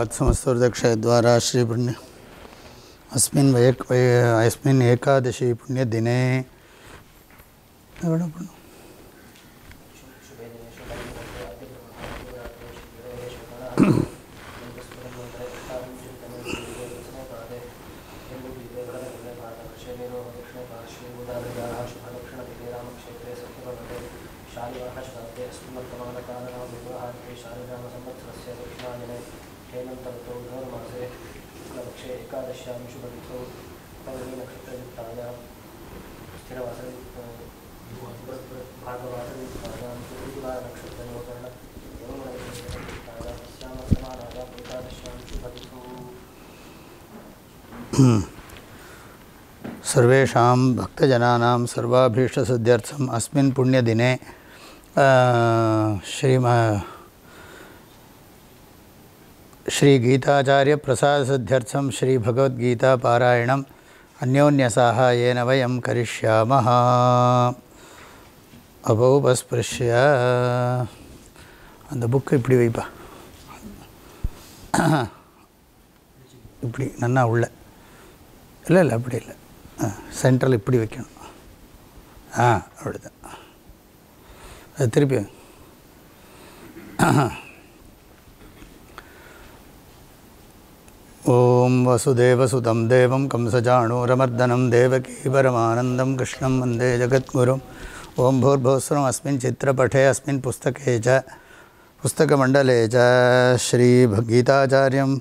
वात्समस्तुर्दक्षयद्वारा श्रीपुण्य। अस्मिन् वयक् वय अस्मिन् एकादशी पुण्यदिने सर्वेषां भक्तजनानां सर्वाभीष्टसिद्ध्यर्थम् अस्मिन् पुण्यदिने श्रीम श्रीगीताचार्यप्रसादसिद्ध्यर्थं श्रीभगवद्गीतापारायणम् अन्योन्यसाहाय्येन वयं करिष्यामः அபௌபஸ்பிருஷ்ய அந்த புக்கு இப்படி வைப்பா இப்படி நன்னா உள்ள இல்லை இல்லை அப்படி இல்லை சென்ட்ரல் இப்படி வைக்கணும் ஆ அப்படிதான் அது திருப்பி வை. ॐ वसुदेवसुतं देवं कंसचाणूरमर्दनं देवकी परमानन्दं कृष्णं वन्दे जगद्गुरुम् ॐ भूर्भुवस्वरम् अस्मिन् चित्रपटे अस्मिन् पुस्तके च पुस्तकमण्डले च श्रीगीताचार्यं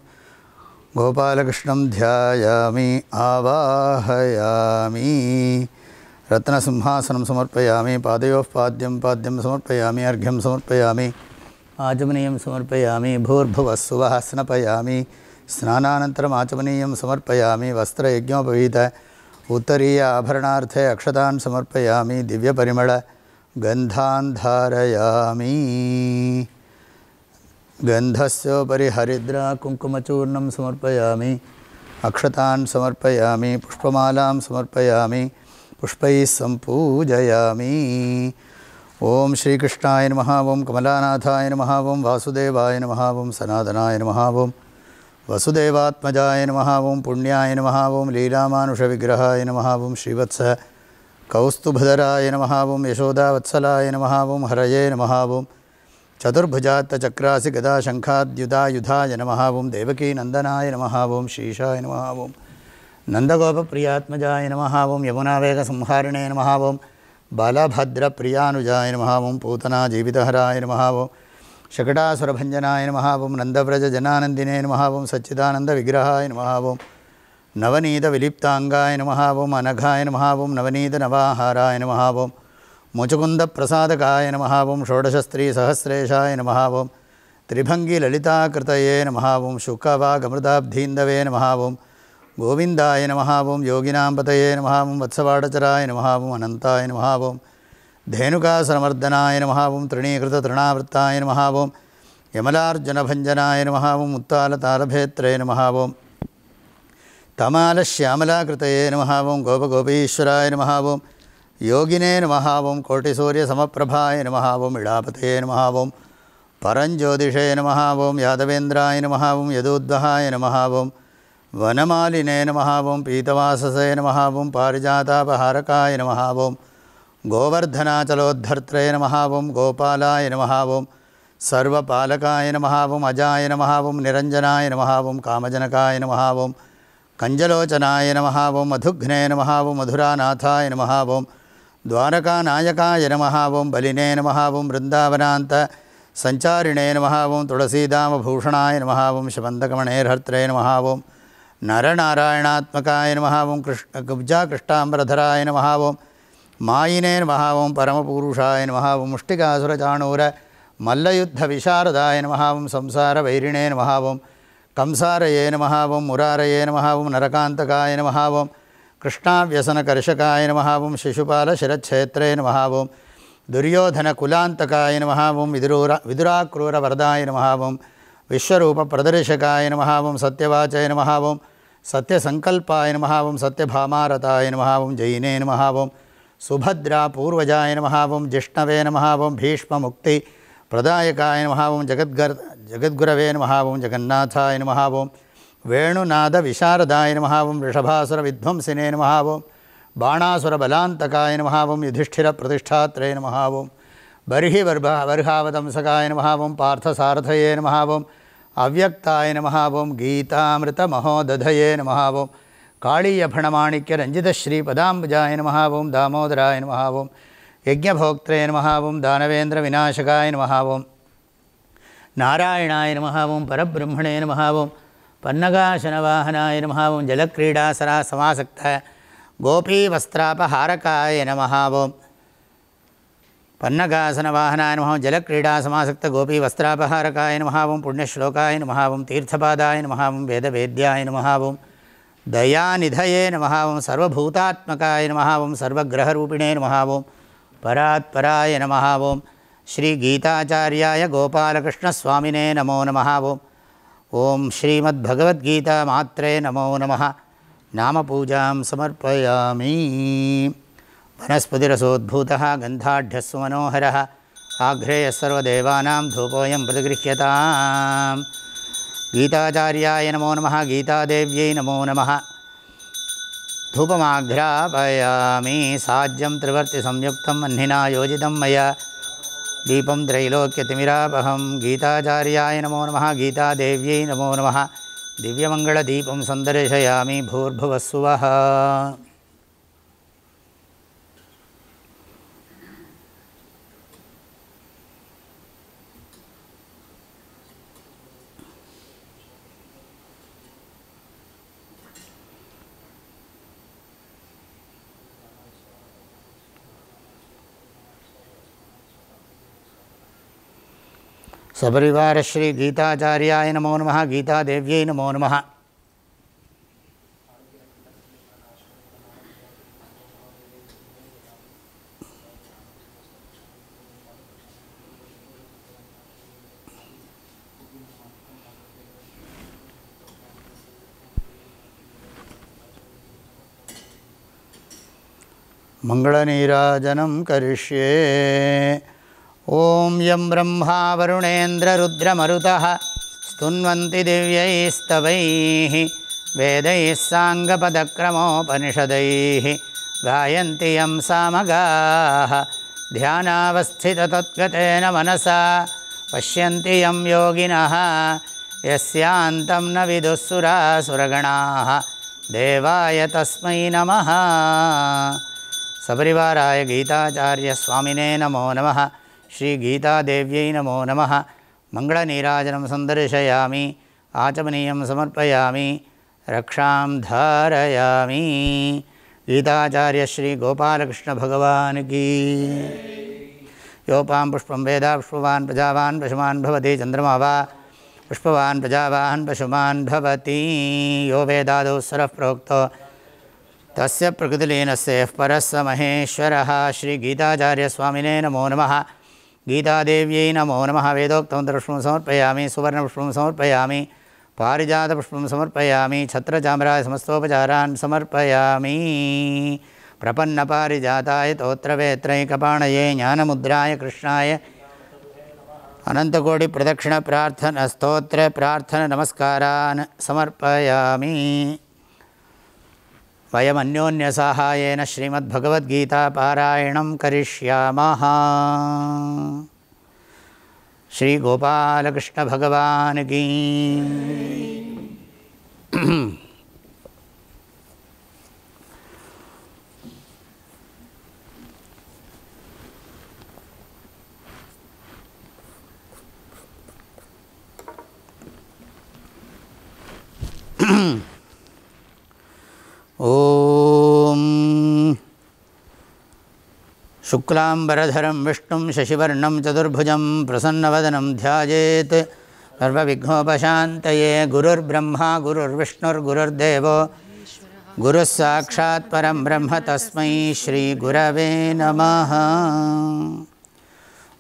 गोपालकृष्णं ध्यायामि, आवाहयामि। रत्नसिंहासनं समर्पयामि, पादयोः पाद्यं पाद्यं समर्पयामि, अर्घ्यं समर्पयामि, आचमनीयं समर्पयामि भूर्भुवः सुवः स्नपयामि, स्नानानन्तरम् आचमनीयं समर्पयामि, वस्त्रयज्ञोपवीत उत्तरीय आभरणार्थे अक्षतान् समर्पयामि दिव्यपरिमळगन्धान् धारयामि। गन्धस्योपरि हरिद्रा कुङ्कुमचूर्णं समर्पयामि अक्षतान् समर्पयामि पुष्पमालां समर्पयामि पुष्पैः सम्पूजयामि ॐ श्रीकृष्णाय नमः ॐ कमलानाथाय नमः ॐ वासुदेवाय नमः ॐ सनातनाय नमः ॐ वसुदेवात्मजाय नमः ॐ पुण्याय नमः ॐ लीलामानुषविग्रहाय नमः ॐ श्रीवत्स कौस्तुभधराय नमः ॐ यशोदावत्सलाय नमः ॐ हरये नमः ॐ चतुर्भुजात्तचक्रासि गदाशङ्खाद्युधायुधाय नमः ॐ देवकीनन्दनाय नमः ॐ श्रीशाय नमः ॐ नन्दगोपप्रियात्मजाय नमः ॐ यमुनावेगसंहारिणे नमः ॐ बालाभद्रप्रियानुजाय नमः ॐ पूतनाजीवितहराय नमः ॐ शकटासुरभञ्जनाय नमः ॐ नन्दव्रजजनानन्दिने नमः ॐ सच्चिदानन्दविग्रहाय नमः ॐ नवनीतविलिप्ताङ्गाय नमः ॐ अनघाय नमः ॐ नवनीतनवाहाराय नमः ॐ मुचुकुन्दप्रसादकाय नमः ॐ षोडशस्त्रीसहस्रेशाय नमः ॐ त्रिभङ्गिललिताकृतये नमः ॐ शुकवागमृताब्धीन्दवे नमः ॐ गोविन्दाय नमः ॐ योगिनां पतये नमः ॐ वत्सवाडचराय नमः ॐ अनन्ताय नमः ॐ धेनुकासनमर्दनाय नमः ॐ तृणीकृततृणावृत्ताय नमः ॐ यमलार्जुनभञ्जनाय नमः ॐ उत्तालतालभेत्रे नमः ॐ तमालश्यामलाकृतये नमः ॐ गोपगोपीश्वराय नमः ॐ योगिने नमः ॐ कोटिसूर्यसमप्रभाय नमः ॐ इडापतये नमः ॐ परञ्ज्योतिषे नमः ॐ यादवेन्द्राय नमः ॐ यदूद्वहाय नमः वनमालिने नमः पीतवाससे नमः पारिजातापहारकाय नमः ॐ गोवर्धनाचलोद्धर्त्रे नमः ॐ गोपालाय नमः ॐ सर्वपालकाय नमः ॐ अजाय नमः ॐ निरञ्जनाय नमः कामजनकाय नमः ॐ कञ्जलोचनाय नमः ॐ मधुघ्ने नमः मधुरानाथाय नमः द्वारकानायकाय नमः ॐ बलिने नमः ॐ वृन्दावनान्त सञ्चारिणे नमः ॐ तुलसीदामभूषणाय नमः ॐ शबन्दकमणेर्हर्त्रे नमः ॐ नरनारायणात्मकाय नमः ॐ कृष्ण कुब्जाकृष्टाम्बरधराय नमः ॐ मायिने नमः ॐ परमपुरुषाय नमः ॐ मुष्टिकासुरचाणूर मल्लयुद्धविशारदाय नमः ॐ संसारवैरिणे नमः ॐ कंसारये नमः ॐ मुरारये नमः ॐ कृष्णाव्यसनकर्षकाय नमः ओं शिशुपालशिरच्छेत्रे नमः ओं दुर्योधनकुलान्तकाय नमः ओं विदुरा विदुराक्रूरवरदाय नमः ओं विश्वरूपप्रदर्शकाय नमः ओं सत्यवाचय नमः ओं सत्यसङ्कल्पाय नमः ओं सत्यभामारताय नमः ओं जैने नमः ओं सुभद्रापूर्वजाय नमः ओं जिष्णवे नमः ओं भीष्ममुक्ति प्रदायकाय नमः ओं जगद्गर् जगद्गुरवे नमः ओं जगन्नाथाय नमः ओं ವೇಣುನಾದ ವಿಶಾರದಾಯ ನಮಃ ಓಂ ವೃಷಭಾಸುರ ವಿಧ್ವಂಸಿನೇ ನಮಃ ಓಂ ಬಾಣಾಸುರ ಬಲಾಂತಕಾಯ ನಮಃ ಓಂ ಯುಧಿಷ್ಠಿರ ಪ್ರತಿಷ್ಠಾತ್ರೇ ನಮಃ ಓಂ ಬರ್ಹಿ ವರ್ಭ ವರ್ಹಾವದಂಸಕಾಯ ನಮಃ ಓಂ ಪಾರ್ಥಸಾರಥಯೇ ನಮಃ ಓಂ ಅವ್ಯಕ್ತಾಯ ನಮಃ ಓಂ ಗೀತಾಮೃತ ಮಹೋದಧಯೇ ನಮಃ ಓಂ ಕಾಳೀಯ ಫಣಮಾಣಿಕ್ಯ ರಂಜಿತಶ್ರೀ ಪದಾಂಬುಜಾಯ ನಮಃ ಓಂ ದಾಮೋದರಾಯ ನಮಃ ಓಂ ಯಜ್ಞಭೋಕ್ತ್ರೇ ನಮಃ ಓಂ ದಾನವೇಂದ್ರ ವಿನಾಶಕಾಯ ನಮಃ ಓಂ ನಾರಾಯಣಾಯ ನಮಃ ಓಂ ಪರಬ್ರಹ್ಮಣೇ ನಮಃ ಓಂ பன்னகாசனவாகனாய நமஹ ஓம் ஜலக்ரீடாசரா சமாசக்த கோபீவஸ்திராபஹாரகாய நமஹ ஓம் பன்னகாசனவாகனாய நமஹ ஓம் ஜலக்ரீடாசமாசக்த கோபீவஸ்திராபஹாரகாய நமஹ ஓம் புண்ணியஸ்லோகாய நமஹ ஓம் தீர்த்தபாதாய நமஹ ஓம் வேதவேத்யாய நமஹ ஓம் தயாநிதயே நமஹ ஓம் சர்வபூதாத்மகாய நமஹ ஓம் சர்வகிரகரூபிணே நமஹ ஓம் பராத்பராய நமஹ ஓம் ஸ்ரீகீதாச்சாரியாய கோபாலகிருஷ்ணஸ்வாமினே நமோ நமஹ ஓம் ஓம் ஸ்ரீமத்பகவத்கீதா மாத்ரே நமோ நமः நாமபூஜாம் சமர்ப்பயாமி वनस्पतिरसोद्भूतः गन्धाढ्यस्व मनोहरः आघ्रेयः सर्वदेवानां धूपोऽयं प्रतिगृह्यताम् गीताचार्याय नमो नमः गीतादेव्यै नमो नमः धूपमाघ्रापयामि साज्यं त्रिवर्तिसंयुक्तम् अह्निना योजितं मया दीपं त्रैलोक्यतिमिरापहं गीताचार्याय नमो नमः गीतादेव्यै नमो नमः। दिव्यमङ्गलदीपं सन्दर्शयामि भूर्भुवस्सुवः सपरिवारश्रीगीताचार्याय नमो नमः गीतादेव्यै नमो नमः। मङ्गलनीराजनं करिष्ये ॐ यं ब्रह्मा वरुणेन्द्ररुद्रमरुतः स्तुन्वन्ति दिव्यैस्तवैः वेदैः साङ्गपदक्रमोपनिषदैः गायन्ति यं सामगाः ध्यानावस्थिततद्गतेन मनसा, पश्यन्ति यं योगिनः, यस्यान्तं न विदुःसुरासुरगणाः, देवाय तस्मै नमः। सपरिवाराय गीताचार्यस्वामिने नमो नमः। श्रीगीतादेव्यै नमो नमः। मङ्गलनीराजनं सन्दर्शयामि। आचमनीयं समर्पयामि। रक्षां धारयामि। गीताचार्यश्रीगोपालकृष्णभगवान् की। योपां पुष्पं वेदा पुष्पवान् प्रजावान् पशुमान् भवति, चन्द्रमा वा। पुष्पवान् प्रजावान् पशुमान् भवति। यो वेदादौ सरः प्रोक्तो। तस्य प्रकृतिलीनस्य परः स महेश्वरः। श्रीगीताचार्यस्वामिने नमो नमः। गीतादेव्यै नमो नमः वेदोक्तमन्तपुष्पं समर्पयामि सुवर्णपुष्पं समर्पयामि पारिजातपुष्पं समर्पयामि छत्रचामराय समस्तोपचारान् समर्पयामि प्रपन्नपारिजाताय तोत्रवेत्रैकपाणये ज्ञानमुद्राय कृष्णाय अनन्तकोटिप्रदक्षिणप्रार्थनस्तोत्रप्रार्थननमस्कारान् समर्पयामि वयमन्योन्यसाहाय्येन श्रीमद्भगवद्गीतापारायणं करिष्यामः। श्रीगोपालकृष्णभगवान् की। शुक्लाम्बरधरं विष्णुं शशिवर्णं चतुर्भुजं प्रसन्नवदनं ध्यायेत् सर्वविघ्नोपशान्तये गुरुर्ब्रह्मा, गुरुर्विष्णुर्गुरुर्देवो। गुरुः साक्षात् परं ब्रह्म तस्मै श्रीगुरवे नमः।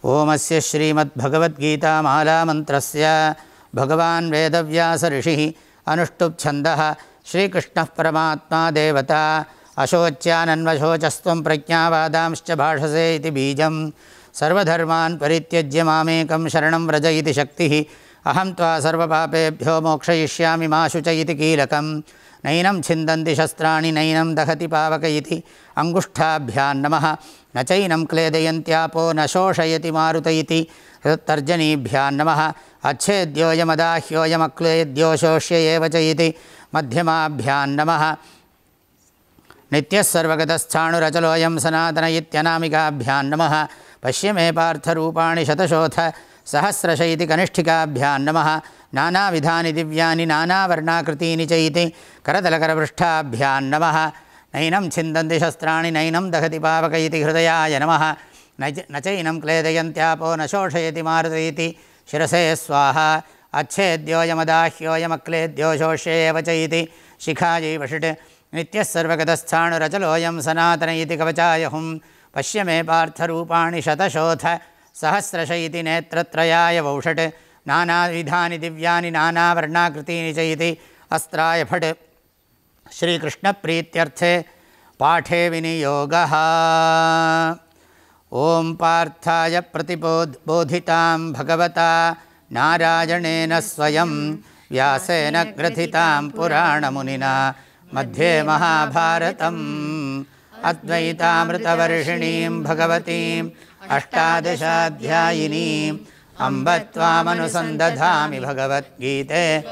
ओमस्य श्रीमद्भगवद्गीतामालामन्त्रस्य भगवान् वेदव्यासऋषिः अनुष्टुप्छन्दः श्रीकृष्णः परमात्मा देवता। अशोच्यानन्वशोचस्त्वं प्रज्ञावादांश्च भाषसे इति बीजं सर्वधर्मान् परित्यज्य मामेकं शरणं व्रज इति शक्तिः। अहं त्वा सर्वपापेभ्यो मोक्षयिष्यामि मा शुच इति कीलकं नैनं छिन्दन्ति शस्त्राणि दहति पावक इति अङ्गुष्ठाभ्यान्नमः न चैनं क्लेदयन्त्यापो न शोषयति मारुत इति तर्जनीभ्यान्नमः अच्छेद्योऽयमदाह्योऽयमक्लेद्यो शोष्य एव नित्यः सर्वगतस्थाणुरचलोऽयं सनातन इत्यनामिकाभ्यां नमः। पश्य मे पार्थरूपाणि शतशोथ सहस्रश इति कनिष्ठिकाभ्यां नमः। नानाविधानि दिव्यानि, नानावर्णाकृतीनि च इति करतलकरपृष्ठाभ्यां नमः। नैनं छिन्दन्ति शस्त्राणि, नैनं दहति पावक इति हृदयाय नमः। न चैनं क्लेदयन्त्यापो न शोषयति मारुत इति शिरसे स्वाहा। अच्छेद्योऽयमदाह्योऽयमक्लेद्यो शोष्य एव च नित्यः सर्वगतस्थाणुरचलोऽयं सनातन इति कवचाय हुं पश्य मे पार्थरूपाणि शतशोथ सहस्रश इति नेत्रत्रयाय वौषट्। नानाविधानि दिव्यानि नानावर्णाकृतीनि च इति अस्त्राय फट्। पाठे विनियोगः। ॐ पार्थाय प्रतिबोध, बोधितां भगवता नारायणेन स्वयं। व्यासेन ग्रथितां पुराणमुनिना। मध्ये महाभारतम्। अद्वैतामृतवर्षिणीं भगवतीम् अष्टादशाध्यायिनीम्। अम्ब त्वामनुसन्दधामि भगवद्गीते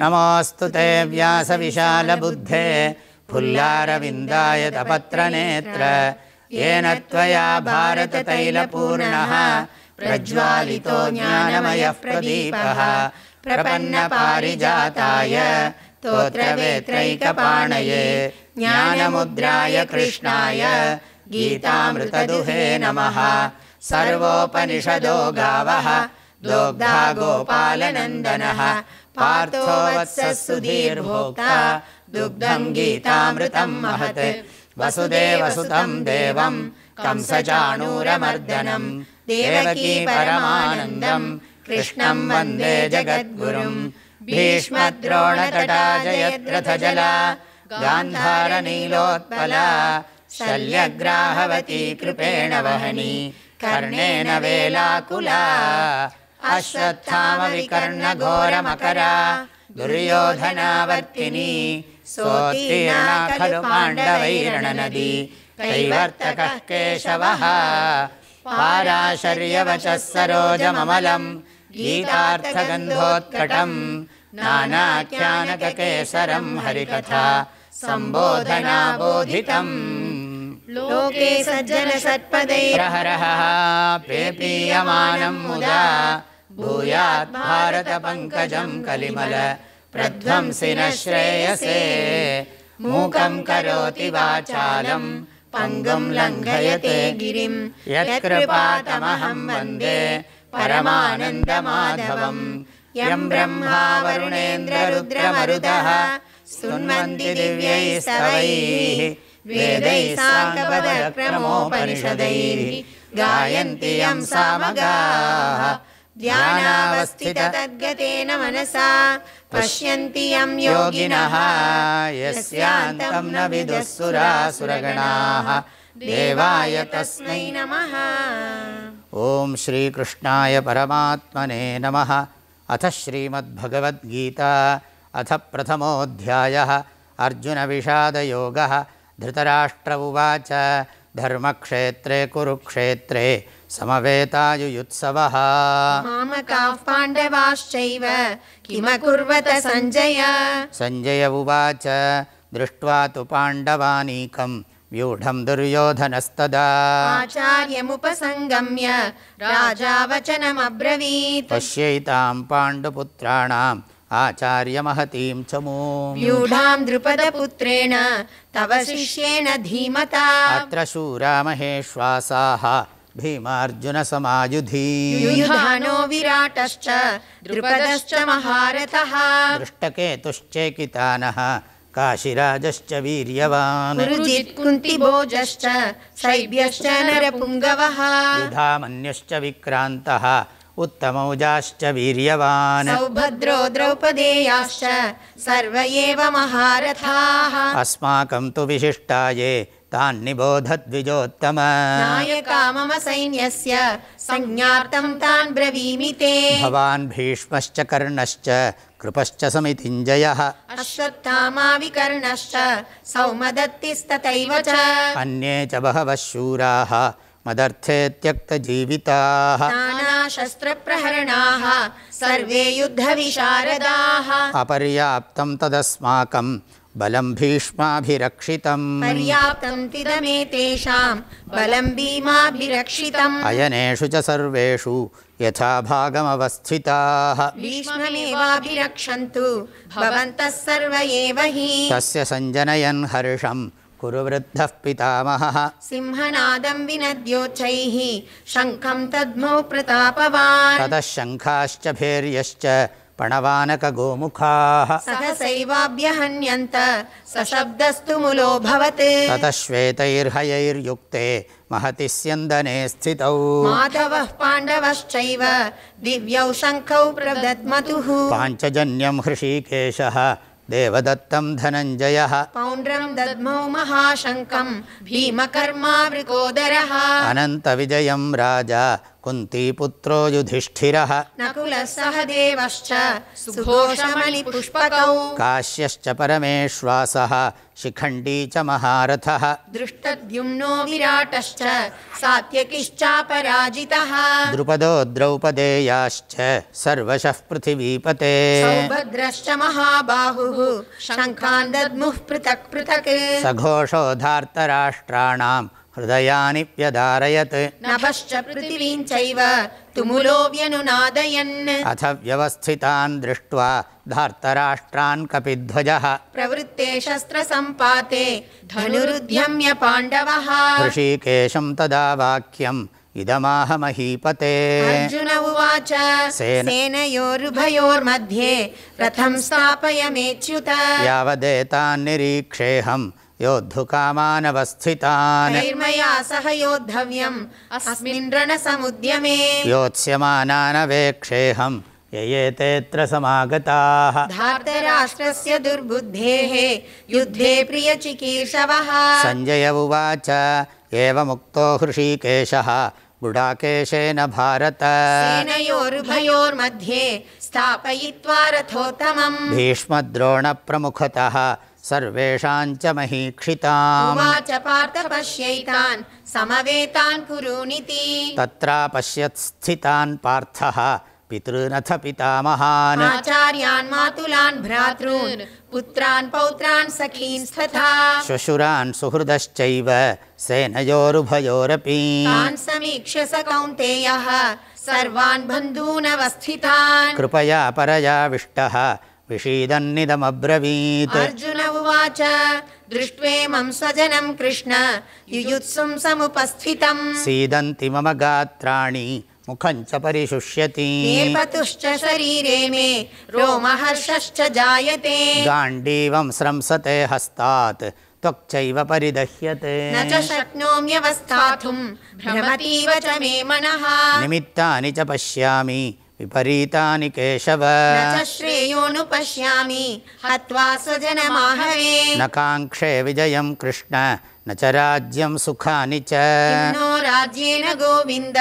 नमोऽस्तु ते व्यासविशालबुद्धे। फुल्लारविन्दाय तपत्रनेत्र। येन त्वया भारततैलपूर्णः। प्रज्वालितो ज्ञानमयः प्रदीपः। प्रपन्नपारिजाताय स्तोत्रवेत्रैकपाणये ज्ञानमुद्राय कृष्णाय गीतामृतदुहे नमः। सर्वोपनिषदो गावः दोग्धा गोपालनन्दनः। पार्थो वत्सः सुधीर्भोक्ता दुग्धम् गीतामृतम् महत् वसुदेवसुतम् देवम् कंसचाणूरमर्दनम् देवकी परमानन्दम् कृष्णम् वन्दे जगद्गुरुम् भीष्मद्रोणतटा जयद्रथजला गान्धारनीलोत्पला शल्यग्राहवती कृपेण वहनी कर्णेन वेलाकुला अश्वत्थामविकर्णघोरमकरा दुर्योधनावर्तिनी सोत्तीर्णा खलु पाण्डवैरणनदी कैवर्तकः केशवः पाराशर्यवचः सरोजममलम् गीतार्थगन्धोत्कटम् नानाख्यानककेसरम् हरिकथा सम्बोधनाबोधितम् लोके सज्जनसत्पदैः प्रहरः पेपीयमानम् मुदा भूयात् भारतपङ्कजम् कलिमल प्रध्वंसि श्रेयसे। मूकम् करोति वाचालम् पङ्गुम् लङ्घयते गिरिम् यत्कृपातमहम् वन्दे परमानन्दमाधवम् यम् ब्रह्मा वरुणेन्द्ररुद्रमरुदः स्तुन्वन्ति दिव्यैः स्तवैः वेदैः साङ्गपदक्रमोपनिषदैः गायन्ति यम् सामगाः। ध्यानावस्थिततद्गतेन मनसा पश्यन्ति यम् योगिनः यस्यान्तम् न विदुः सुरासुरगणाः। देवाय तस्मै नमः। ॐ श्रीकृष्णाय परमात्मने नमः अथ श्रीमद्भगवद्गीता। अथ प्रथमोऽध्यायः। अर्जुनविषादयोगः धृतराष्ट्र उवाच धर्मक्षेत्रे कुरुक्षेत्रे समवेतायुयुत्सवः। मामकाः पाण्डवाश्चैव किमकुर्वत सञ्जय? सञ्जय उवाच। दृष्ट्वा तु पाण्डवानीकं व्यूढं दुर्योधनस्तदा। आचार्यमुपसङ्गम्य राजा वचनमब्रवीत् पश्यैतां पाण्डुपुत्राणाम् आचार्यमहतीं च मूम्। व्यूढाम् द्रुपदपुत्रेण तव शिष्येण धीमता। अत्र शूरा महेश्वासाः भीमार्जुनसमायुधी युयुधानो विराटश्च द्रुपदश्च महारथः। दृष्टकेतुश्चेकितानः काशिराजश्च वीर्यवान्। पुरुजित् कुन्तिभोजश्च शैब्यश्च नरपुङ्गवः। युधामन्युश्च विक्रान्तः उत्तमौजाश्च वीर्यवान्। सौभद्रो द्रौपदेयाश्च सर्व एव महारथाः। अस्माकं तु विशिष्टाये तान्निबोधद्विजोत्तम नायका मम सैन्यस्य संज्ञार्थं तान् ब्रवीमि ते। भवान् भीष्मश्च कर्णश्च कृपश्च समितिञ्जयः। अश्वत्थामा विकर्णश्च सौमदत्तिस्तथैव च। अन्ये च बहवः शूराः मदर्थे त्यक्तजीविताः नानाशस्त्रप्रहरणाः सर्वे युद्धविशारदाः। अपर्याप्तं तदस्माकं बलं भीष्माभिरक्षितम्। पर्याप्तं तिदमेतेषां बलं भीमाभिरक्षितम्। अयनेषु च सर्वेषु यथा भागमवस्थिताः भीष्ममेवाभिरक्षन्तु। भवन्तः सर्व एव हि। तस्य सञ्जनयन् हर्षं कुरु वृद्धः पितामहः। सिंहनादं विनद्योच्चैः शङ्खं तद्मौ प्रतापवान्। ततः शङ्खाश्च भैर्यश्च पणवानकगोमुखाः सहसैवाभ्यहन्यन्त सशब्दस्तु मुलोऽभवत् ततः श्वेतैर्हयैर्युक्ते महति स्यन्दने स्थितौ। माधवः पाण्डवश्चैव दिव्यौ शङ्खौ प्रदद्मतुः। पाञ्चजन्यं हृषीकेशः देवदत्तं धनञ्जयः। पौण्ड्रं दद्मौ महाशङ्कं भीमकर्मावृकोदरः अनन्तविजयं राजा कुन्तीपुत्रो युधिष्ठिरः। नकुलः सह देवश्च काश्यश्च परमेश्वासः शिखण्डी च महारथः। दृष्टद्युम्नो विराटश्च सात्यकिश्चापराजितः। द्रुपदो द्रौपदेयाश्च सर्वशः पृथिवीपते। सौभद्रश्च महाबाहुः शङ्खान् दद्मुः पृथक् पृथक्। सघोषो धार्तराष्ट्राणां हृदयानि व्यदारयत् नभश्च पृथिवीं चैव तुमुलो व्यनुनादयन्। अथ व्यवस्थितान् दृष्ट्वा धार्तराष्ट्रान् कपिध्वजः। प्रवृत्ते शस्त्रसम्पाते धनुरुद्यम्य पाण्डवः। ऋषिकेशं तदा वाक्यम् इदमाह महीपते अर्जुन उवाच सेन- सेनयोरुभयोर्मध्ये रथं स्थापयमेच्युत। यावदेतान् निरीक्षेऽहं योद्धुकामानवस्थितान्। कैर्मया सह योद्धव्यम्। अस्मिन् रणसमुद्यमे। योत्स्यमानानवेक्षेऽहं ययेतेऽत्र समागताः धार्तराष्ट्रस्य दुर्बुद्धेः। युद्धे प्रियचिकीर्षवः। सञ्जय उवाच। एवमुक्तो हृषीकेशः। गुडाकेशेन भारत। सेनयोरुभयोर्मध्ये स्थापयित्वा रथोत्तमम्। भीष्मद्रोणप्रमुखतः। सर्वेषां च महीक्षिताम् उवाच पार्थ पश्यैतान् समवेतान् कुरूनिति तत्रापश्यत् स्थितान् पार्थः पितॄनथ पितामहान्। आचार्यान् मातुलान् भ्रातॄन् पुत्रान् पौत्रान् सखीन् श्वशुरान् सुहृदश्चैव सेनयोरुभयोरपि। तान् समीक्ष्य स कौन्तेयः सर्वान् बन्धूनवस्थितान्। कृपया परयाविष्टः विषीदन्निदमब्रवीत्। अर्जुन उवाच दृष्ट्वेमं स्वजनं कृष्ण युयुत्सुं समुपस्थितम्। सीदन्ति मम गात्राणि मुखं च परिशुष्यति। नेपतुश्च शरीरे मे रोमहर्षश्च जायते। गाण्डीवं स्रंसते हस्तात् त्वक्चैव परिदह्यते। न च शक्नोम्यवस्थातुं भ्रमतीव च मे मनः। निमित्तानि च पश्यामि विपरीतानि केशव। न च श्रेयोऽनुपश्यामि हत्वा स्वजनमाहवे। न काङ्क्षे विजयं कृष्ण न च राज्यं सुखानि च। नो राज्येन गोविन्द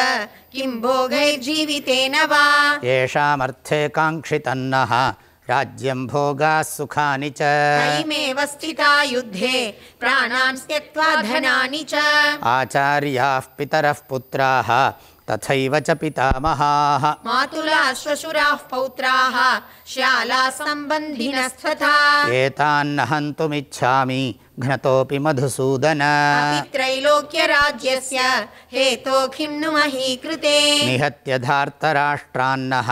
किं भोगैर्जीवितेन वा? येषामर्थे काङ्क्षितन्नः राज्यं भोगाः सुखानि च। तैमेव स्थिता युद्धे प्राणान् त्यक्त्वा धनानि च। आचार्याः पितरः पुत्राः तथैव च पितामहाः। मातुला श्वशुराः पौत्राः श्याला सम्बन्धिनस्तथा एतान्न हन्तुमिच्छामि घ्नतोऽपि मधुसूदन। अपि त्रैलोक्यराज्यस्य हेतो किं नु महीकृते। निहत्य धार्तराष्ट्रान्नः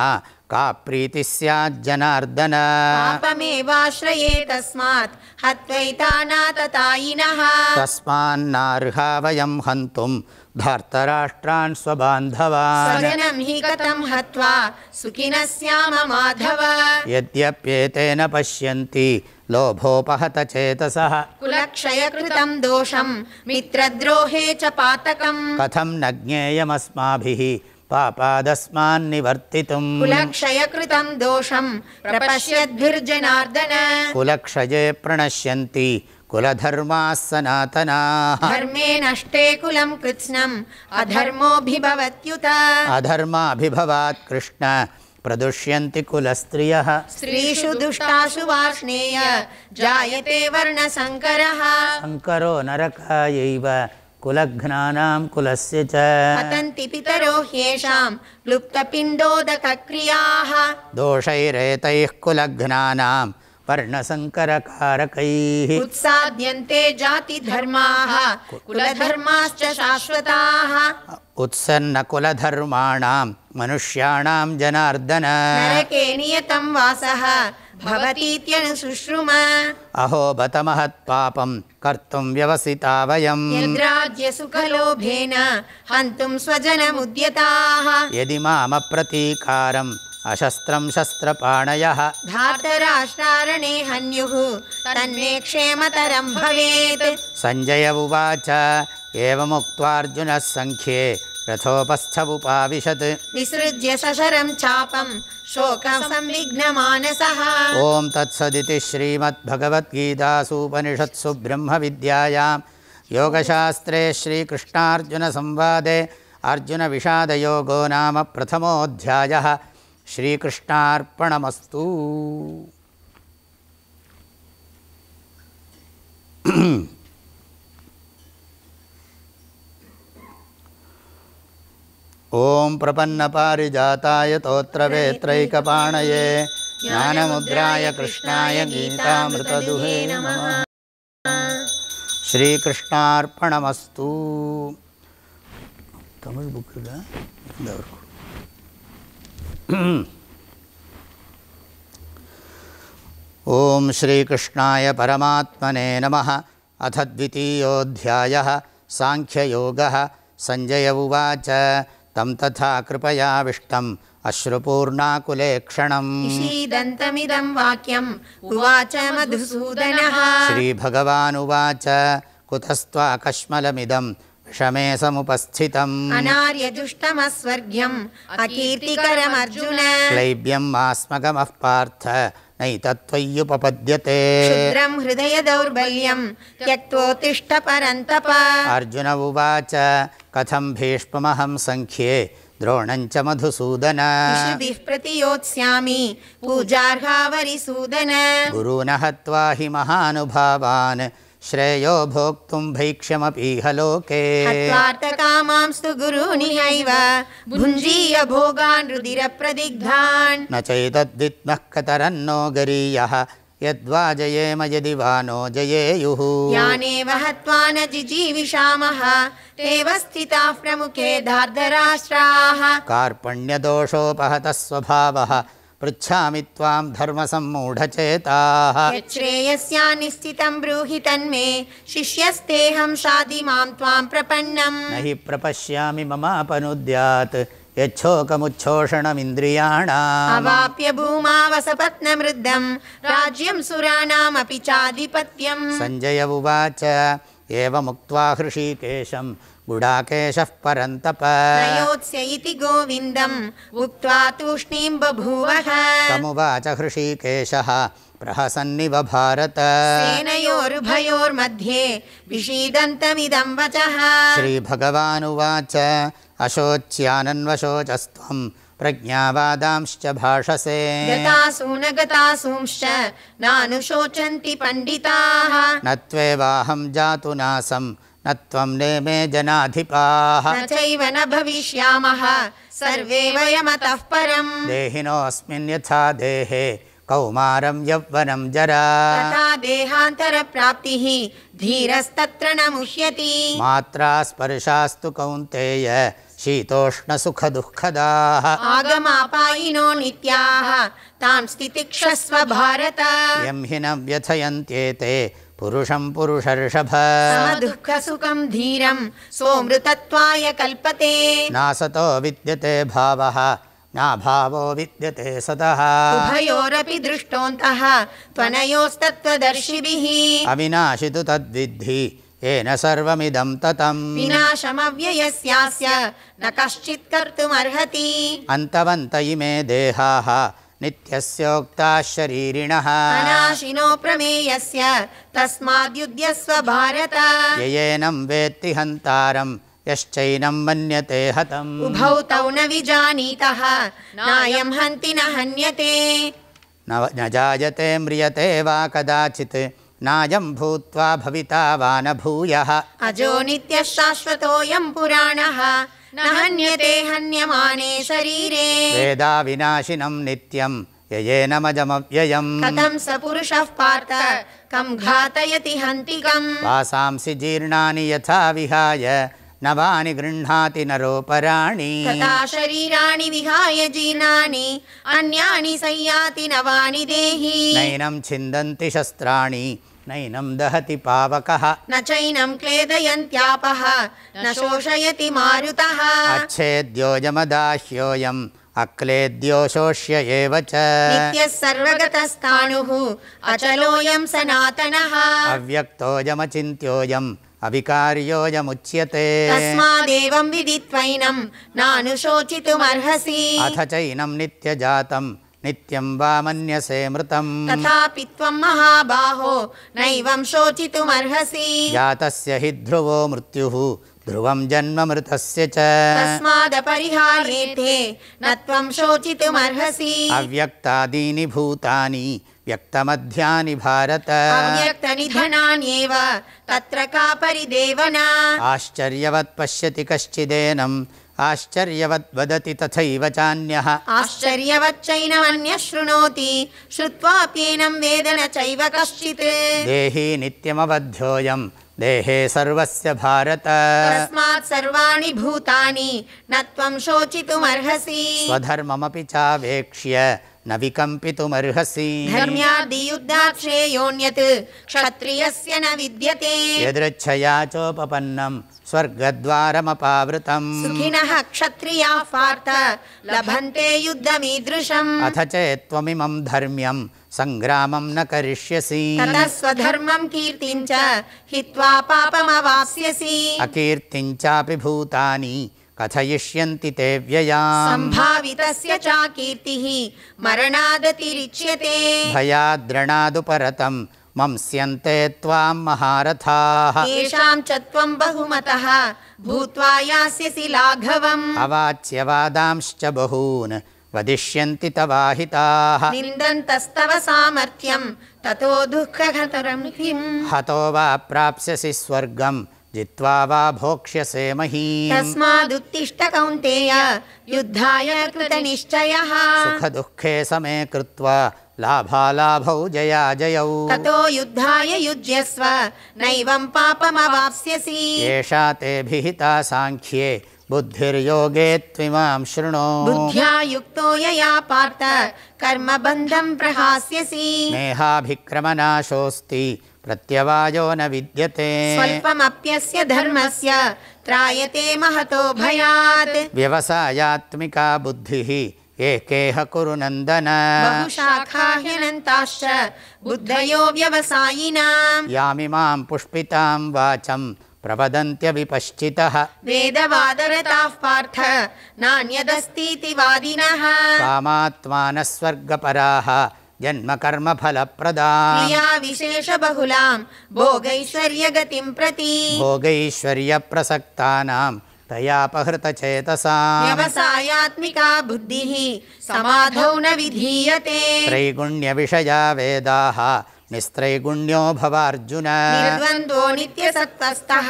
का प्रीतिः स्याज्जनार्दन पापमेवाश्रये तस्मात् हत्वैतानाततायिनः। तस्मान्नार्हा वयं हन्तुं धार्तराष्ट्रान् स्वबान्धवान्। हि कथं हत्वा सुखिनः स्याम माधव। यद्यप्येतेन पश्यन्ति लोभोपहतचेतसः कुलक्षयकृतं दोषं मित्रद्रोहे च पातकम्। कथं न ज्ञेयमस्माभिः पापादस्मान्निवर्तितुम् कुलक्षयकृतं दोषं प्रपश्यद्भिर्जनार्दन। कुलक्षये प्रणश्यन्ति कुलधर्माः सनातनाः धर्मे नष्टे कुलं कृत्स्नम् अधर्मोऽभिभवत्युत। अधर्माभिभवात् कृष्ण। प्रदुष्यन्ति कुलस्त्रियः। स्त्रीषु दुष्टासु वार्ष्णेय जायते वर्णसङ्करः। शङ्करो नरकायैव कुलघ्नानां कुलस्य च। पतन्ति पितरो ह्येषां लुप्तपिण्डोदकक्रियाः। दोषैरेतैः कुलघ्नानां वर्णसङ्करकारकैः उत्साद्यन्ते जातिधर्माः कुलधर्माश्च शाश्वताः। उत्सन्नकुलधर्माणां मनुष्याणां जनार्दन। नरके नियतं वासः भवतीत्यनुशुश्रुम अहो बत महत्पापं कर्तुं व्यवसिता वयम्। यद्राज्यसुखलोभेन हन्तुं स्वजनमुद्यताः। यदि मामप्रतीकारम् अशस्त्रं शस्त्रपाणयः। धार्तराष्ट्रारणे हन्युः। तन्मे क्षेमतरं भवेत्। सञ्जय उवाच। एवमुक्त्वार्जुनः सङ्ख्ये रथोपस्थमुपाविशत्। विसृज्य सशरं चापं। शोकसंविघ्नमानसः ॐ तत्सदिति श्रीमद्भगवद्गीतासूपनिषत्सु ब्रह्मविद्यायां। योगशास्त्रे श्रीकृष्णार्जुनसंवादे अर्जुनविषादयोगो नाम प्रथमोऽध्यायः। श्रीकृष्णार्पणमस्तु। ॐ प्रपन्नपारिजाताय तोत्रवेत्रैकपाणये ज्ञानमुद्राय कृष्णाय गीतामृतदुहे नमः। श्रीकृष्णार्पणमस्तु। तमिळ् बुक् ॐ श्रीकृष्णाय परमात्मने नमः। अथ द्वितीयोऽध्यायः। साङ्ख्ययोगः। सञ्जय उवाच। तं तथा कृपयाविष्टम्। अश्रुपूर्णाकुलेक्षणम् ईदन्तमिदं वाक्यम्। उवाच मधुसूदनः। श्रीभगवानुवाच। कुतस्त्वाकश्मलमिदं विषमे समुपस्थितम्। अकीर्तिकरमर्जुन। पार्थ नैतत्त्वय्युपपद्यते क्षुद्रं हृदय दौर्बल्यं त्यक्तोत्तिष्ठ परन्तप अर्जुन उवाच कथं भीष्ममहं सङ्ख्ये द्रोणं च मधुसूदन। प्रतियोत्स्यामि पूजार्हावरिसूदन। गुरून् हत्वा हि महानुभावान् श्रेयो भोक्तुं भैक्ष्यमपीह लोके हत्वार्थकामांस्तु गुरूनिहैव भुञ्जीय भोगान् रुदिरप्रदिग्धान् न चैतद्विद्मः कतरन्नो गरीयः यद्वा जयेम यदि वा नो जयेयुः। यानेव हत्वा न जिजीविषामः तेव स्थिताः प्रमुखे धार्धराष्ट्राः। कार्पण्यदोषोपहतः स्वभावः पृच्छामि त्वां धर्मसम्मूढचेताः। यच्छ्रेयस्यानिश्चितं ब्रूहि तन्मे शिष्यस्तेऽहं शाधि मां त्वां प्रपन्नम्। न हि प्रपश्यामि ममापनुद्यात् यच्छोकमुच्छोषणमिन्द्रियाणाम्। अवाप्य भूमावसपत्नमृद्धं राज्यं सुराणामपि चाधिपत्यम्। सञ्जय उवाच एवमुक्त्वा हृषीकेशं गुडाकेशः परन्तप। नयोत्स्य इति गोविन्दम् उक्त्वा तूष्णीं बभूवः। तमुवाच हृषीकेशः प्रहसन्निव भारत। सेनयोरुभयोर्मध्ये विषीदन्तमिदं वचः। श्रीभगवानुवाच अशोच्यानन्वशोचस्त्वं प्रज्ञावादांश्च भाषसे। गतासु गतासूंश्च नानुशोचन्ति पण्डिताः। न त्वेवाहं जातु नासं न त्वं नेमे जनाधिपाः। न चैव न भविष्यामः। सर्वे वयमतः परम्। देहिनोऽस्मिन् यथा देहे कौमारं यौवनं जरा। तथा देहान्तरप्राप्तिः धीरस्तत्र न मुह्यति मात्रा स्पर्शास्तु कौन्तेय शीतोष्णसुखदुःखदाः। आगमापायिनो नित्याः। तां स्थितिक्षस्व भारत। यं हि न व्यथयन्त्येते पुरुषं पुरुषर्षभ। समदुःखसुखं धीरं सोमृतत्वाय कल्पते। नासतो विद्यते भावः नाभावो विद्यते सतः। उभयोरपि दृष्टोऽन्तः त्वनयोस्तत्त्वदर्शिभिः। अविनाशि तु तद्विद्धि येन सर्वमिदं ततम्। विनाशमव्ययस्यास्य न कश्चित् कर्तुमर्हति। अन्तवन्त इमे देहाः नित्यस्योक्ताः शरीरिणः। अनाशिनो प्रमेयस्य तस्माद्युध्यस्व भारत। ययेनं वेत्ति हन्तारं यश्चैनं मन्यते हतम्। उभौ तौ न विजानीतः नायं हन्ति न हन्यते। न न जायते म्रियते वा कदाचित् नायं भूत्वा भविता वा न भूयः। अजो नित्यः शाश्वतोऽयं पुराणः न हन्यते हन्यमाने शरीरे। वेदाविनाशिनं नित्यं ययेनमजमव्ययम् कथं स पुरुषः पार्थ कं घातयति हन्तिकम्। वासांसि जीर्णानि यथा विहाय नवानि गृह्णाति नरोपराणि। तथा शरीराणि विहाय जीर्णानि अन्यानि संयाति नवानि देहि। नैनं छिन्दन्ति शस्त्राणि नैनं दहति पावकः। न चैनं क्लेदयन्त्यापः न शोषयति मारुतः। अच्छेद्योजमदाह्योऽयम् अक्लेद्यो शोष्य एव च। नित्यः सर्वगतस्थाणुः अचलोऽयं सनातनः। अव्यक्तोऽयमचिन्त्योऽयम् अविकार्योऽयमुच्यते। तस्मादेवं विदित्वैनं नानुशोचितुमर्हसि। अथ चैनं नित्यजातं नित्यं वा मन्यसे मृतम्। तथापि त्वं महाबाहो नैवं शोचितुमर्हसि। जातस्य हि ध्रुवो मृत्युः ध्रुवं जन्म मृतस्य च। तस्मादपरिहार्येते न त्वं शोचितुमर्हसि। अव्यक्तादीनि भूतानि व्यक्तमध्यानि भारत। अव्यक्तनिधनान्येव तत्र का परिदेवना आश्चर्यवत् पश्यति कश्चिदेनम् आश्चर्यवद् वदति तथैव चान्यः। आश्चर्यवच्चैनमन्यः शृणोति श्रुत्वाप्येनं वेद न चैव कश्चित्। देही नित्यमवध्योऽयं देहे सर्वस्य भारत। तस्मात् सर्वाणि भूतानि न त्वं शोचितुमर्हसि। स्वधर्ममपि चावेक्ष्य न विकम्पितुमर्हसि। धर्म्यादियुद्धात् श्रेयोऽन्यत् क्षत्रियस्य न विद्यते। यदृच्छया चोपपन्नं स्वर्गद्वारमपावृतम्। सुखिनः क्षत्रियाः पार्थ लभन्ते युद्धमीदृशम्। अथ चेत्त्वमिमं धर्म्यं सङ्ग्रामं न करिष्यसि। ततः स्वधर्मं कीर्तिं च हित्वा पापमवाप्स्यसि। अकीर्तिं चापि भूतानि कथयिष्यन्ति ते व्ययाम् सम्भावितस्य च कीर्तिः मरणादतिरिच्यते। भयाद्रणादुपरतं मंस्यन्ते त्वां महारथाः। येषां च त्वं बहुमतः भूत्वा यास्यसि लाघवम्। अवाच्यवादांश्च बहून् वदिष्यन्ति तवाहिताः। निन्दन्तस्तव सामर्थ्यं ततो दुःखतरं किम्? हतो वा प्राप्स्यसि स्वर्गं जित्वा वा भोक्ष्यसे महीम्। तस्मादुत्तिष्ठ कौन्तेय युद्धाय कृतनिश्चयः। सुखदुःखे समे कृत्वा लाभालाभौ जयाजयौ ततो युद्धाय युज्यस्व नैवं पापमवाप्स्यसि। एषा ते भिहिता साङ्ख्ये बुद्धिर्योगे त्विमां शृणु। बुद्ध्या युक्तो यया पार्थ कर्मबन्धं प्रहास्यसि। नेहाभिक्रमनाशोऽस्ति प्रत्यवायो न विद्यते। स्वल्पमप्यस्य धर्मस्य त्रायते महतो भयात्। व्यवसायात्मिका बुद्धिः एकेह कुरु नन्दन। ह्यनन्ताश्च बुद्धयो व्यवसायिनाम्। यामिमां पुष्पितां वाचं प्रवदन्त्यविपश्चितः वेदवादरताः पार्थ नान्यदस्तीति वादिनः कामात्मानः स्वर्गपराः विशेषबहुलां भोगैश्वर्यगतिं प्रति। भोगैश्वर्यप्रसक्तानां तयापहृतचेतसाम् व्यवसायात्मिका बुद्धिः समाधौ न विधीयते। त्रैगुण्यविषया वेदाः निस्त्रैगुण्यो भवार्जुन। निर्द्वन्द्वो नित्यसत्त्वस्तः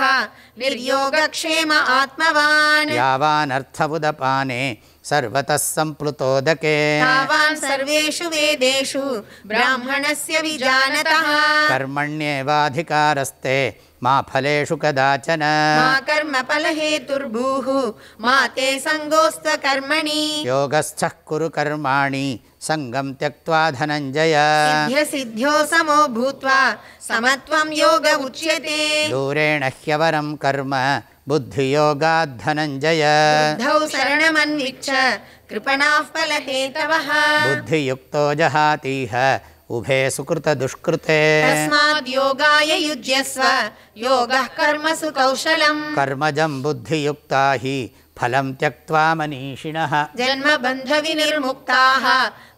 निर्योगक्षेम आत्मवान्। यावानर्थबुदपाने सर्वतः सम्प्लुतोदके तावान् सर्वेषु वेदेषु ब्राह्मणस्य विजानतः। कर्मण्येवाधिकारस्ते मा फलेषु कदाचन। मा कर्मफलहेतुर्भूः मा ते सङ्गोऽस्त्वकर्मणि योगस्थः कुरु कर्माणि सङ्गं त्यक्त्वा धनञ्जय। सिद्ध्यसिद्ध्यो समो भूत्वा समत्वं योग उच्यते। दूरेण ह्यवरं कर्म बुद्धियोगाद्धनञ्जय बुद्धौ शरणमन्विच्छ कृपणाः फलहेतवः। बुद्धियुक्तो जहातीह उभे सुकृतदुष्कृते युज्यस्व। योगः कर्मसु कौशलम् कर्मजं बुद्धियुक्ता हि फलं त्यक्त्वा मनीषिणः। जन्मबन्धविनिर्मुक्ताः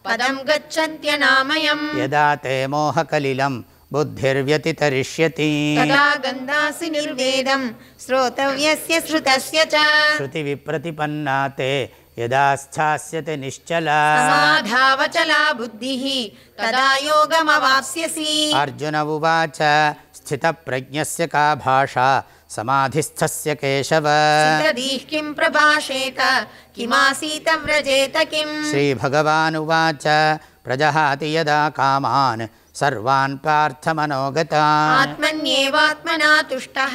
पदं गच्छन्त्यनामयम्। यदा ते मोहकलिलं बुद्धिर्व्यतितरिष्यति। तदा गन्धासि निर्वेदं श्रोतव्यस्य श्रुतस्य च। श्रुतिविप्रतिपन्ना ते यदा स्थास्यते निश्चला। समाधावचला बुद्धिः तदा योगमवाप्स्यसि। अर्जुन उवाच स्थितप्रज्ञस्य का भाषा समाधिस्थस्य केशव। किं प्रभाषेत किमासीत व्रजेत किम्? श्रीभगवानुवाच प्रजहाति यदा कामान् सर्वान् पार्थमनोगतान् आत्मन्येवात्मना तुष्टः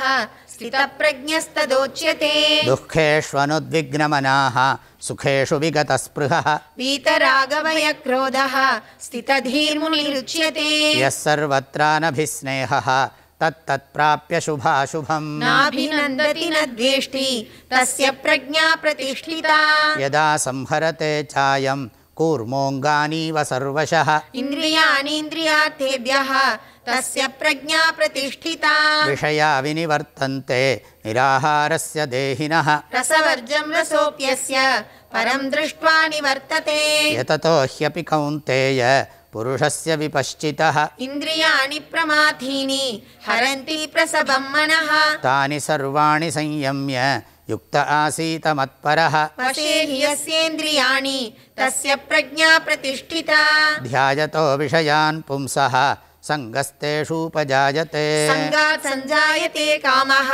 स्थितप्रज्ञस्तदोच्यते। दुःखेष्वनुद्विग्नमनाः सुखेषु विगतस्पृहः। वीतरागवयक्रोधः स्थितधीर्मुनिरुच्यते। यः सर्वत्रानभिस्नेहः तत्तत्प्राप्य शुभाशुभम्। नाभिनन्दति न द्वेष्टि तस्य प्रज्ञा प्रतिष्ठिता। यदा संहरते चायम् कूर्मोऽङ्गानीव सर्वशः। इन्द्रियाणीन्द्रियार्थेभ्यः तस्य प्रज्ञा प्रतिष्ठिता। विषया विनिवर्तन्ते निराहारस्य देहिनः। रसवर्जं रसोऽप्यस्य परं दृष्ट्वा निवर्तते। यततो ह्यपि कौन्तेय पुरुषस्य विपश्चितः। इन्द्रियाणि प्रमाथीनि हरन्ति प्रसभं मनः। तानि सर्वाणि संयम्य युक्त आसीत मत्परः वशे यस्येन्द्रियाणि तस्य प्रज्ञा प्रतिष्ठिता। ध्यायतो विषयान् पुंसः सङ्गस्तेषूपजायते सङ्गात् सञ्जायते कामः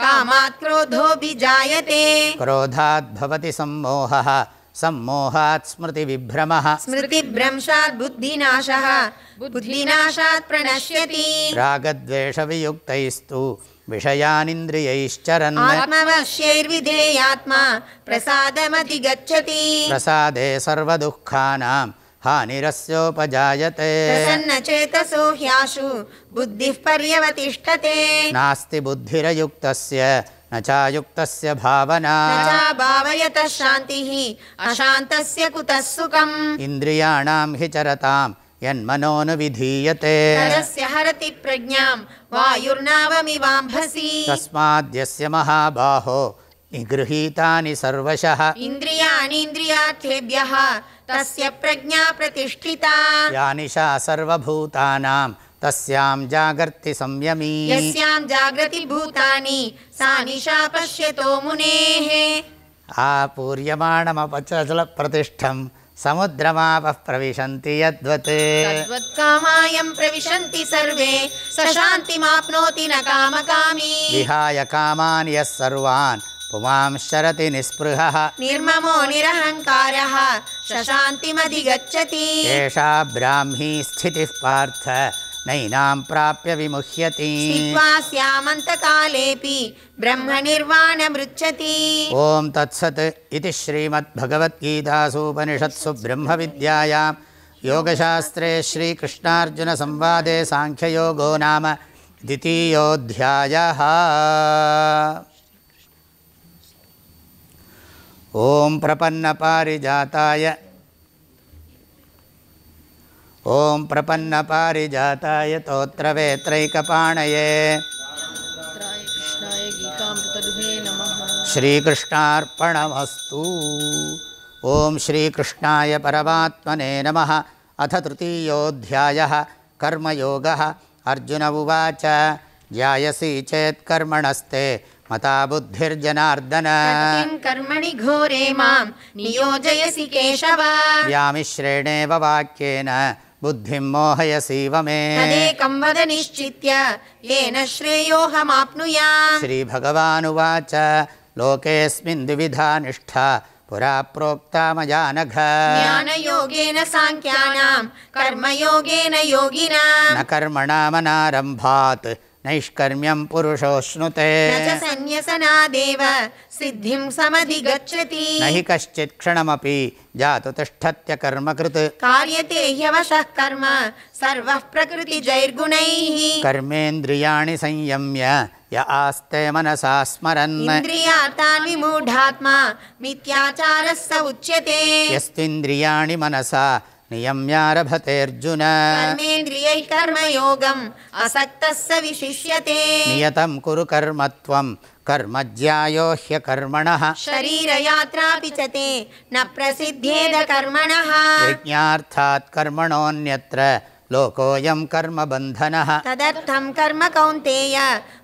कामात् क्रोधोऽभिजायते क्रोधात् भवति सम्मोहः सम्मोहात् स्मृतिविभ्रमः। स्मृतिभ्रंशात् बुद्धिनाशः बुद्धिनाशात् प्रणश्यति। रागद्वेषवियुक्तैस्तु विषयानिन्द्रियैश्चरन्। आत्मवश्यैर्विधेयात्मा प्रसादमधिगच्छति। प्रसादे सर्वदुःखानां हानिरस्योपजायते। प्रसन्नचेतसो ह्याशु बुद्धिः पर्यवतिष्ठते। नास्ति बुद्धिरयुक्तस्य न चायुक्तस्य भावना। न चाभावयतः शान्तिः अशान्तस्य कुतः सुखम्। इन्द्रियाणां हि चरतां यन्मनोनुविधीयते नरस्य हरति प्रज्ञां वायुर्नावमिवाम्भसि। तस्माद्यस्य महाबाहो निगृहीतानि सर्वशः। इन्द्रियाणीन्द्रियार्थेभ्यः तस्य प्रज्ञा प्रतिष्ठिता। या निशा सर्वभूतानां तस्यां जागर्ति संयमी। यस्यां जागृति भूतानि सा निशा पश्यतो मुनेः। आपूर्यमाणमपचलप्रतिष्ठं समुद्रमापः प्रविशन्ति यद्वत्। तद्वत्कामायं प्रविशन्ति सर्वे स शान्तिमाप्नोति न कामकामी। विहाय कामान् यः सर्वान् पुमां शरति निःस्पृहः। निर्ममो निरहङ्कारः। शशान्तिमधिगच्छति। एषा ब्राह्मी स्थितिः पार्थ नैनां प्राप्य विमुह्यति। स्यामन्तकालेऽपि ब्रह्मनिर्वाणमृच्छति ॐ तत्सत् इति श्रीमद्भगवद्गीतासूपनिषत्सु ब्रह्मविद्यायां योगशास्त्रे श्रीकृष्णार्जुनसंवादे साङ्ख्ययोगो नाम द्वितीयोऽध्यायः। ॐ प्रपन्नपारिजाताय ॐ प्रपन्नपारिजाताय तोत्रवेत्रैकपाणये। श्रीकृष्णार्पणमस्तु। ॐ श्रीकृष्णाय परमात्मने नमः। अथ तृतीयोऽध्यायः कर्मयोगः। अर्जुन उवाच ज्यायसि चेत् कर्मणस्ते। मता बुद्धिर्जनार्दन कर्मणि घोरे मां नियोजयसि केशव। व्यामिश्रेणेव वाक्येन बुद्धिं मोहयसीव मे तदेकं वद निश्चित्य येन श्रेयोऽहमाप्नुयाम्। श्रीभगवानुवाच लोकेऽस्मिन् द्विविधा निष्ठा पुरा प्रोक्ता मया नघ ज्ञानयोगेन साङ्ख्यानां कर्मयोगेन योगिनां न कर्मणामनारम्भात् नैष्कर्म्यं पुरुषोऽश्नुते न च सन्न्यसनादेव सिद्धिं समधिगच्छति। न हि कश्चित् क्षणमपि जातु तिष्ठत्यकर्मकृत् कार्यते ह्यवशः कर्म सर्वः प्रकृतिजैर्गुणैः। कर्मेन्द्रियाणि संयम्य य आस्ते मनसा स्मरन्। इन्द्रियार्थान् विमूढात्मा मिथ्याचारः स उच्यते। यस्त्विन्द्रियाणि मनसा नियम्यारभतेऽर्जुन। कर्मेन्द्रियैः कर्मयोगम् असक्तः स विशिष्यते। नियतं कुरु कर्म त्वं कर्मज्यायो ह्यकर्मणः शरीरयात्रापि च ते न प्रसिद्ध्येद कर्मणः। यज्ञार्थात् कर्मणोऽन्यत्र लोकोऽयं कर्मबन्धनः तदर्थं कर्म कौन्तेय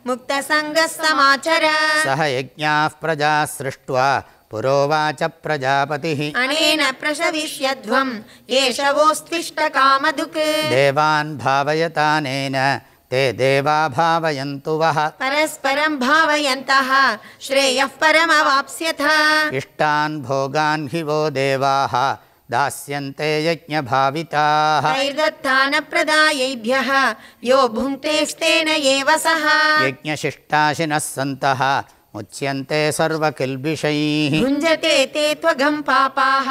मुक्तसङ्गः समाचर। सह यज्ञाः प्रजा सृष्ट्वा पुरोवाच प्रजापतिः। अनेन प्रशविष्यध्वम् एष वोस्तिष्ठ कामधुक् देवान् भावयतानेन ते देवा भावयन्तु वः। परस्परं भावयन्तः श्रेयः परमवाप्स्यथ। इष्टान् भोगान् हि वो देवाः दास्यन्ते यज्ञभाविताः। तैर्दत्तानप्रदायैभ्यः यो भुङ्क्तेस्तेन एव सः। यज्ञशिष्टाशिनः सन्तः मुच्यन्ते सर्वकिल्बिषैः। भुञ्जते ते त्वघम् पापाः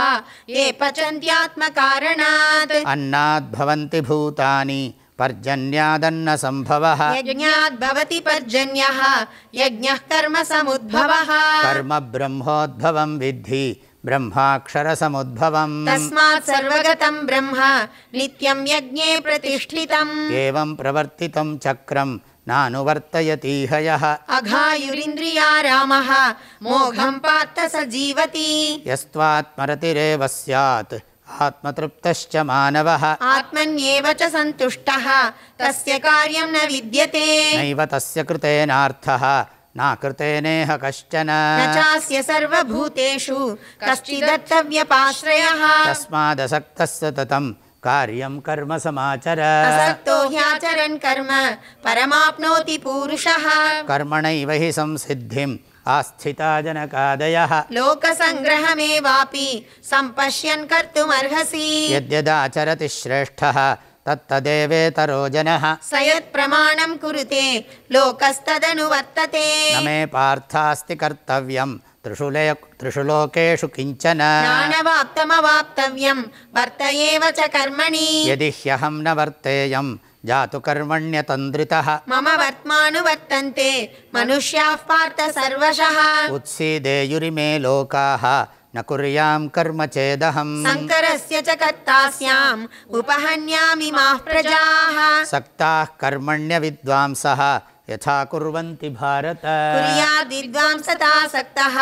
ये पचन्त्यात्मकारणात्। अन्नाद्भवन्ति भूतानि पर्जन्यादन्नसम्भवः यज्ञात् भवति पर्जन्यः यज्ञः कर्म समुद्भवः। कर्म ब्रह्मोद्भवं विद्धि ब्रह्माक्षरसमुद्भवम् तस्मात् सर्वगतं ब्रह्म नित्यं यज्ञे प्रतिष्ठितम्। एवं प्रवर्तितं चक्रं नानुवर्तयतीह यः। अघायुरिन्द्रिया रामः मोघं पार्थ स जीवति। यस्त्वात्मरतिरेव स्यात् आत्मतृप्तश्च मानवः। आत्मन्येव च सन्तुष्टः तस्य कार्यं न विद्यते। नैव तस्य कृतेनार्थः नाकृतेनेह कश्चन। न चास्य सर्वभूतेषु कश्चिदर्थव्यपाश्रयः। तस्मादसक्तः सततं कार्यं कर्म समाचर। असक्तो ह्याचरन् कर्म परमाप्नोति पूरुषः। कर्मणैव हि संसिद्धिम् आस्थिता जनकादयः लोकसङ्ग्रहमेवापि सम्पश्यन् कर्तुमर्हसि। यद्यदाचरति श्रेष्ठः तत्तदेवेतरो जनः। स यत्प्रमाणं कुरुते लोकस्तदनुवर्तते। न मे पार्थास्ति कर्तव्यं त्रिषु लोकेषु किञ्चन। ज्ञानवाप्तमवाप्तव्यं वर्त एव च कर्मणि। यदि ह्यहं न वर्तेयं जातु कर्मण्यतन्द्रितः। मम वर्त्मानुवर्तन्ते मनुष्याः पार्थ सर्वशः। उत्सीदेयुरिमे लोकाः न कुर्यां कर्म चेदहम्। शङ्करस्य च कर्तास्याम् उपहन्यामि माः प्रजाः। सक्ताः कर्मण्यविद्वांसः यथा कुर्वन्ति भारत। कुर्याद्विद्वांसता सक्तः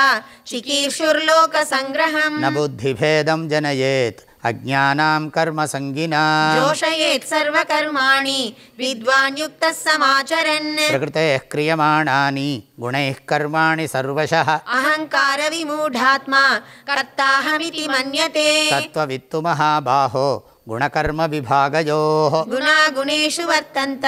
चिकीर्षुर्लोकसङ्ग्रहम् न बुद्धिभेदं जनयेत् अज्ञानां कर्मसङ्गिना जोषयेत् सर्वकर्माणि विद्वान् युक्तः समाचरन्। प्रकृतेः क्रियमाणानि गुणैः कर्माणि सर्वशः। अहङ्कारविमूढात्मा कर्ताहमिति मन्यते। तत्त्ववित्तु महाबाहो गुणकर्मविभागयोः गुणागुणेषु वर्तन्त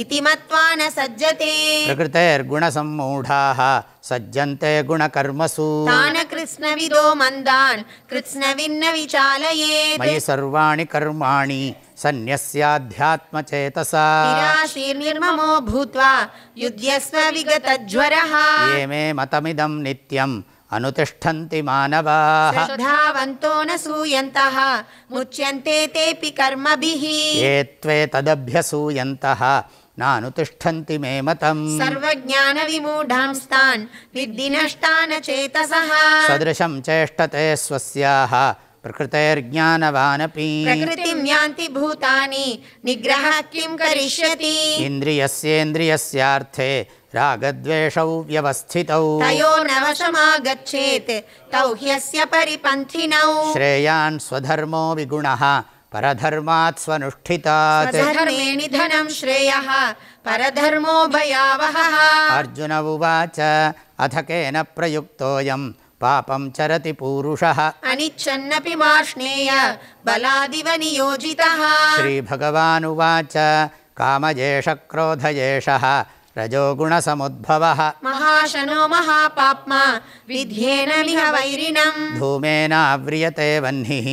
इति मत्वा न सज्जते। प्रकृतेर्गुणसम्मूढाः सज्जन्ते गुणकर्मसु। तान् कृत्स्नविदो मन्दान् कृत्स्नविन्न विचालयेत् मयि सर्वाणि कर्माणि सन्न्यस्याध्यात्मचेतसा। निराशीर्निर्ममो भूत्वा युध्यस्व विगतज्वरः। ये मे मतमिदं नित्यम् अनुतिष्ठन्ति मानवाः। श्रद्धावन्तो न सूयन्तः मुच्यन्ते तेऽपि कर्मभिः। ये त्वे तदभ्यसूयन्तः नानुतिष्ठन्ति मे मतम्। सर्वज्ञानविमूढांस्तान् विद्धि नष्टान चेतसः सदृशं चेष्टते स्वस्याः प्रकृतेर्ज्ञानवानपि। प्रकृतिं यान्ति भूतानि निग्रहः किं करिष्यति? इन्द्रियस्येन्द्रियस्यार्थे रागद्वेषौ व्यवस्थितौ। तयो न वशमागच्छेत् तौ ह्यस्य परिपन्थिनौ। श्रेयान् स्वधर्मो विगुणः परधर्मात् स्वनुष्ठितात्। निधनं श्रेयः परधर्मो भयावहः। अर्जुन उवाच अथ केन प्रयुक्तोऽयं पापं चरति पूरुषः। अनिच्छन्नपि मार्ष्णेय बलादिव नियोजितः। श्रीभगवानुवाच कामजेष क्रोधयेषः रजोगुणसमुद्भवः। महाशनो महापाप्मा विध्येन मिह वैरिणम्। धूमेनाव्रियते वह्निः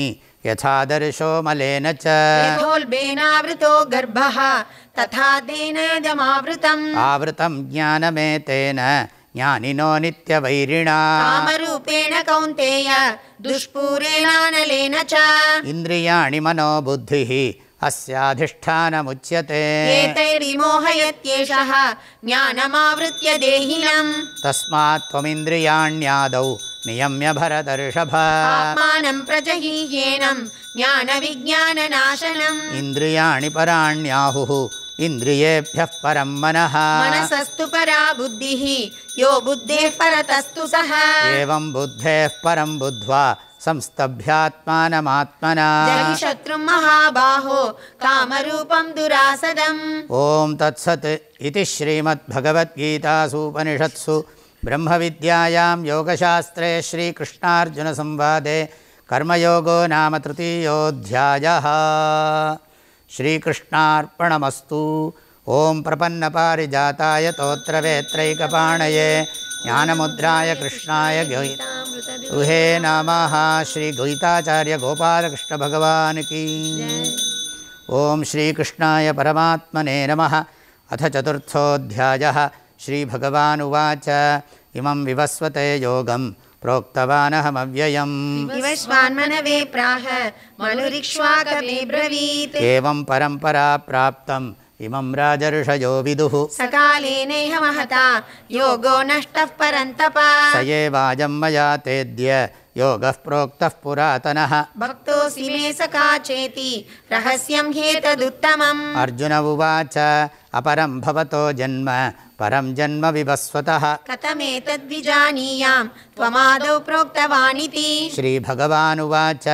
यथादर्शो मलेन च। यथोल्बेनावृतो गर्भः तथा तेनेदमावृतम् आवृतं ज्ञानमेतेन ज्ञानिनो नित्यवैरिणा। कामरूपेण कौन्तेय दुष्पूरेणानलेन च। इन्द्रियाणि मनोबुद्धिः अस्याधिष्ठानमुच्यते। एतैर्विमोहयत्येषः ज्ञानमावृत्य देहिनम्। तस्मात् त्वमिन्द्रियाण्यादौ नियम्य आत्मानं प्रजहीह्येनं ज्ञानविज्ञाननाशनम्। इन्द्रियाणि पराण्याहुः इन्द्रियेभ्यः परं मनः। मनसस्तु परा बुद्धिः यो बुद्धेः परतस्तु सः। एवं बुद्धेः परं बुद्ध्वा संस्तभ्यात्मानमात्मना। शत्रुं महाबाहो कामरूपं दुरासदम्। ॐ तत्सत् इति श्रीमद्भगवद्गीतासूपनिषत्सु। ब्रह्मविद्यायां योगशास्त्रे श्रीकृष्णार्जुनसंवादे कर्मयोगो नाम तृतीयोऽध्यायः। श्रीकृष्णार्पणमस्तु। ॐ प्रपन्नपारिजाताय तोत्रवेत्रैकपाणये ज्ञानमुद्राय कृष्णाय गृहे नमः श्रीगीताचार्यगोपालकृष्णभगवान् की। ॐ श्रीकृष्णाय परमात्मने नमः। अथ चतुर्थोऽध्यायः। श्रीभगवानुवाच इमं विवस्वते योगं प्रोक्तवानहमव्ययम्। विवश्वान्मनवे प्राह। मनुरिक्ष्वाकवे ब्रवीत्। एवं परम्परा प्राप्तम्। इमं राजर्षयो विदुः। सकालेनेह महता योगो नष्टः परन्तप। स एवाजं मया तेद्य योगः प्रोक्तः पुरातनः। भक्तोऽसि मे सखा चेति रहस्यं ह्येतदुत्तमम् अर्जुन उवाच अपरं भवतो जन्म परं जन्म विवस्वतः। कथमेतद्विजानीयां त्वमादौ प्रोक्तवानिति। श्रीभगवानुवाच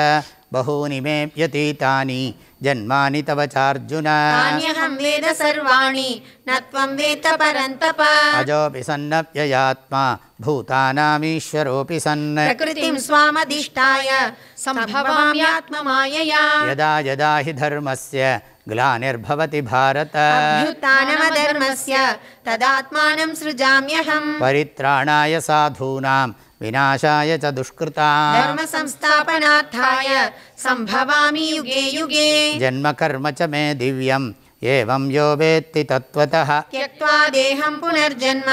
बहूनि मे व्यतीतानि जन्मानि तव चार्जुन। तान्यहं वेद सर्वाणि न त्वं वेत्त परन्तप। अजोऽपि सन्नव्ययात्मा भूतानामीश्वरोऽपि सन्। प्रकृतिं स्वामधिष्ठाय सम्भवाम्यात्ममायया। यदा यदा हि धर्मस्य ग्लानिर्भवति भारत। अभ्युत्थानमधर्मस्य तदात्मानं सृजाम्यहम्। परित्राणाय साधूनां विनाशाय च दुष्कृताम् धर्मसंस्थापनार्थाय सम्भवामि युगे युगे। जन्मकर्म च मे दिव्यम् एवं यो वेत्ति तत्त्वतः। त्यक्त्वा देहं पुनर्जन्म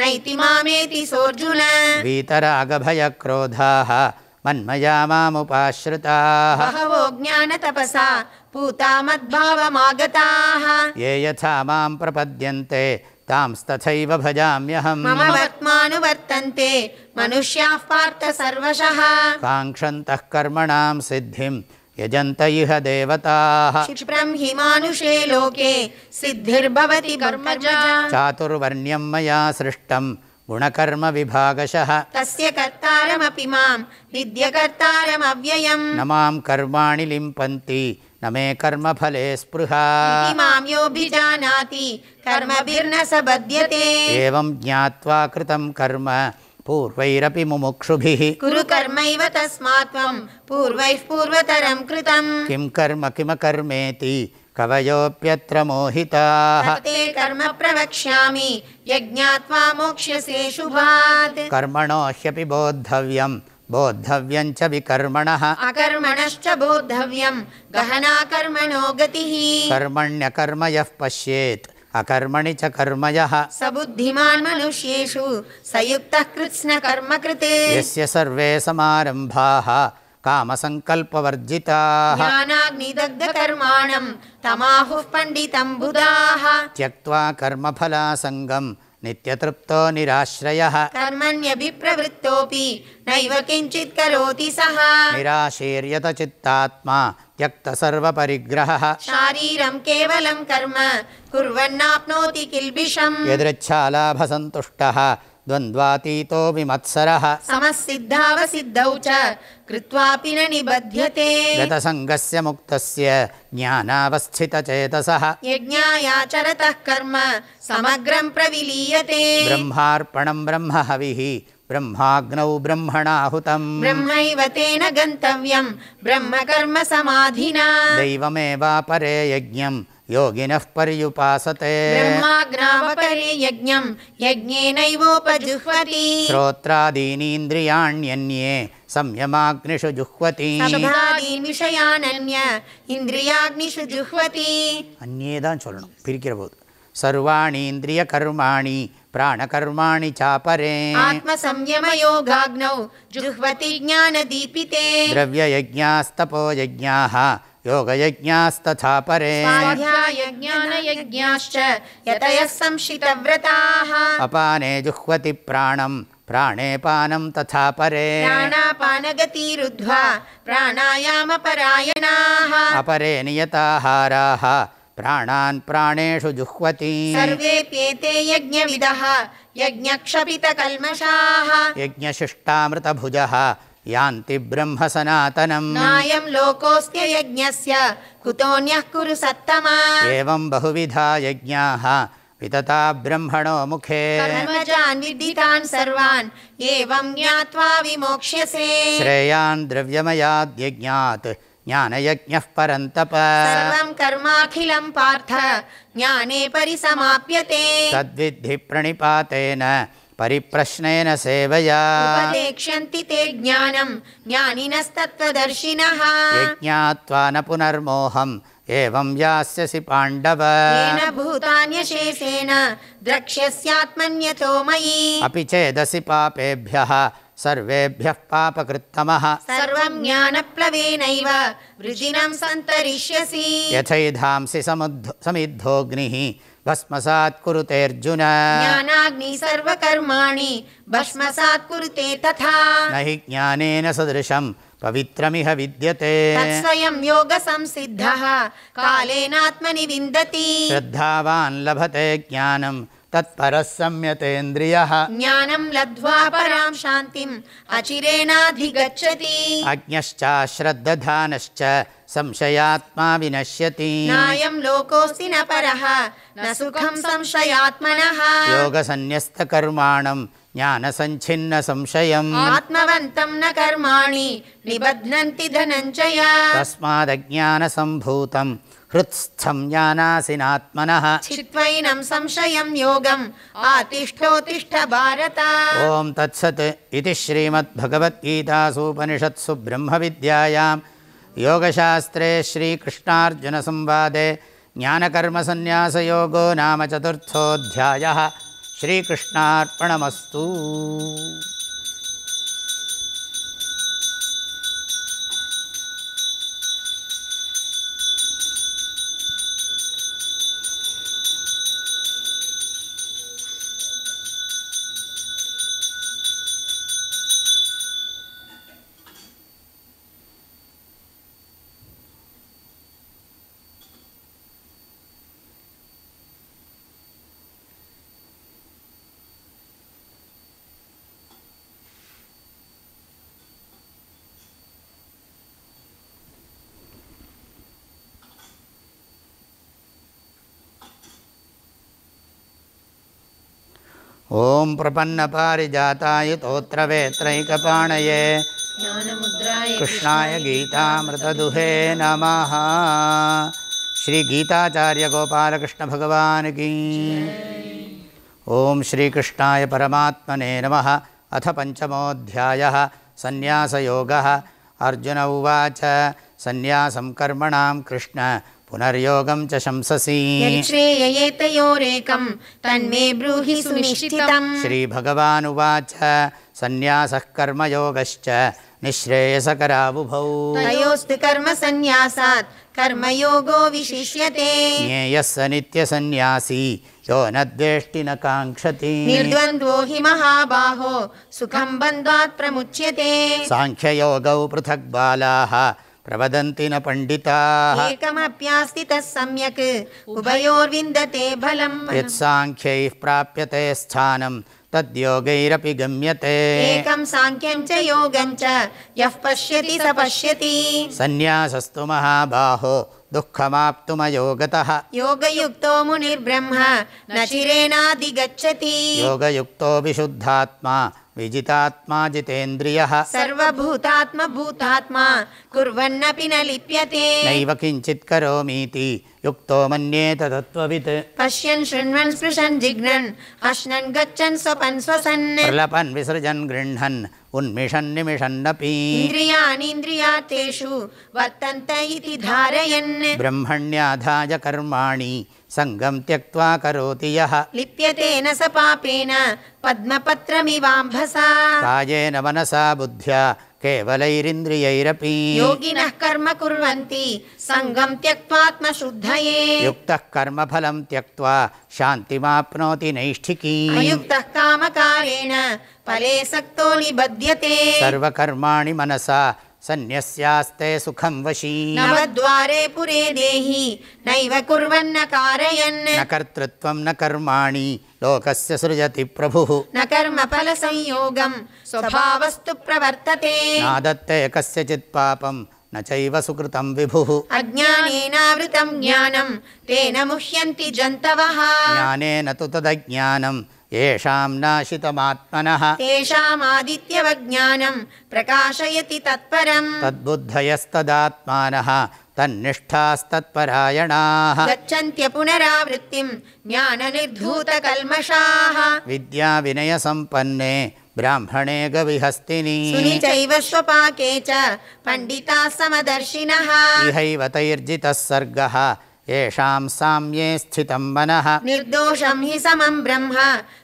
नैति मामेति सोऽर्जुन। वीतरागभयक्रोधाः मन्मया मामुपाश्रिताः। बहवो ज्ञानतपसा पूता मद्भावमागताः। ये यथा मां प्रपद्यन्ते तांस्तथैव भजाम्यहम्। मम वर्त्मानुवर्तन्ते मनुष्याः पार्थ सर्वशः। काङ्क्षन्तः कर्मणां सिद्धिं यजन्त इह देवताः। क्षिप्रं हि मानुषे लोके सिद्धिर्भवति कर्मजा। चातुर्वर्ण्यं मया सृष्टं गुणकर्मविभागशः तस्य कर्तारमपि मां विद्यकर्तारमव्ययम्। न मां कर्माणि लिम्पन्ति न मे कर्मफले स्पृहा। इति मां योऽभिजानाति। कर्मभिर्न स बध्यते। एवं ज्ञात्वा कृतं कर्म पूर्वैरपि मुमुक्षुभिः। कुरु कर्मैव तस्मात् त्वं। पूर्वैः पूर्वतरं कृतं किं कर्म किमकर्मेति? कवयोऽप्यत्र मोहिताः। ते कर्म प्रवक्ष्यामि। यज्ञात्वा मोक्ष्यसे शुभात्। कर्मणो ह्यपि बोद्धव्यं बोद्धव्यं च विकर्मणः। अकर्मणश्च बोद्धव्यं। गहना कर्मणो गतिः। कर्मण्यकर्म यः पश्येत्। अकर्मणि च कर्म यः स बुद्धिमान् मनुष्येषु। स युक्तः कृत्स्न कृत् यस्य सर्वे समारम्भाः कामसङ्कल्पवर्जिताः। ज्ञानाग्निदग्धकर्माणं तमाहुः पण्डितं बुधाः। त्यक्त्वा कर्मफलासङ्गं नित्यतृप्तो निराश्रयः। कर्मण्यभिप्रवृत्तोऽपि नैव किञ्चित् करोति सः। निराशीर्यतचित्तात्मा त्यक्तसर्वपरिग्रहः। शारीरं केवलं कर्म कुर्वन्नाप्नोति किल्बिषम्। यदृच्छालाभसन्तुष्टः। द्वन्द्वातीतो विमत्सरः। समसिद्धावसिद्धौ च कृत्वापि न निबध्यते। गतसङ्गस्य मुक्तस्य ज्ञानावस्थितचेतसः। यज्ञायाचरतः कर्म समग्रं प्रविलीयते। ब्रह्मार्पणं ब्रह्महविः ब्रह्माग्नौ ब्रह्मणाहुतम्। ब्रह्मैव तेन गन्तव्यं ब्रह्मकर्म समाधिना दैवमेवापरे यज्ञं योगिनः पर्युपासते ब्रह्माग्नावकरे यज्ञं यज्ञेनैवोपजुह्वति श्रोत्रादीनीन्द्रियाण्यन्ये संयमाग्निषु जुह्वति शब्दादीन् विषयानन्य इन्द्रियाग्निषु जुह्वति அந்நே தான் சொல்லணும் பிரிக்கிற போது சர்வாணீந்திரிய கர்மாணி பிராணகர்மாணி சாப்பரே आत्मसंयमयोगाग्नौ जुह्वति ज्ञानदीपिते திரவியயஜாஸ்தபோ योगयज्ञास्तथा परे। संशितव्रताः। अपाने जुह्वति प्राणम् प्राणेपानं तथा परे। तथा प्राणायामपरायणाः। अपरे नियताहाराः प्राणान् प्राणेषु जुह्वति। यज्ञविदः यज्ञक्षपितकल्मषाः। यज्ञशिष्टामृतभुजः यान्ति ब्रह्म सनातनम् नायं लोकोऽस्त्य यज्ञस्य कुतोऽन्यः कुरु सत्तमा। एवं बहुविधा यज्ञाः वितता ब्रह्मणो मुखे। कर्मजान् विद्धितान् सर्वान् एवं ज्ञात्वा विमोक्ष्यसे। श्रेयान् द्रव्यमयाद्यज्ञात् ज्ञानयज्ञः परन्तप। सर्वं कर्माखिलं पार्थ ज्ञाने परिसमाप्यते। तद्विद्धि प्रणिपातेन परिप्रश्नेन सेवया। उपदेक्ष्यन्ति ते ज्ञानं। ज्ञानिनस्तत्त्वदर्शिनः। यज्ञात्वा न पुनर्मोहम् एवं यास्यसि पाण्डव। भूतान्यशेषेण द्रक्ष्यस्यात्मन्यतो मयि। अपि चेदसि पापेभ्यः सर्वेभ्यः पापकृत्तमः। सर्वं ज्ञानप्लवेनैव वृजिनं सन्तरिष्यसि। यथैधांसि समुद्ध समिद्धोऽग्निः भस्मसात् कुरुतेऽर्जुन ज्ञानाग्नि सर्वकर्माणि भस्मसात् कुरुते तथा। न हि ज्ञानेन सदृशं पवित्रमिह विद्यते। तत्स्वयं योगसंसिद्धः कालेनात्मनि विन्दति। श्रद्धावान् लभते ज्ञानं तत्परः संयतेन्द्रियः। ज्ञानं लब्ध्वा परां शान्तिम् अचिरेणाधिगच्छति। अज्ञश्चाश्रद्दधानश्च संशयात्मा विनश्यति। नायं लोकोऽस्ति न परः न सुखं संशयात्मनः। योगसन्न्यस्तकर्माणं ज्ञानसञ्छिन्नसंशयम् आत्मवन्तं न कर्माणि निबध्नन्ति धनञ्जय तस्मादज्ञानसम्भूतं हृत्स्थं ज्ञानासिनात्मनः। चित्वैनं संशयं योगम् आतिष्ठोतिष्ठ भारत। ॐ तत्सत् इति श्रीमद्भगवद्गीतासूपनिषत्सु ब्रह्मविद्यायां योगशास्त्रे श्रीकृष्णार्जुनसंवादे ज्ञानकर्मसन्न्यासयोगो नाम चतुर्थोऽध्यायः। श्रीकृष्णार्पणमस्तु ॐ प्रपन्नपारिजाताय तोत्रवेत्रैकपाणये कृष्णाय गीतामृतदुहे नमः। श्रीगीताचार्यगोपालकृष्णभगवान् की। ॐ श्रीकृष्णाय परमात्मने नमः। अथ पञ्चमोऽध्यायः। सन्न्यासयोगः। अर्जुन उवाच। सन्न्यासं कर्मणां कृष्ण। पुनर्योगं च शंससि। यच्छ्रेययेतयोरेकं तन्मे ब्रूहि सुनिश्चितम्। श्रीभगवानुवाच सन्न्यासः कर्मयोगश्च निःश्रेयसकरावुभौ। तयोस्तु कर्म कर्मयोगो विशिष्यते। ज्ञेयः स नित्यसन्न्यासी यो न द्वेष्टि न काङ्क्षति। निर्द्वन्द्वो हि महाबाहो सुखं बन्ध्वात् प्रमुच्यते। साङ्ख्ययोगौ पृथक् बालाः प्रवदन्ति न पण्डिताः। एकमप्यास्ति तः सम्यक्। उभयोर्विन्दते फलम्। यत्साङ्ख्यैः प्राप्यते स्थानं तद्योगैरपि गम्यते। एकं साङ्ख्यं च योगं च यः पश्यति स पश्यति। सन्न्यासस्तु महाबाहो दुःखमाप्तुमयोगतः। योगयुक्तो मुनिर्ब्रह्म न चिरेणाधिगच्छति योगयुक्तो विशुद्धात्मा विजितात्मा जितेन्द्रियः। सर्वभूतात्मभूतात्मा कुर्वन्नपि न लिप्यते। नैव किञ्चित् करोमीति युक्तो मन्येत तत्त्ववित् पश्यन् शृण्वन् स्पृशन् जिघ्नन् अश्नन् गच्छन् स्वपन् स्वसन्। प्रलपन् विसृजन् गृह्णन् उन्मिषन् निमिषन्नपि। इन्द्रियाणीन्द्रियार्थेषु वर्तन्त इति धारयन्। ब्रह्मण्याधाय कर्माणि सङ्गं त्यक्त्वा करोति यः। लिप्यते न स पापेन पद्मपत्रमिवाम्भसा। कायेन मनसा बुद्ध्या केवलैरिन्द्रियैरपि योगिनः कर्म कुर्वन्ति सङ्गं त्यक्त्वात्मशुद्धये। युक्तः कर्मफलं त्यक्त्वा शान्तिमाप्नोति नैष्ठिकी। अयुक्तः कामकारेण फले सक्तो निबध्यते। सर्वकर्माणि मनसा सन्न्यस्यास्ते सुखं वशी। नवद्वारे पुरे देहि नैव कुर्वन्न कारयन्। न कर्तृत्वं न कर्माणि लोकस्य सृजति प्रभुः। न कर्मफलसंयोगं स्वभावस्तु प्रवर्तते। नादत्ते कस्यचित् पापं न चैव सुकृतं विभुः। अज्ञानेनावृतं ज्ञानं तेन मुह्यन्ति जन्तवः। ज्ञानेन तु तदज्ञानं येषां नाशितमात्मनः तेषामादित्यवज्ञानं प्रकाशयति तत्परम्। तद्बुद्धयस्तदात्मानः तन्निष्ठास्तत्परायणाः। गच्छन्त्य पुनरावृत्तिं ज्ञाननिर्धूतकल्मषाः। विद्याविनयसम्पन्ने ब्राह्मणे गविहस्तिनी। चैव स्वपाके च पण्डिताः समदर्शिनः। इहैव तैर्जितः सर्गः येषां साम्ये स्थितं मनः। निर्दोषं हि समं ब्रह्म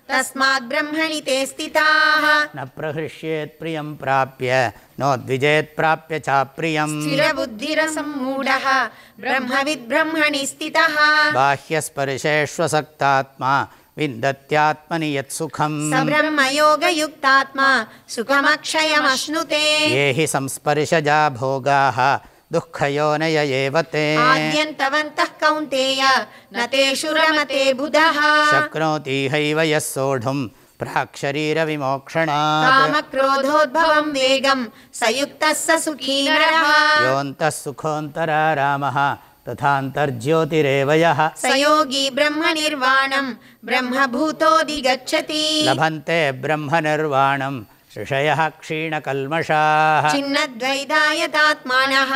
तस्मात् ब्रह्मणि ते स्थिताः। न प्रहृष्येत् प्रियं प्राप्य नोद्विजेत् प्राप्य चाप्रियम्। स्थिरबुद्धिरसम्मूढः ब्रह्मविद् ब्रह्मणि स्थितः। बाह्यस्पर्शेष्वसक्तात्मा विन्दत्यात्मनि यत्सुखम् स ब्रह्मयोगयुक्तात्मा सुखमक्षयमश्नुते। ये हि संस्पर्शजा भोगाः दुःखयोनय एव ते। आद्यन्तवन्तः कौन्तेय न तेषु रमते बुधः। शक्नोति हैव यः सोढुम् प्राक्शरीरविमोक्षणात्। कामक्रोधोद्भवं वेगं स युक्तः स सुखी योऽन्तः सुखोऽन्तरारामः तथान्तर्ज्योतिरेव यः। स योगी ब्रह्मनिर्वाणं ब्रह्मभूतोऽधिगच्छति लभन्ते ब्रह्मनिर्वाणम् ऋषयः क्षीणकल्मषाः। छिन्नद्वैधायतात्मानः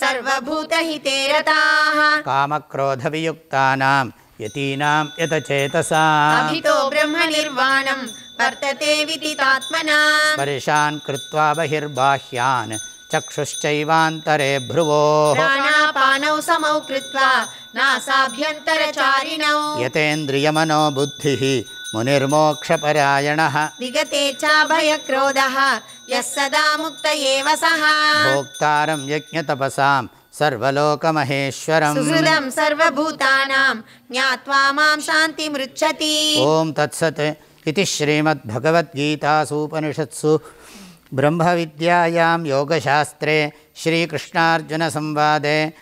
सर्वभूतहिते रताः कामक्रोधवियुक्तानां यतीनां यतचेतसाम्। अभितो ब्रह्मनिर्वाणं वर्तते विदितात्मना स्पर्शान् कृत्वा बहिर्बाह्यान् चक्षुश्चैवान्तरे भ्रुवोः। प्राणापानौ समौ कृत्वा नासाभ्यन्तरचारिणौ। यतेन्द्रियमनो बुद्धिः मुनिर्मोक्षपरायणः। विगते चाभयक्रोधः यः सदा मुक्त एव सः। भोक्तारं यज्ञतपसां सर्वलोकमहेश्वरम्। सुहृदं सर्वभूतानां ज्ञात्वा मां शान्तिमृच्छति ॐ तत्सत् इति श्रीमद्भगवद्गीतासूपनिषत्सु। ब्रह्मविद्यायां योगशास्त्रे श्रीकृष्णार्जुनसंवादे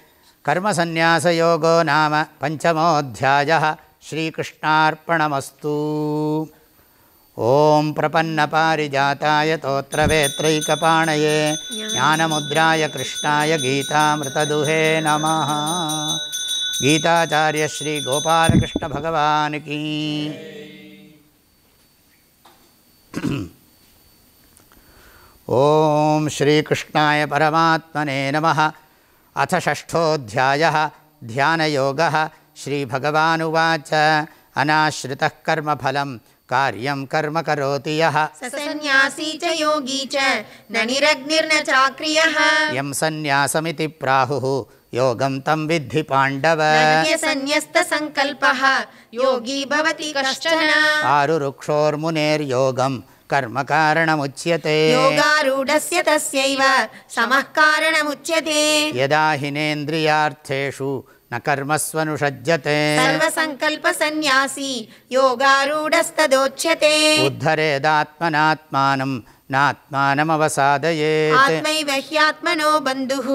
कर्मसन्न्यासयोगो नाम पञ्चमोऽध्यायः श्रीकृष्णार्पणमस्तु। ॐ प्रपन्नपारिजाताय तोत्रवेत्रैकपाणये, ज्ञानमुद्राय कृष्णाय गीतामृतदुहे नमः। गीताचार्य श्रीगोपालकृष्णभगवान् की। ॐ श्रीकृष्णाय परमात्मने नमः। अथ षष्ठोऽध्यायः, ध्यानयोगः। श्रीभगवानुवाच। अनाश्रितः कर्मफलं कार्यं कर्म करोति यः। सन्न्यासी च योगी च न निरग्निर्न चाक्रियः। यं सन्न्यासमिति प्राहुः योगं तं विद्धि पाण्डव। सन्न्यस्तसङ्कल्पः योगी भवति कश्चन। आरुरुक्षोर्मुनेर्योगं कर्मकारणमुच्यते योगारूढस्य तस्यैव समः कारणमुच्यते। यदा हिनेन्द्रियार्थेषु न कर्मस्वनुषज्यते। सर्वसङ्कल्पसन्न्यासी योगारूढस्तदोच्यते। उद्धरेदात्मनात्मानं नात्मानमवसादयेत्। आत्मैव ह्यात्मनो बन्धुः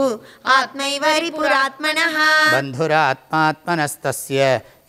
आत्मैव रिपुरात्मनः बन्धुरात्मात्मनस्तस्य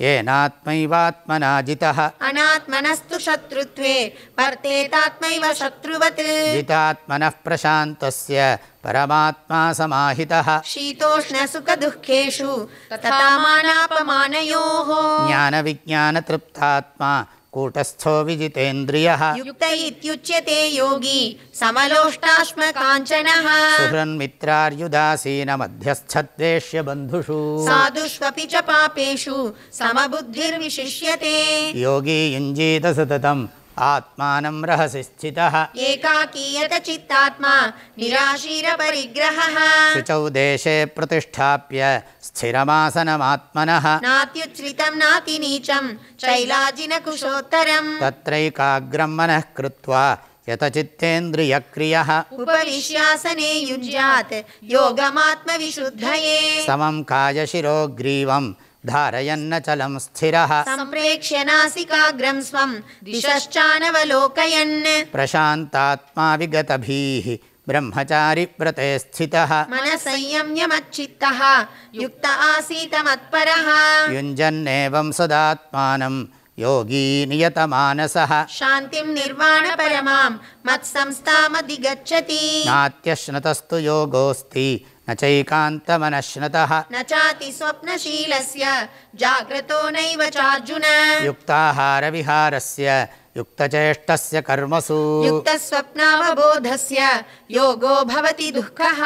येनात्मैवात्मना जितः अनात्मनस्तु शत्रुत्वे वर्तेतात्मैव शत्रुवत्। जितात्मनः प्रशान्तस्य परमात्मा समाहितः। शीतोष्णसुखदुःखेषु तथा मानापमानयोः। ज्ञानविज्ञानतृप्तात्मा कूटस्थो विजितेन्द्रियः। युक्त इत्युच्यते योगी समलोष्टाश्मकाञ्चनः। सुहृन्मित्रार्युदासीनमध्यस्थद्वेष्य बन्धुषु। साधुष्वपि च पापेषु समबुद्धिर्विशिष्यते। योगी युञ्जीत सततम् आत्मानं रहसि स्थितः एकाकीयत चित्तात्मा निराशीरपरिग्रहः। शुचौ देशे प्रतिष्ठाप्य स्थिरमासनमात्मनः। नात्युच्छ्रितं नातिनीचं चैलाजिनकुशोत्तरम्। तत्रैकाग्रं मनः कृत्वा यतचित्तेन्द्रियक्रियः उपविश्यासने युञ्ज्यात् योगमात्मविशुद्धये। समं कायशिरोग्रीवं धारयन्नचलं स्थिरः। सम्प्रेक्ष्य नासिकाग्रं स्वं दिशश्चानवलोकयन्। प्रशान्तात्मा विगतभीः ब्रह्मचारिव्रते स्थितः। मनसंयम्यमच्चित्तः युक्त आसीत मत्परः युञ्जन्नेवं सदात्मानं योगी नियतमानसः। शान्तिं निर्वाणपरमां मत्संस्थामधिगच्छति। नात्यश्नतस्तु योगोऽस्ति न चैकान्तमनश्नतः। न चाति स्वप्नशीलस्य जाग्रतो नैव चार्जुन। युक्ताहारविहारस्य युक्तचेष्टस्य कर्मसु। युक्तस्वप्नावबोधस्य योगो भवति दुःखः।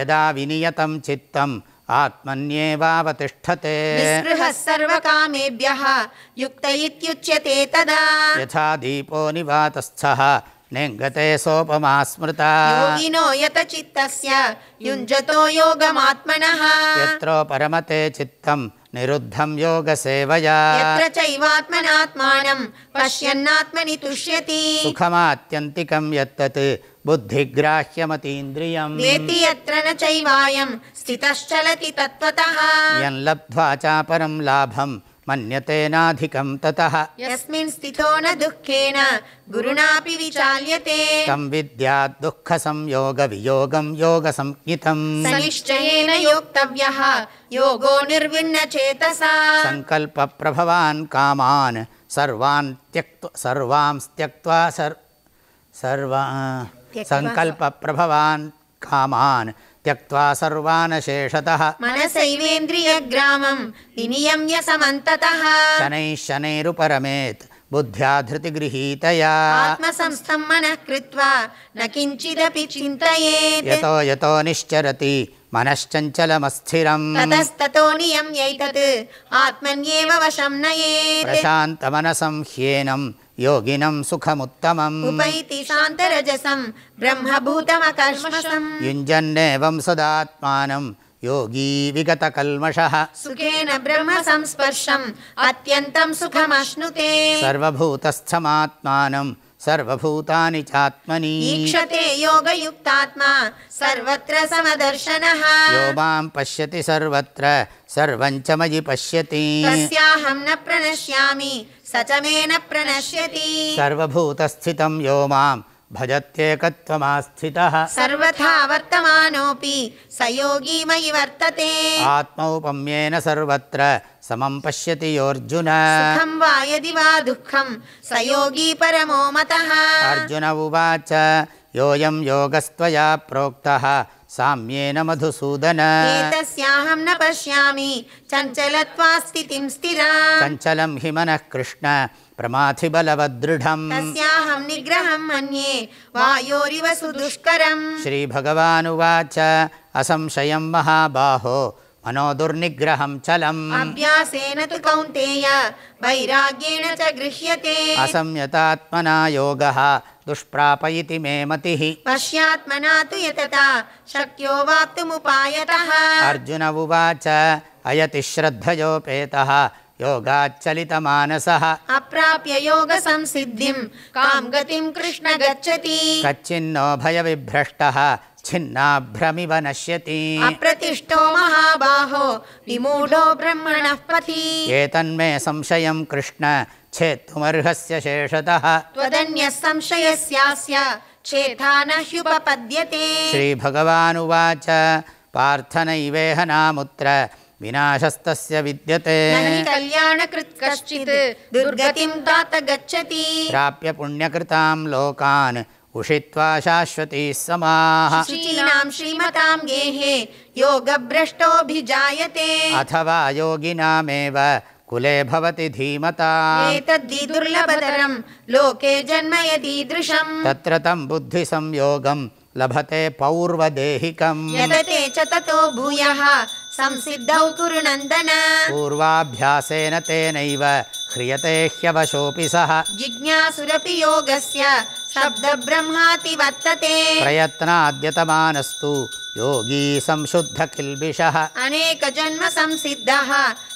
यदा विनियतं चित्तम् आत्मन्येवावतिष्ठते। निःस्पृहः सर्वकामेभ्यः युक्त इत्युच्यते तदा। यथा दीपो निवातस्थः नेङ्गते सोपमा स्मृता। योगिनो यतचित्तस्य युञ्जतो योगमात्मनः। यत्रो परमते चित्तं निरुद्धं योगसेवया। यत्र चैवात्मनात्मानं पश्यन्नात्मनि तुष्यति। सुखमात्यन्तिकं यत्तत् बुद्धिग्राह्यमतीन्द्रियम्। वेति यत्र न चैवायं स्थितश्चलति तत्त्वतः। यल्लब्ध्वा चापरं लाभं मन्यतेनाधिकं ततः। यस्मिन् स्थितो न दुःखेन गुरुणापि विचाल्यते। तं विद्यात् दुःखसंयोगवियोगं योगसंज्ञितम्। निश्चयेन योक्तव्यः योगो निर्विण्णचेतसा। सङ्कल्पप्रभवान् कामान् सर्वान् त्यक्त्वा सर्वांस् त्यक्त्वा सर् सर्वा सङ्कल्पप्रभवान् कामान् त्यक्त्वा सर्वान् शेषतः मनसैवेन्द्रियग्रामं विनियम्य समन्ततः शनैः शनैरुपरमेत्। बुद्ध्या धृतिगृहीतया। आत्मसंस्थं मनः कृत्वा न किञ्चिदपि चिन्तयेत्। यतो यतो निश्चरति। मनश्चञ्चलमस्थिरम्। ततस्ततो नियम्यैतत्। आत्मन्येव वशं नयेत्। प्रशान्तमनसं ह्येनं योगिनं सुखमुत्तमम्। उपैति शान्तरजसं ब्रह्मभूतमकल्मषम् युञ्जन्नेवं सदात्मानं योगी विगतकल्मषः। सुखेन ब्रह्म संस्पर्शम् अत्यन्तं सुखमश्नुते। सर्वभूतस्थमात्मानं सर्वभूतानि चात्मनि। ईक्षते योगयुक्तात्मा सर्वत्र समदर्शनः। यो मां पश्यति सर्वत्र सर्वं च मयि पश्यति। तस्याहं न प्रणश्यामि स च मे न प्रणश्यति। सर्वभूतस्थितं यो मां भजत्येकत्वमास्थितः। सर्वथा वर्तमानोऽपि स योगी मयि वर्तते। आत्मौपम्येन सर्वत्र समं पश्यति योऽर्जुन। सुखं वा यदि वा दुःखं स योगी परमो मतः। अर्जुन उवाच योऽयं योगस्त्वया प्रोक्तः साम्येन मधुसूदन। एतस्याहं न पश्यामि। चञ्चलत्वा स्थितिं स्थिरा। चञ्चलं हि मनः कृष्ण प्रमाथिबलवदृढम्। तस्याहं निग्रहं मन्ये वायोरिव सुदुष्करम्। श्रीभगवानुवाच असंशयं महाबाहो मनो दुर्निग्रहं चलम्। अभ्यासेन तु कौन्तेय वैराग्येण च गृह्यते। असंयतात्मना योगः दुष्प्राप इति मे मतिः। पश्यात्मना तु यतता शक्यो वाप्तुमुपायतः। अर्जुन उवाच अयति श्रद्धयोपेतः योगाच्चलितमानसः। अप्राप्य योगसंसिद्धिं कां गतिं कृष्ण गच्छति। कच्चिन्नो भयविभ्रष्टः छिन्नाभ्रमिव नश्यति। अप्रतिष्ठो महाबाहो विमूढो ब्रह्मणः पथि। एतन्मे संशयं कृष्ण छेत्तुमर्हस्य शेषतः। त्वदन्यः संशयस्यास्य चेथा न ह्युपपद्यते श्रीभगवानुवाच पार्थनैवेह नामुत्र विनाशस्तस्य विद्यते। कल्याणकृत् कश्चित् दुर्गतिं तात गच्छति। प्राप्य पुण्यकृतां लोकान् उषित्वा शाश्वतीः समाः। शुचीनां श्रीमतां गेहे योगभ्रष्टोऽभिजायते। अथवा योगिनामेव कुले भवति धीमता। एतद्धि दुर्लभतरं लोके जन्म तत्र तं बुद्धिसंयोगं लभते पौर्वदेहिकम्। यदते च ततो भूयः संसिद्धौ कुरु नन्दन पूर्वाभ्यासेन तेनैव ह्रियते ह्यवशोऽपि सः। जिज्ञासुरपि योगस्य शब्दब्रह्माति वर्तते प्रयत्नाद्यतमानस्तु योगी संशुद्धकिल्बिषः। अनेकजन्म संसिद्धः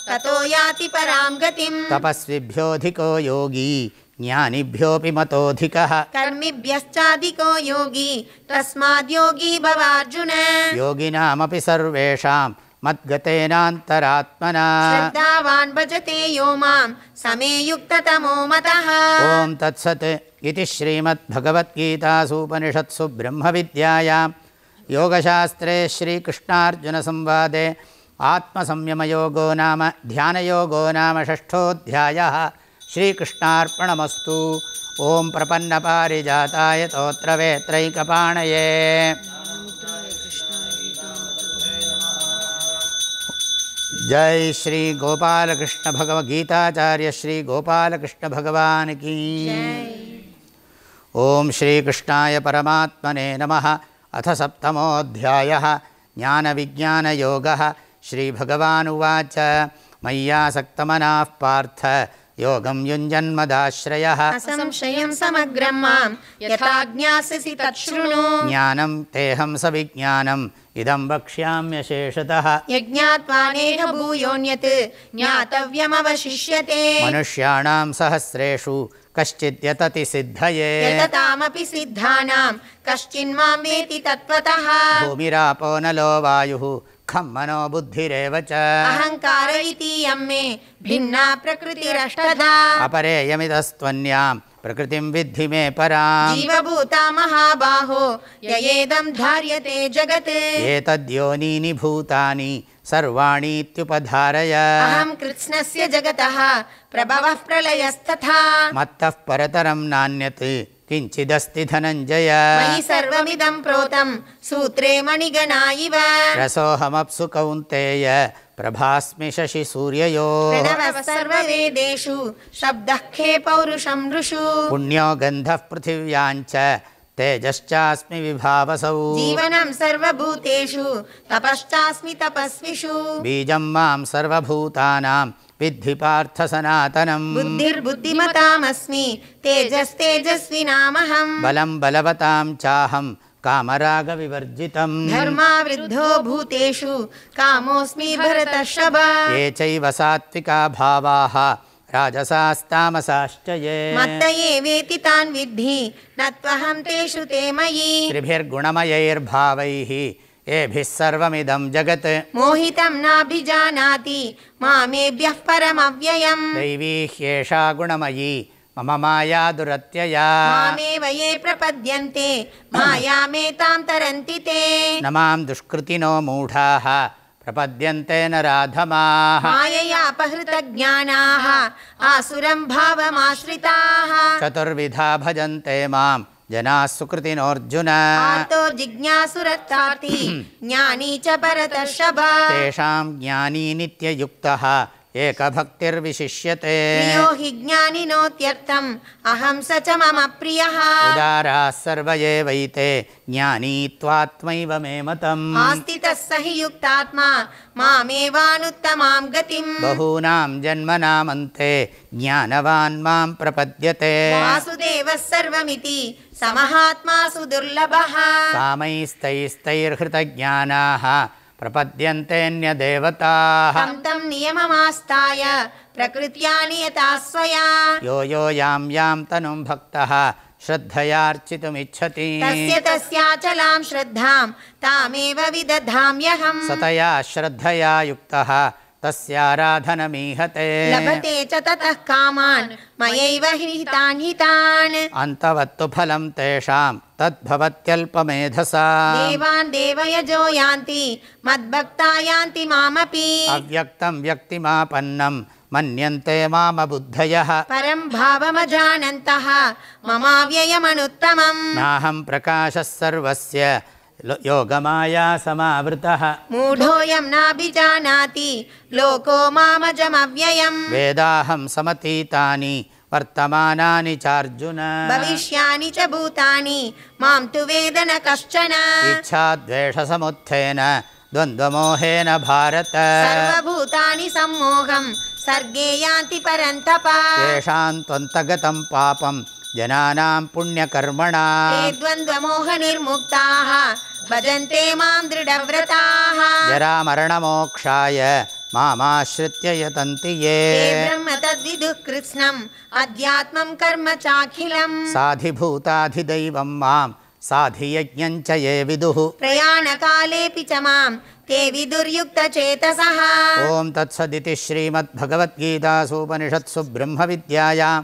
ततो याति परां गतिम्। तपस्विभ्योऽधिको योगी ज्ञानिभ्योऽपि मतोऽधिकः। कर्मिभ्यश्चाधिको योगी तस्माद्योगी भवार्जुन। योगिनामपि सर्वेषां मद्गतेनान्तरात्मना। श्रद्धावान् भजते यो माँ समे युक्ततमो मतः। ॐ तत्सत् इति श्रीमद्भगवद्गीतासूपनिषत्सु ब्रह्मविद्यायां योगशास्त्रे श्रीकृष्णार्जुनसंवादे आत्मसंयमयोगो नाम ध्यानयोगो नाम षष्ठोऽध्यायः श्रीकृष्णार्पणमस्तु। ॐ प्रपन्नपारिजाताय तोत्रवेत्रैकपाणये। जय श्री गोपालकृष्ण भगवद्गीताचार्य श्री गोपालकृष्ण भगवान की ॐ श्रीकृष्णाय परमात्मने नमः। अथ सप्तमोऽध्यायः। ज्ञानविज्ञानयोगः। श्रीभगवानुवाच। मय्यासक्तमनाः पार्थ। योगं युञ्जन्मदाश्रयः। असंशयं समग्रं मां। यथा ज्ञास्यसि तच्छृणु। ज्ञानं तेऽहं सविज्ञानम् इदं वक्ष्याम्यशेषतः। भूयोऽन्यत् ज्ञातव्यमवशिष्यते। मनुष्याणां सहस्रेषु कश्चिद्यतति सिद्धये। यततामपि सिद्धानां कश्चिन्मां वेति तत्त्वतः। भूमिरापो नलो वायुः खं मनो बुद्धिरेव च। अहङ्कार इतीयं मे भिन्ना प्रकृतिरष्टधा। अपरेयमिदस्त्वन्यां प्रकृतिं विद्धि मे पराम्। जीवभूता महाबाहो ययेदं धार्यते जगत्। एतद्योनीनि भूतानि सर्वाणीत्युपधारय अहं कृत्स्नस्य जगतः प्रभवः प्रलयस्तथा। मत्तः परतरं नान्यत् किञ्चिदस्ति धनञ्जय। मयि सर्वमिदं प्रोतं सूत्रे मणिगणा इव। रसोऽहमप्सु कौन्तेय प्रभास्मि शशिसूर्ययोः प्रणवः सर्ववेदेषु शब्दः खे पौरुषं नृषु पुण्यो गन्धः पृथिव्याञ्च तेजश्चास्मि विभावसौ। जीवनं सर्वभूतेषु तपश्चास्मि तपस्विषु। बीजं मां सर्वभूतानां विद्धि पार्थ सनातनम् बुद्धिर्बुद्धिमतामस्मि। तेजस्तेजस्विनामहम्। बलं बलवतां चाहं कामरागविवर्जितम्। धर्मावृद्धो भूतेषु कामोऽस्मि भरतर्षभ। ये चैव सात्विका भावाः राजसास्तामसाश्च ये। मत्त एवेति तान् विद्धि न त्वहं तेषु ते मयि। त्रिभिर्गुणमयैर्भावैः येभिः सर्वमिदं जगत्। मोहितं नाभिजानाति मामेभ्यः परमव्ययम्। दैवी ह्येषा गुणमयी मम माया दुरत्यया। मामेव ये प्रपद्यन्ते मायामेतां तरन्ति ते। न मां दुष्कृतिनो मूढाः प्रपद्यन्ते न राधमाः। माययापहृतज्ञानाः आसुरं भावमाश्रिताः। चतुर्विधा भजन्ते मां जनाः सुकृतिनोऽर्जुन आर्तो जिज्ञासुरर्थार्थी ज्ञानी च परतर्षभ तेषां ज्ञानी नित्ययुक्तः एकभक्तिर्विशिष्यते। प्रियो हि ज्ञानिनोत्यर्थम्। अहं स च मम प्रियः। उदाराः सर्व एवैते ज्ञानी त्वात्मैव मे मतम्। स हि युक्तात्मा। मामेवानुत्तमां गतिम्। बहूनां जन्मनामन्ते ज्ञानवान् मां प्रपद्यते। वासुदेवः सर्वमिति। समहात्मासु दुर्लभः। कामैस्तैस्तैर्हृतज्ञानाः प्रपद्यन्तेऽन्यदेवताः। तं नियममास्ताय प्रकृत्या नियता स्वया यो यो यां यां तनुं भक्तः श्रद्धयार्चितुमिच्छति। तस्य तस्याचलां श्रद्धां तामेव विदधाम्यहम्। सतया श्रद्धया युक्तः तस्याराधनमीहते लभते च ततः कामान् मयैव हितान् हितान्। अन्तवत्तु फलं तेषां तद्भवत्यल्पमेधसा देवान् देवयजो यान्ति मद्भक्ता यान्ति मामपि। अव्यक्तं व्यक्तिमापन्नं मन्यन्ते मामबुद्धयः। परं भावमजानन्तः ममाव्ययमनुत्तमम्। नाहं प्रकाशः सर्वस्य योगमाया समावृतः मूढोऽयं नाभिजानाति लोको मामजमव्ययम्। वेदाहं समतीतानि वर्तमानानि चार्जुन। भविष्यानि च भूतानि मां तु वेद न कश्चन इच्छाद्वेषसमुत्थेन द्वन्द्वमोहेन भारत। सर्वभूतानि सम्मोहं सर्गे यान्ति परन्तप। येषां त्वन्तगतं पापं जनानां पुण्यकर्मणा। द्वन्द्वमोहनिर्मुक्ताः भजन्ते मां दृढव्रताः। जरामरणमोक्षाय मामाश्रित्य यतन्ति ये। ते ब्रह्म तद्विदुः कृत्स्नम् अध्यात्मं कर्म चाखिलम्। साधिभूताधिदैवं मां साधियज्ञञ्च ये विदुः। प्रयाणकालेऽपि च मां ते विदुर्युक्तचेतसः। ॐ तत्सदिति श्रीमद्भगवद्गीतासूपनिषत्सु ब्रह्मविद्यायां।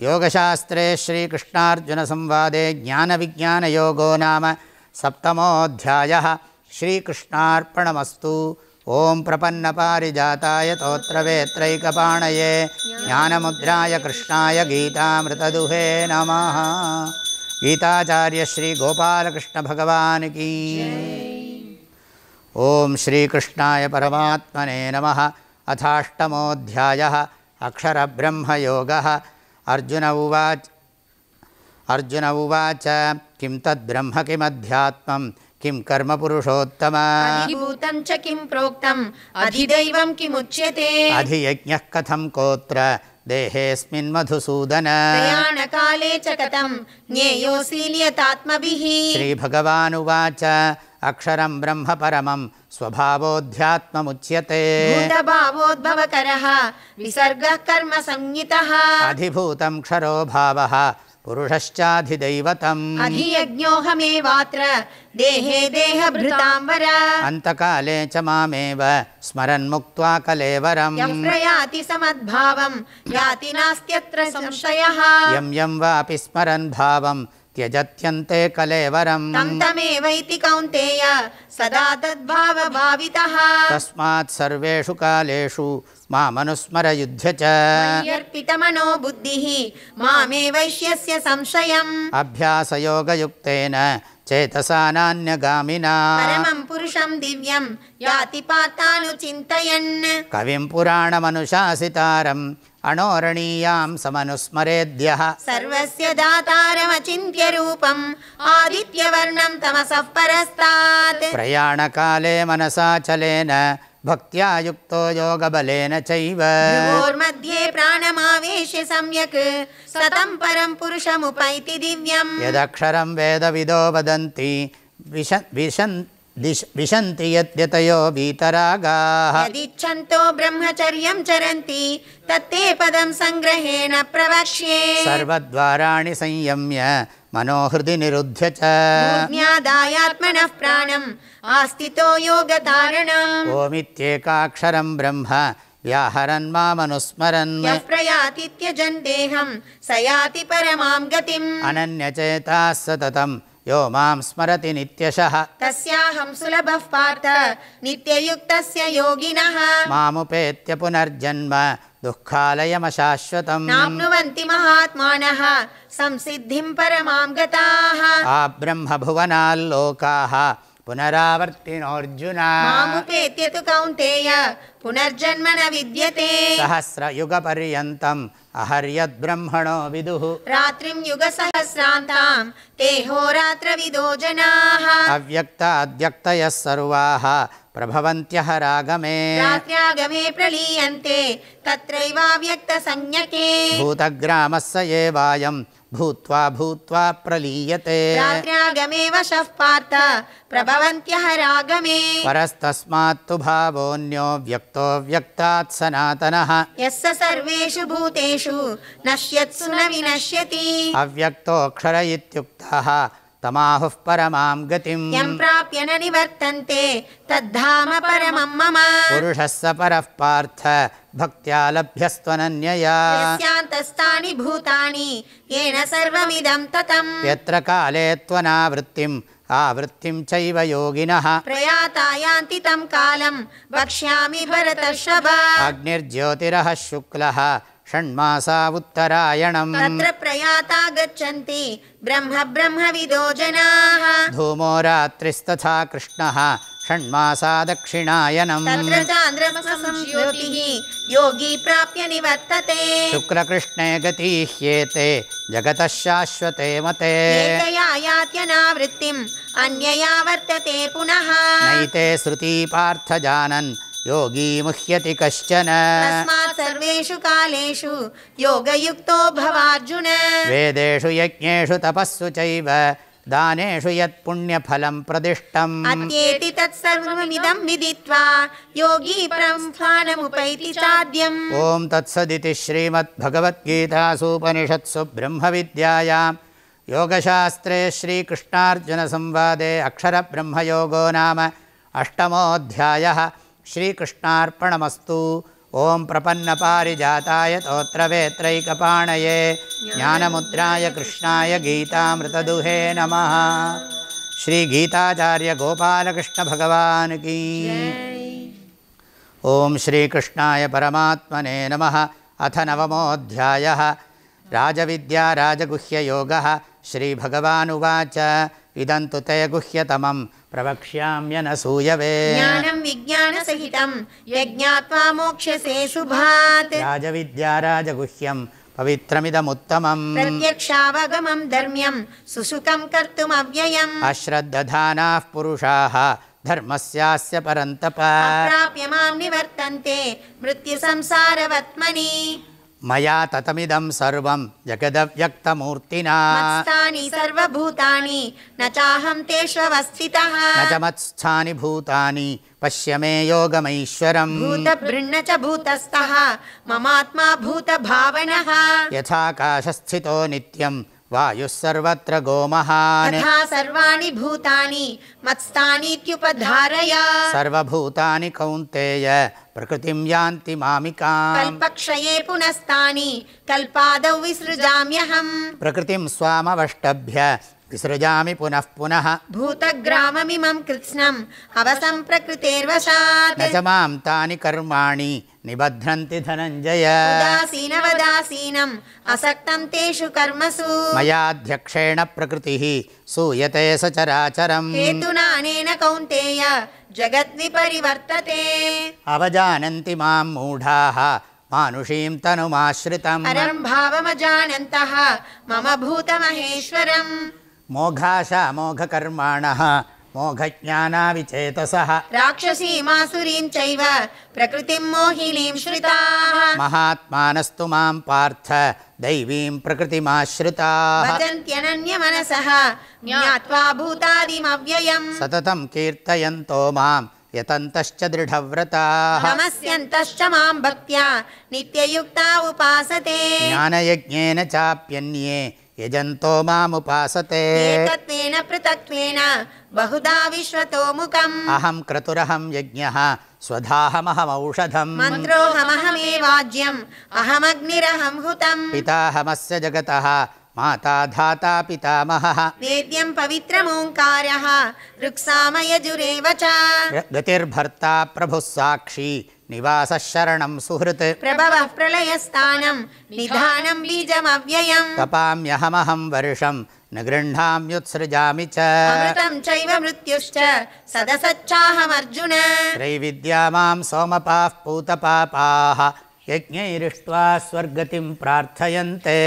योगशास्त्रे श्रीकृष्णार्जुनसंवादे ज्ञानविज्ञानयोगो नाम सप्तमोऽध्यायः। श्रीकृष्णार्पणमस्तु। ॐ प्रपन्नपारिजाताय तोत्रवेत्रैकपाणये। ज्ञानमुद्राय कृष्णाय गीतामृतदुहे नमः। गीताचार्यश्रीगोपालकृष्णभगवान् की। ॐ श्रीकृष्णाय परमात्मने नमः। अथाष्टमोऽध्यायः अक्षरब्रह्मयोगः। अर्जुन उवाच अर्जुन उवाच किं तद्ब्रह्म किमध्यात्मं किं कर्मपुरुषोत्तम अधिभूतं च किं प्रोक्तम्? अधिदैवं किमुच्यते? अधियज्ञः कथं कोत्र? देहेऽस्मिन् मधुसूदन। प्रयाणकाले च कथं? ज्ञेयोऽसील्यतात्मभिः श्रीभगवानुवाच अक्षरं ब्रह्म परमं स्वभावोऽध्यात्ममुच्यते भूतभावोद्भवकरः विसर्गः कर्म संज्ञितः अधिभूतं क्षरो भावः पुरुषश्चाधिदैवतम्। अधियज्ञोऽहमेवात्र। देहे देहभृताम्बर अन्तकाले च मामेव स्मरन्मुक्त्वा कलेवरम्। यं प्रयाति समद्भावं। याति नास्त्यत्र संशयः। यं यं वापि स्मरन् भावं त्यजत्यन्ते कलेवरम्। तं तमेवैति कौन्तेय। सदा तद्भावभावितः। तस्मात् सर्वेषु कालेषु मामनुस्मरयुध्य च मय्यर्पितमनो बुद्धिः मामे वैश्यस्य संशयम्। अभ्यासयोगयुक्तेन चेतसा नान्यगामिना। परमं पुरुषं दिव्यं याति पातानुचिन्तयन्। कविं पुराणमनुशासितारम् अणोरणीयां समनुस्मरेद्यः। सर्वस्य दातारमचिन्त्य रूपम् आदित्यवर्णं तमसः परस्तात्। प्रयाणकाले मनसा चलेन भक्त्या युक्तो योगबलेन चैव। भ्रुवोर्मध्ये प्राणमावेश्य सम्यक् सतं परं पुरुषमुपैति दिव्यम्। यदक्षरं वेदविदो वदन्ति विश विशन् दिश विशन्ति यद्यतयो वीतरागाः यदिच्छन्तो ब्रह्मचर्यं चरन्ति तत्ते पदं सङ्ग्रहेण प्रवक्ष्ये सर्वद्वाराणि संयम्य मनोहृदि निरुध्य च। ज्ञादायात्मनः प्राणम् आस्थितो योगधारणम् ओमित्येकाक्षरं ब्रह्म व्याहरन् मामनुस्मरन्। प्रयाति त्यजन् देहं स याति परमां गतिम्। अनन्यचेताः सततं यो मां स्मरति नित्यशः। तस्याहं सुलभः पार्थ नित्ययुक्तस्य योगिनः। मामुपेत्य पुनर्जन्म दुःखालयमशाश्वतम्। नाप्नुवन्ति महात्मानः संसिद्धिं परमां गताः। आब्रह्मभुवनाल्लोकाः पुनरावर्तिनोऽर्जुन। मामुपेत्य तु कौन्तेय पुनर्जन्म न विद्यते। सहस्रयुगपर्यन्तम् अहर्यद्ब्रह्मणो विदुः। रात्रिं युगसहस्रान्तां ते होरात्रविदो जनाः। अव्यक्ताद्यक्तयः सर्वाः प्रभवन्त्यः रागमे। रात्र्यागमे प्रलीयन्ते तत्रैवाव्यक्तसंज्ञके। भूतग्रामः स एवायम् भूत्वा भूत्वा प्रलीयते। रात्र्यागमे वशः पार्थ प्रभवन्त्यः रागमे परस्तस्मात्तु भावोऽन्यो व्यक्तो व्यक्तात् सनातनः। यः स सर्वेषु भूतेषु नश्यत्सु न विनश्यति। अव्यक्तोऽक्षर इत्युक्तः तमाहुः परमां गतिम्। यं प्राप्य न निवर्तन्ते तद्धाम परमं मम। पुरुषः स परः पार्थ भक्त्या लभ्यस्त्वनन्यया यस्यान्तस्तानि भूतानि येन सर्वमिदं ततम्। यत्र काले त्वनावृत्तिम् आवृत्तिं चैव योगिनः। प्रयाता यान्ति तं कालं वक्ष्यामि भरतर्षभ। अग्निर्ज्योतिरः शुक्लः षण्मासा उत्तरायणम् तत्र प्रयाता गच्छन्ति ब्रह्म ब्रह्मविदो जनाः। धूमो रात्रिस्तथा कृष्णः षण्मासा दक्षिणायनम् तत्र योगी प्राप्य निवर्तते। शुक्लकृष्णे गतीह्येते जगतः शाश्वते मते। एकया यात्यनावृत्तिम् अन्यया वर्तते पुनः। नैते श्रुती पार्थ जानन् योगी मुह्यति कश्चन तस्मात् सर्वेषु कालेषु योगयुक्तो भवार्जुन। वेदेषु यज्ञेषु तपस्सु चैव दानेषु यत्पुण्यफलं प्रदिष्टम् अत्येति तत्सर्वमिदं विदित्वा योगी ब्रह्माणमुपैति चाद्यम्। ॐ तत्सदिति श्रीमद्भगवद्गीतासूपनिषत्सु ब्रह्मविद्यायां योगशास्त्रे श्रीकृष्णार्जुनसंवादे अक्षरब्रह्मयोगो नाम अष्टमोऽध्यायः श्रीकृष्णार्पणमस्तु। ॐ प्रपन्नपारिजाताय तोत्रवेत्रैकपाणये ज्ञानमुद्राय कृष्णाय गीतामृतदुहे नमः। श्रीगीताचार्यगोपालकृष्णभगवान् की। ॐ श्रीकृष्णाय परमात्मने नमः। अथ नवमोऽध्यायः। राजविद्या राजगुह्ययोगः। श्रीभगवानुवाच। इदं तु ते गुह्यतमं प्रवक्ष्याम्यनसूयवे ज्ञानं विज्ञानसहितं यज्ञात्वा मोक्ष्यसे शुभात्। राजविद्या राजगुह्यं पवित्रमिदमुत्तमम्। प्रत्यक्षावगमं धर्म्यं सुसुखं कर्तुमव्ययम्। अश्रद्धधानाः पुरुषाः धर्मस्यास्य परन्तप। अप्राप्य मां निवर्तन्ते मृत्युसंसारवत्मनि मया ततमिदं सर्वं जगदव्यक्तमूर्तिना। मत्स्थानि सर्वभूतानि न चाहं तेष्वस्थितः न च मत्स्थानि भूतानि पश्य मे योगमैश्वरम्। भूतभृन्न च भूतस्थः ममात्मा भूतभावनः। यथाकाशस्थितो नित्यं वायुः सर्वत्र गोमहान्। तथा सर्वाणि भूतानि मत्स्थानीत्युपधारय सर्वभूतानि कौन्तेय प्रकृतिं यान्ति मामिकाम्। कल्पक्षये पुनस्तानि कल्पादौ विसृजाम्यहम्। प्रकृतिं स्वामवष्टभ्य विसृजामि पुनः पुनः। भूतग्राममिमं कृत्स्नम् अवसं प्रकृतेर्वशात्। न च मां तानि कर्माणि निबध्नन्ति धनञ्जय। उदासीनवदासीनम् असक्तं तेषु कर्मसु। मयाध्यक्षेण प्रकृतिः सूयते सचराचरम्। हेतुनानेन कौन्तेय जगद्विपरिवर्तते। अवजानन्ति मां मूढाः मानुषीं तनुमाश्रितम्। परं भावमजानन्तः मम भूतमहेश्वरम्। मोघाशामोघकर्माणः मोघज्ञानाविचेतसः। राक्षसीमासुरीं चैव प्रकृतिं मोहिनीं श्रिताः। महात्मानस्तु माँ पार्थ दैवीं प्रकृतिमाश्रिताः। भजन्त्यनन्यमनसः ज्ञात्वा भूतादिमव्ययम्। सततं कीर्तयन्तो माँ यतन्तश्च दृढव्रताः। नमस्यन्तश्च माँ भक्त्या नित्ययुक्ता उपासते। ज्ञानयज्ञेन चाप्यन्ये यजन्तो मामुपासते। एकत्वेन पृथक्त्वेन बहुधा विश्वतो मुखम् अहं क्रतुरहं यज्ञः स्वधाहमहमौषधम्। मन्त्रोऽहमहमेवाज्यम् अहमग्निरहं हुतम्। पिताहमस्य जगतः माता धाता पितामहः। वेद्यं पवित्रमोङ्कारः ऋक्सामयजुरेव च। गतिर्भर्ता प्रभुः साक्षी निवासः शरणं सुहृत्। प्रभवः प्रलयस्थानं निधानं बीजमव्ययम्। तपाम्यहमहं वर्षं न गृह्णाम्युत्सृजामि च। अमृतं चैव मृत्युश्च सदसच्चाहमर्जुन। त्रैविद्या मां सोमपाः पूतपापाः यज्ञैरिष्ट्वा स्वर्गतिं प्रार्थयन्ते।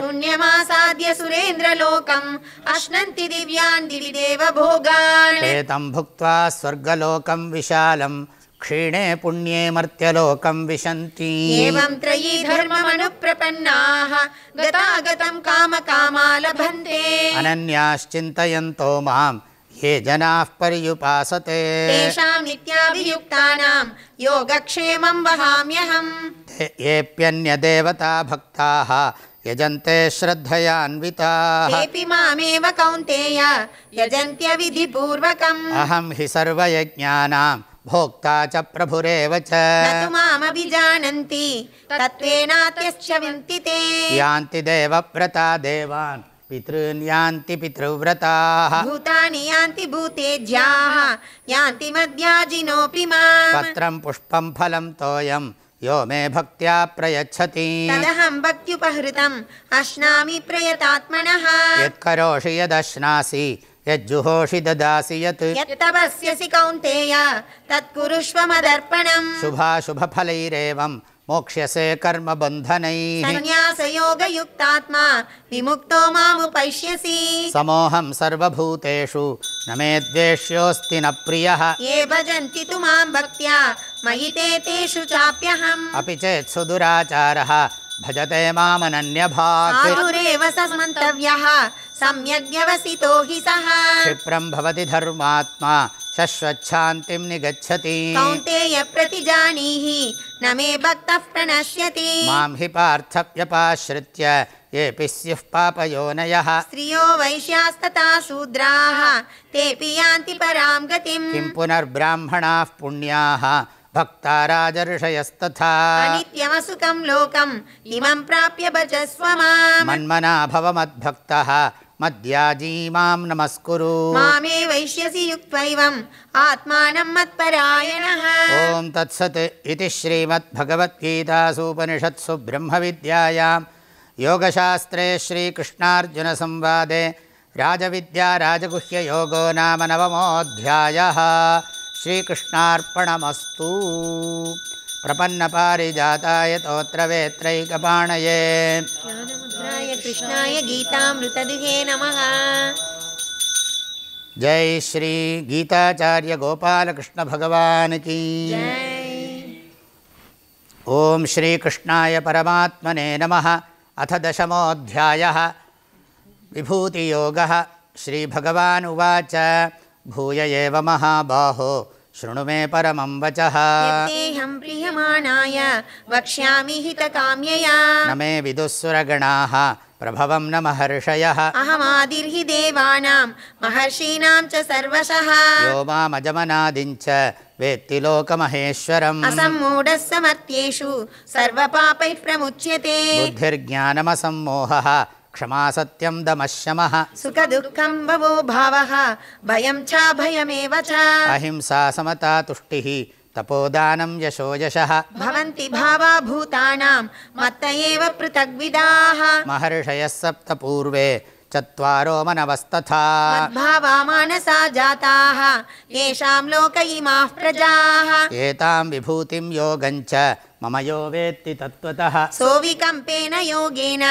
पुण्यमासाद्य सुरेन्द्रलोकम् अश्नन्ति दिव्यान् दिवि देवभोगान् एतं भुक्त्वा स्वर्गलोकं विशालं क्षीणे पुण्ये मर्त्यलोकं विशन्ति। एवं त्रयी धर्ममनुप्रपन्नाः गतागतं कामकामा लभन्ते अनन्याश्चिन्तयन्तो मां ये जनाः पर्युपासते। तेषां नित्याभियुक्तानां योगक्षेमं वहाम्यहम्। ते- येऽप्यन्यदेवता भक्ताः यजन्ते श्रद्धयान्विताः। तेऽपि मामेव कौन्तेय यजन्त्यविधिपूर्वकम्। अहं हि सर्वयज्ञानां भोक्ता च प्रभुरेव च। मामभिजानन्ति तत्त्वेनात्यश्च विन्ति ते यान्ति देवव्रता देवान् पितॄन् यान्ति पितृव्रताः। भूतानि यान्ति भूतेज्याः यान्ति मद्याजिनोऽपि माम्। पत्रं पुष्पं फलं तोयं यो मे भक्त्या प्रयच्छति। तदहं भक्त्युपहृतम् अश्नामि प्रयतात्मनः। यत्करोषि यदश्नासि यज्जुहोषि ददासि यत् यत्तपस्यसि कौन्तेय तत्कुरुष्व मदर्पणम् शुभाशुभफलैरेवं मोक्ष्यसे कर्मबन्धनैः। सन्न्यासयोगयुक्तात्मा विमुक्तो मामुपैष्यसि। समोऽहं सर्वभूतेषु न मे द्वेष्योऽस्ति न प्रियः। ये भजन्ति तु मां भक्त्या मयि ते तेषु चाप्यहम्। अपि चेत् सुदुराचारः भजते मामनन्यभाक् साधुरेव स मन्तव्यः सम्यग्व्यवसितो हि सः। क्षिप्रं भवति धर्मात्मा शश्वच्छान्तिं निगच्छति। कौन्तेय प्रतिजानीहि न मे भक्तः प्रणश्यति। मां हि पार्थव्यपाश्रित्य येऽपि स्युः पापयोनयः स्त्रियो वैश्यास्तथा शूद्राः तेऽपि यान्ति परां गतिम्। किं पुनर्ब्राह्मणाः पुण्याः भक्ता राजर्षयस्तथा। अनित्यमसुखं लोकम् इमं प्राप्य भजस्व माम्। मन्मना भव मद्भक्तः मद्याजी माँ नमस्कुरु। मामे वैश्यसि युक्त्वैवम् आत्मानं मत्परायणः। ॐ तत्सत् इति श्रीमद्भगवद्गीतासूपनिषत्सु ब्रह्मविद्यायां योगशास्त्रे श्रीकृष्णार्जुनसंवादे राजविद्या नाम नवमोऽध्यायः। श्रीकृष्णार्पणमस्तु। प्रपन्नपारिजाताय तोत्रवेत्रैकपाणये। ज्ञानमुद्राय कृष्णाय गीतामृतदुहे नमः। जय श्री गीताचार्य गोपालकृष्ण भगवान की। जय। ॐ श्रीकृष्णाय परमात्मने नमः। अथ दशमोऽध्यायः। विभूतियोगः। श्रीभगवानुवाच भूय एव महाबाहो। शृणु मे परमं वचः। प्रीयमाणाय वक्ष्यामि हितकाम्यया। न मे विदुःसुरगणाः प्रभवं न महर्षयः। अहमादिर्हि देवानां महर्षीणां च सर्वशः। यो मामजमनादिञ्च वेत्ति लोकमहेश्वरम्। असम्मूढः समर्थ्येषु सर्वपापैः प्रमुच्यते। बुद्धिर्ज्ञानमसम्मोहः क्षमा सत्यं दमः शमः सुखदुःखं भवो भावः भयं च भयमेव च। अहिंसा समता तुष्टिः तपोदानं यशो यशः। भवन्ति भावा भूतानां मत्त एव पृथग्विदाः। महर्षयः सप्त पूर्वे चत्वारो मनवस्तथा मद्भावा मानसा जाताः येषां लोक इमाः प्रजाः। एतां विभूतिं योगञ्च मम यो वेत्ति तत्त्वतः। सोऽविकम्पेन योगेन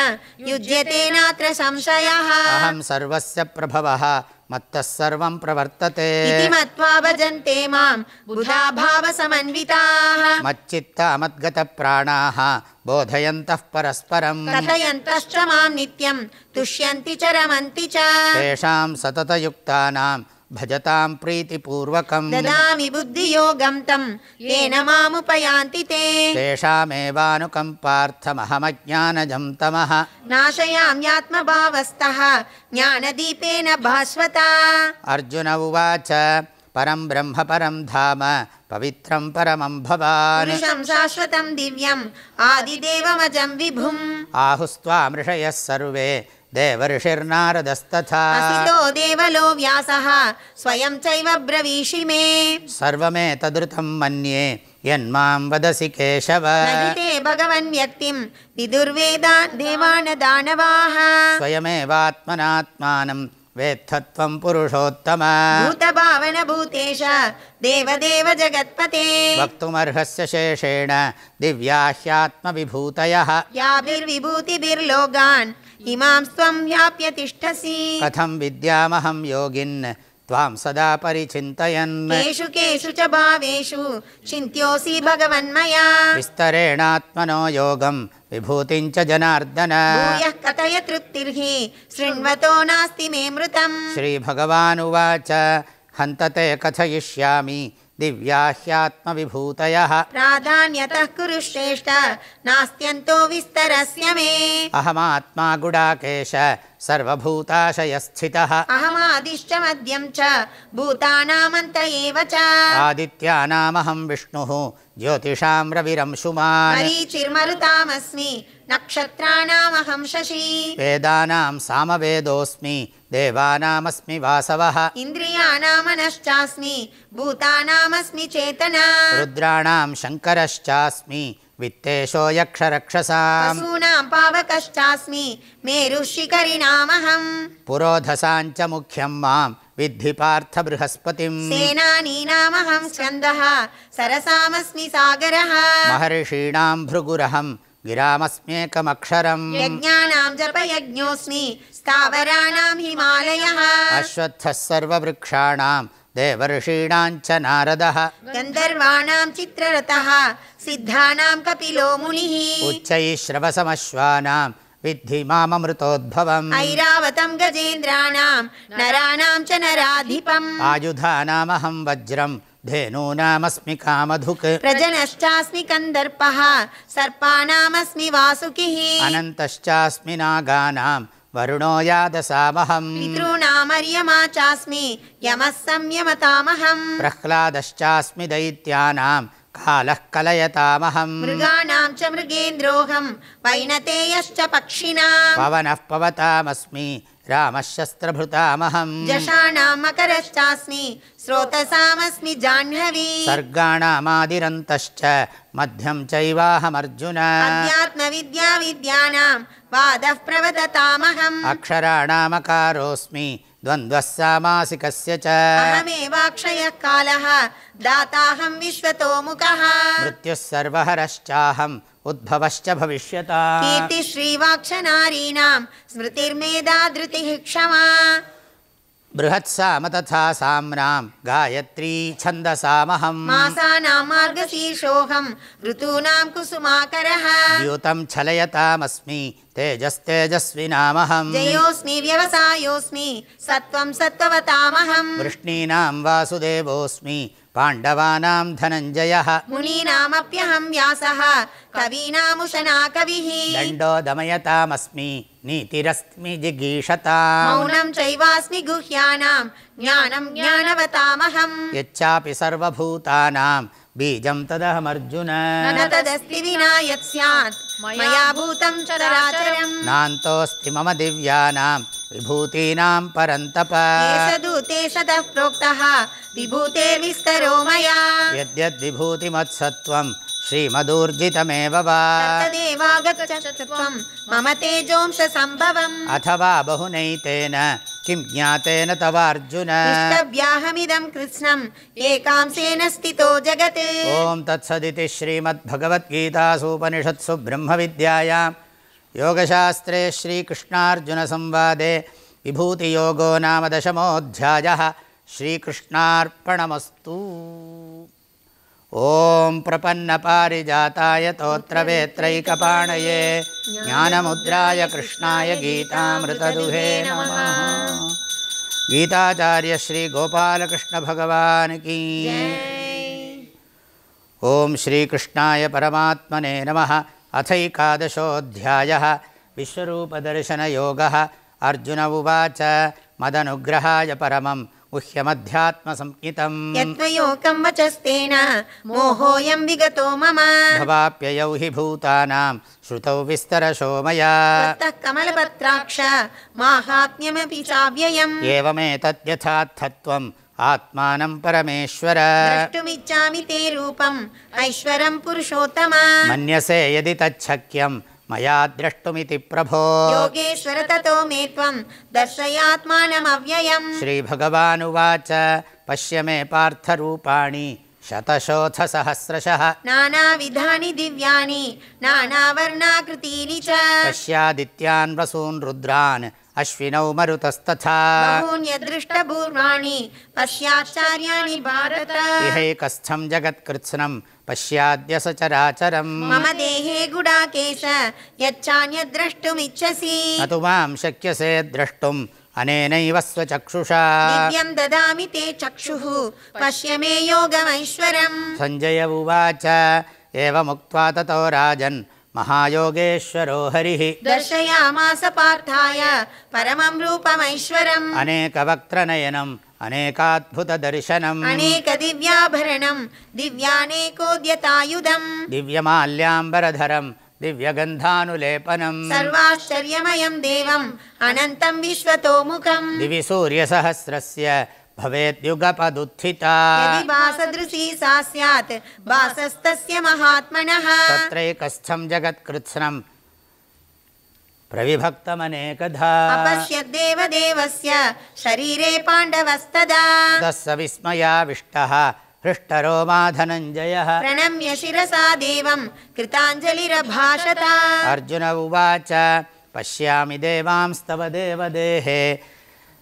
युज्यते नात्र संशयः। अहं सर्वस्य प्रभवः मत्तः सर्वं प्रवर्तते। इति मत्वा भजन्ते मां बुधा भावसमन्विताः मच्चित्तामद्गतप्राणाः बोधयन्तः परस्परम्। कथयन्तश्च मां नित्यं तुष्यन्ति च रमन्ति च। तेषां सततयुक्तानां भजतां प्रीतिपूर्वकम् ददामि बुद्धियोगं तं येन मामुपयान्ति ते। तेषामेवानुकम्पार्थमहमज्ञानजं तमः। नाशयाम्यात्मभावस्तः ज्ञानदीपेन भास्वता। अर्जुन उवाच परं ब्रह्म परं धाम पवित्रं परमं भवान्। शाश्वतं दिव्यम् आदिदेवमजं विभुम्। आहुस्त्वामृषयः सर्वे देवर्षिर्नारदस्तथा। असितो देवलो व्यासः स्वयं चैव ब्रवीषि मे। सर्वमेतदृतं मन्ये यन्मां वदसि केशव। ते भगवन् व्यक्तिं विदुर्वेदान् देवान् दानवाः स्वयमेवात्मनात्मानं वेत्थत्वं पुरुषोत्तम। भूतभावन भूतेश देवदेव जगत्पते। वक्तुमर्हस्य शेषेण दिव्या ह्यात्मविभूतयः याभिर्विभूतिभिर्लोकान् इमां त्वं व्याप्य तिष्ठसि। कथं विद्यामहं योगिन्? त्वां सदा परिचिन्तयन्। केषु केषु च भावेषु चिन्त्योऽसि भगवन्मया। विस्तरेणात्मनो योगं विभूतिं च जनार्दन। भूयः कथय तृप्तिर्हि शृण्वतो नास्ति मे मृतम्। श्रीभगवानुवाच हन्तते कथयिष्यामि दिव्या ह्यात्मविभूतयः प्राधान्यतः कुरु श्रेष्ठ नास्त्यन्तो विस्तरस्य मे। अहमात्मा गुडाकेश सर्वभूताशयस्थितः। अहमादिश्च मध्यं च भूतानामन्त एव च। आदित्यानामहं विष्णुः ज्योतिषां रविरंशुमान् मरीचिर्मरुतामस्मि नक्षत्राणामहं शशी। वेदानां सामवेदोऽस्मि देवानामस्मि वासवः। इन्द्रियाणां मनश्चास्मि भूतानामस्मि चेतना। रुद्राणां शङ्करश्चास्मि वित्तेशो यक्षरक्षसाम्। वसूनां पावकश्चास्मि मेरुशिखरिणामहं पुरोधसाञ्च मुख्यं मां विद्धि पार्थ बृहस्पतिम्। सेनानीनामहं स्कन्दः सरसामस्मि सागरः। महर्षीणां भृगुरहं गिरामस्म्येकमक्षरम्। यज्ञानां जपयज्ञोऽस्मि स्थावराणां हिमालयः। अश्वत्थः सर्ववृक्षाणां देवर्षीणां च नारदः। गन्धर्वाणां चित्ररथः सिद्धानां कपिलो मुनिः उच्चैः श्रवसमश्वानां विद्धि माममृतोद्भवम् ऐरावतं गजेन्द्राणां नराणां च नराधिपम्। आयुधानामहं वज्रं धेनूनामस्मि कामधुक्। प्रजनश्चास्मि कन्दर्पः सर्पाणामस्मि वासुकिः। अनन्तश्चास्मि नागानां वरुणो यादसामहम्। पितॄणामर्यमा चास्मि यमः संयमतामहम्। प्रह्लादश्चास्मि दैत्यानां कालः कलयतामहम्। मृगाणां च मृगेन्द्रोऽहम् वैनतेयश्च पक्षिणाम्। पवनः पवतामस्मि रामः शस्त्रभृतामहम्। जषाणां मकरश्चास्मि स्रोतसामस्मि जाह्नवी। सर्गाणामादिरन्तश्च मध्यं चैवाहमर्जुन। अध्यात्मविद्या विद्यानां वादः प्रवदतामहम्। अक्षराणामकारोऽस्मि द्वन्द्वः सामासिकस्य च। अहमेवाक्षयः कालः दाताहं विश्वतोमुखः। मृत्युः सर्वहरश्चाहम् उद्भवश्च भविष्यताम् कीर्तिश्रीवाक्षनारीणां स्मृतिर्मेधा धृतिः क्षमा बृहत्साम तथा साम्नां गायत्री छन्दसामहम्। मासानां मार्गशीर्षोऽहं ऋतूनां कुसुमाकरः। द्यूतं छलयतामस्मि तेजस्तेजस्विनामहम्। जयोऽस्मि व्यवसायोऽस्मि सत्त्वं सत्त्ववतामहम्। वृष्णीनां वासुदेवोऽस्मि पाण्डवानां धनञ्जयः। मुनीनामप्यहं व्यासः। कवीनामुशना कविः। दण्डो दमयतामस्मि नीतिरस्मि जिगीषताम्। मौनं चैवास्मि गुह्यानां। ज्ञानं ज्ञानवतामहम्। यच्चापि सर्वभूतानां। बीजं तदहमर्जुन। न तदस्ति विना यत् स्यात्। मया भूतं चराचरम्। नान्तोऽस्ति मम दिव्यानां विभूतीनां परन्तप। दूते सतः प्रोक्तः विभूतेर्विस्तरो मया। यद्यद्विभूतिमत्सत्त्वं श्रीमदूर्जितमेव वा। तदेवागतचत्वं मम तेजोंश सम्भवम् अथवा बहुनैतेन किं ज्ञातेन तवार्जुन। इष्टव्याहमिदं कृत्स्नम् एकांशेन स्थितो जगत्। ॐ तत्सदिति श्रीमद्भगवद्गीतासूपनिषत्सु ब्रह्मविद्यायां योगशास्त्रे श्रीकृष्णार्जुनसंवादे विभूतियोगो नाम दशमोऽध्यायः श्रीकृष्णार्पणमस्तु। ॐ प्रपन्नपारिजाताय तोत्रवेत्रैकपाणये ज्ञानमुद्राय कृष्णाय गीतामृतदुहे नमः। गीताचार्य श्रीगोपालकृष्णभगवान् की। ॐ श्रीकृष्णाय परमात्मने नमः। अथैकादशोऽध्यायः विश्वरूपदर्शनयोगः। अर्जुन उवाच मदनुग्रहाय परमं गुह्यमध्यात्मसंज्ञितम् यत्त्वयोकं वचस्तेन मोहोऽयं विगतो मम। भवाप्ययौ हि भूतानां श्रुतौ विस्तरशो मया ततः कमलपत्राक्ष माहात्म्यमपि चाव्ययम्। एवमेतद्यथार्थत्वम् आत्मानं परमेश्वर। द्रष्टुमिच्छामि ते रूपम् ऐश्वरं पुरुषोत्तम। मन्यसे यदि तच्छक्यं मया द्रष्टुमिति प्रभो। योगेश्वर ततो मे त्वं दर्शयात्मानमव्ययम्। श्रीभगवानुवाच पश्य मे पार्थरूपाणि शतशोऽथसहस्रशः नानाविधानि दिव्यानि नानावर्णाकृतीनि च। पश्यादित्यान् वसून् रुद्रान् अश्विनौ मरुतस्तथा। बहून्यदृष्टपूर्वाणि पश्याचार्याणि भारत। इहैकस्थं जगत्कृत्स्नं पश्याद्य सचराचरम्। मम देहे गुडाकेश यच्चान्यद्रष्टुमिच्छसि। न तु मां शक्यसे द्रष्टुम् अनेनैव स्वचक्षुषा। दिव्यं ददामि ते चक्षुः पश्य मे योगमैश्वरम्। सञ्जय उवाच एवमुक्त्वा ततो राजन् महायोगेश्वरो हरिः। दर्शयामास पार्थाय परमं रूपमैश्वरम्। अनेकवक्त्रनयनम् अनेकाद्भुतदर्शनम्। अनेकदिव्याभरणम् दिव्यानेकोद्यतायुधम्। दिव्यमाल्याम्बरधरम् दिव्यगन्धानुलेपनम्। सर्वाश्चर्यमयम् देवम् अनन्तम् विश्वतोमुखम्। दिवि सूर्यसहस्रस्य भवेद्युगपदुत्थिता यदि वासदृशी सा स्यात् वासस्तस्य महात्मनः। तत्रैकस्थं जगत्कृत्स्नम् प्रविभक्तमनेकधा। अपश्यद्देव देवस्य शरीरे पाण्डवस्तदा। तस्य विस्मयाविष्टः हृष्टरोमा धनञ्जयः प्रणम्य शिरसा देवम् कृताञ्जलिरभाषत। अर्जुन उवाच पश्यामि देवांस्तव देवदेहे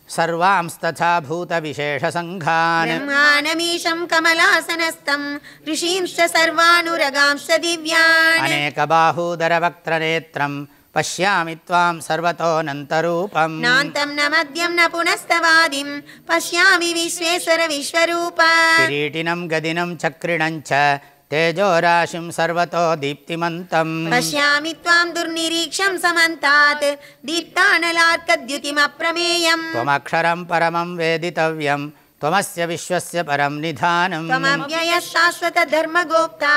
सर्वांस्तथा भूतविशेषसङ्घान्। ब्रह्मानमीशम् कमलासनस्थम् ऋषींश्च सर्वानुरगांश्च दिव्यान्। अनेकबाहूदरवक्त्रनेत्रम् पश्यामि त्वां सर्वतोऽनन्तरूपम्। नान्तं न मद्यं न पुनस्तवादिं पश्यामि विश्वेश्वर विश्वरूप किरीटिनं गदिनं चक्रिणं च तेजोराशिं सर्वतो दीप्तिमन्तम् पश्यामि त्वां दुर्निरीक्षं समन्तात् दीप्तानलार्कद्युतिमप्रमेयम् त्वमक्षरं परमं वेदितव्यं त्वमस्य विश्वस्य परं निधानम् त्वमव्ययः शाश्वत धर्मगोप्ता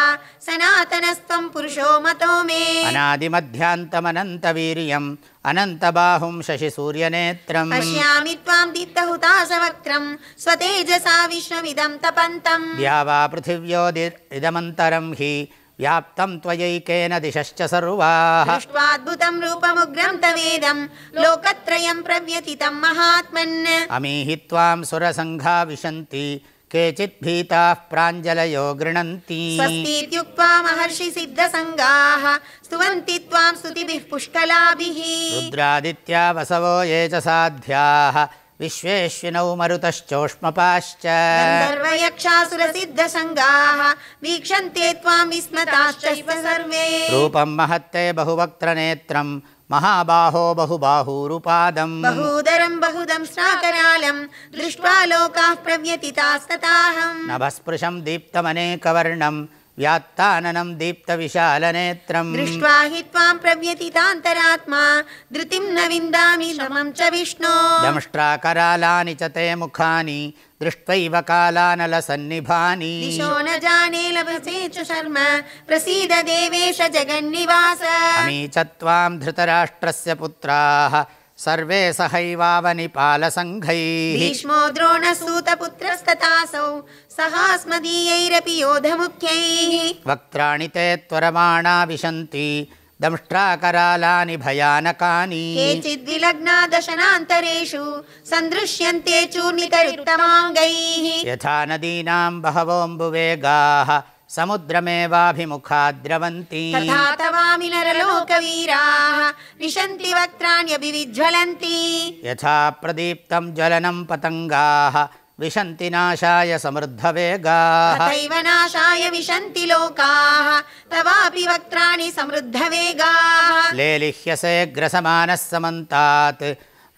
सनातनस्त्वं पुरुषो मतो मे। अनादिमध्यान्तमनन्तवीर्यम् अनन्तबाहुं शशिसूर्यनेत्रम्। पश्यामि त्वां दीप्तहुताशवक्त्रं स्वतेजसा विश्वमिदं तपन्तम् द्या वा पृथिव्योदिदमन्तरं हि व्याप्तं त्वयैकेन दिशश्च सर्वाः। दृष्ट्वाद्भुतं रूपमुग्रं तवेदं लोकत्रयं प्रव्यथितं महात्मन्। अमीहि त्वां सुरसङ्घा विशन्ति केचित् भीताः प्राञ्जलयो गृह्णन्ति स्वस्तीत्युक्त्वा महर्षि सिद्धसङ्गाः स्तुवन्ति त्वां स्तुतिभिः पुष्कलाभिः। रुद्रादित्या वसवो ये च साध्याः विश्वेश्विनौ मरुतश्चोष्मपाश्च। गन्धर्वयक्षासुरसिद्धसङ्गाः वीक्षन्ते त्वां विस्मताश्च सर्वे। रूपं महत्ते बहुवक्त्रनेत्रं महाबाहो बहुबाहूरुपादम्। बहूदरं बहुदं श्राकरालं दृष्ट्वा लोकाः प्रव्यतितास्तताहम्। नभस्पृशं दीप्तमनेकवर्णं व्यात्ताननं दीप्तविशालनेत्रम्। दृष्ट्वा हि त्वां प्रव्यतितान्तरात्मा धृतिं न विन्दामि श्रमं च विष्णो। दंष्ट्राकरालानि च ते मुखानि दृष्ट्वैव कालानलसन्निभानि। दिशो न जाने लभसे च शर्म प्रसीद देवेश जगन्निवास। अमी च त्वां धृतराष्ट्रस्य पुत्राः सर्वे सहैवावनिपालसङ्घैः भीष्मो द्रोणसूतपुत्रस्तथासौ सहास्मदीयैरपि योधमुख्यैः वक्त्राणि ते त्वरमाणा विशन्ति दंष्ट्राकरालानि भयानकानि। केचिद्विलग्ना दशनान्तरेषु सन्दृश्यन्ते चूर्णितरुत्तमाङ्गैः यथा नदीनां बहवोऽम्बुवेगाः समुद्रमेवाभिमुखा द्रवन्ति तथा तवामि नरलोकवीराः विशन्ति वक्त्राण्यभिविज्वलन्ति। यथा प्रदीप्तं ज्वलनं पतङ्गाः विशन्ति नाशाय समृद्धवेगाः। तथैव नाशाय विशन्ति लोकाः तवापि वक्त्राणि समृद्धवेगाः। लेलिह्यसेऽग्रसमानः समन्तात्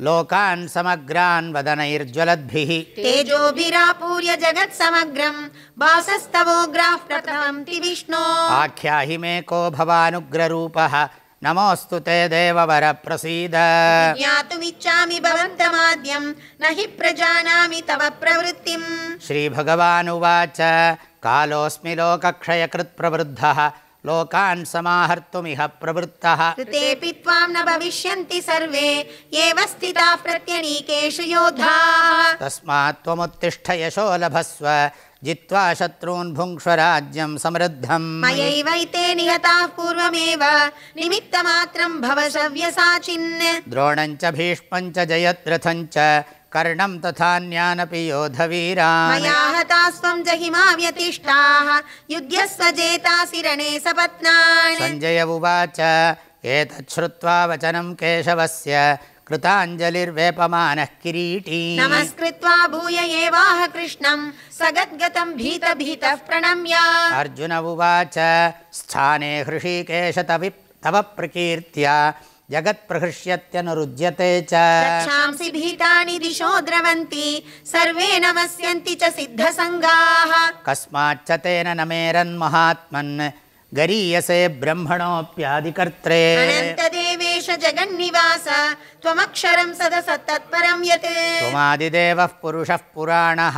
लोकान् समग्रान् वदनैर्ज्वलद्भिः। तेजोभिरापूर्य जगत्समग्रम् वासस्तवोग्राः प्रथमन्ति विष्णो। आख्याहि मे को भवानुग्ररूपः। नमोऽस्तु ते देववरप्रसीद। ज्ञातुमिच्छामि भवन्तमाद्यम्। न हि प्रजानामि तव प्रवृत्तिम्। श्रीभगवानुवाच। कालोऽस्मि लोकक्षयकृत्प्रवृद्धः लोकान् समाहर्तुमिह प्रवृत्तः। कृतेऽपि त्वां न भविष्यन्ति सर्वे एव स्थिताः प्रत्यनीकेषु योद्धाः। तस्मात् त्वमुत्तिष्ठ यशो लभस्व जित्वा शत्रून् भुङ्क्ष्व राज्यं समृद्धम् मयैवैते निहताः पूर्वमेव निमित्तमात्रं भव सव्यसाचिन्। द्रोणम् च भीष्मम् च जयद्रथम् च कर्णम् जहिमा व्यतिष्ठाः युध्यस्व जेतासि रणे सपत्नान्। सञ्जय उवाच एतत् श्रुत्वा वचनं केशवस्य कृताञ्जलिर्वेपमानः किरीटी। नमस्कृत्वा भूय एवाह कृष्णं सगद्गतं भीत भीतः प्रणम्य। अर्जुन उवाच स्थाने हृषीकेश तवि तव प्रकीर्त्या जगत्प्रहृष्यत्यनुरुज्यते च। रक्षांसि भीतानि दिशो द्रवन्ति सर्वे नमस्यन्ति च सिद्धसङ्गाः। कस्माच्च तेन न मेरन्महात्मन् गरीयसे ब्रह्मणोऽप्यादिकर्त्रे। अनन्तदेवेश जगन्निवास त्वमक्षरं सदसत्तत्परं यत्। त्वमादिदेवः पुरुषः पुराणः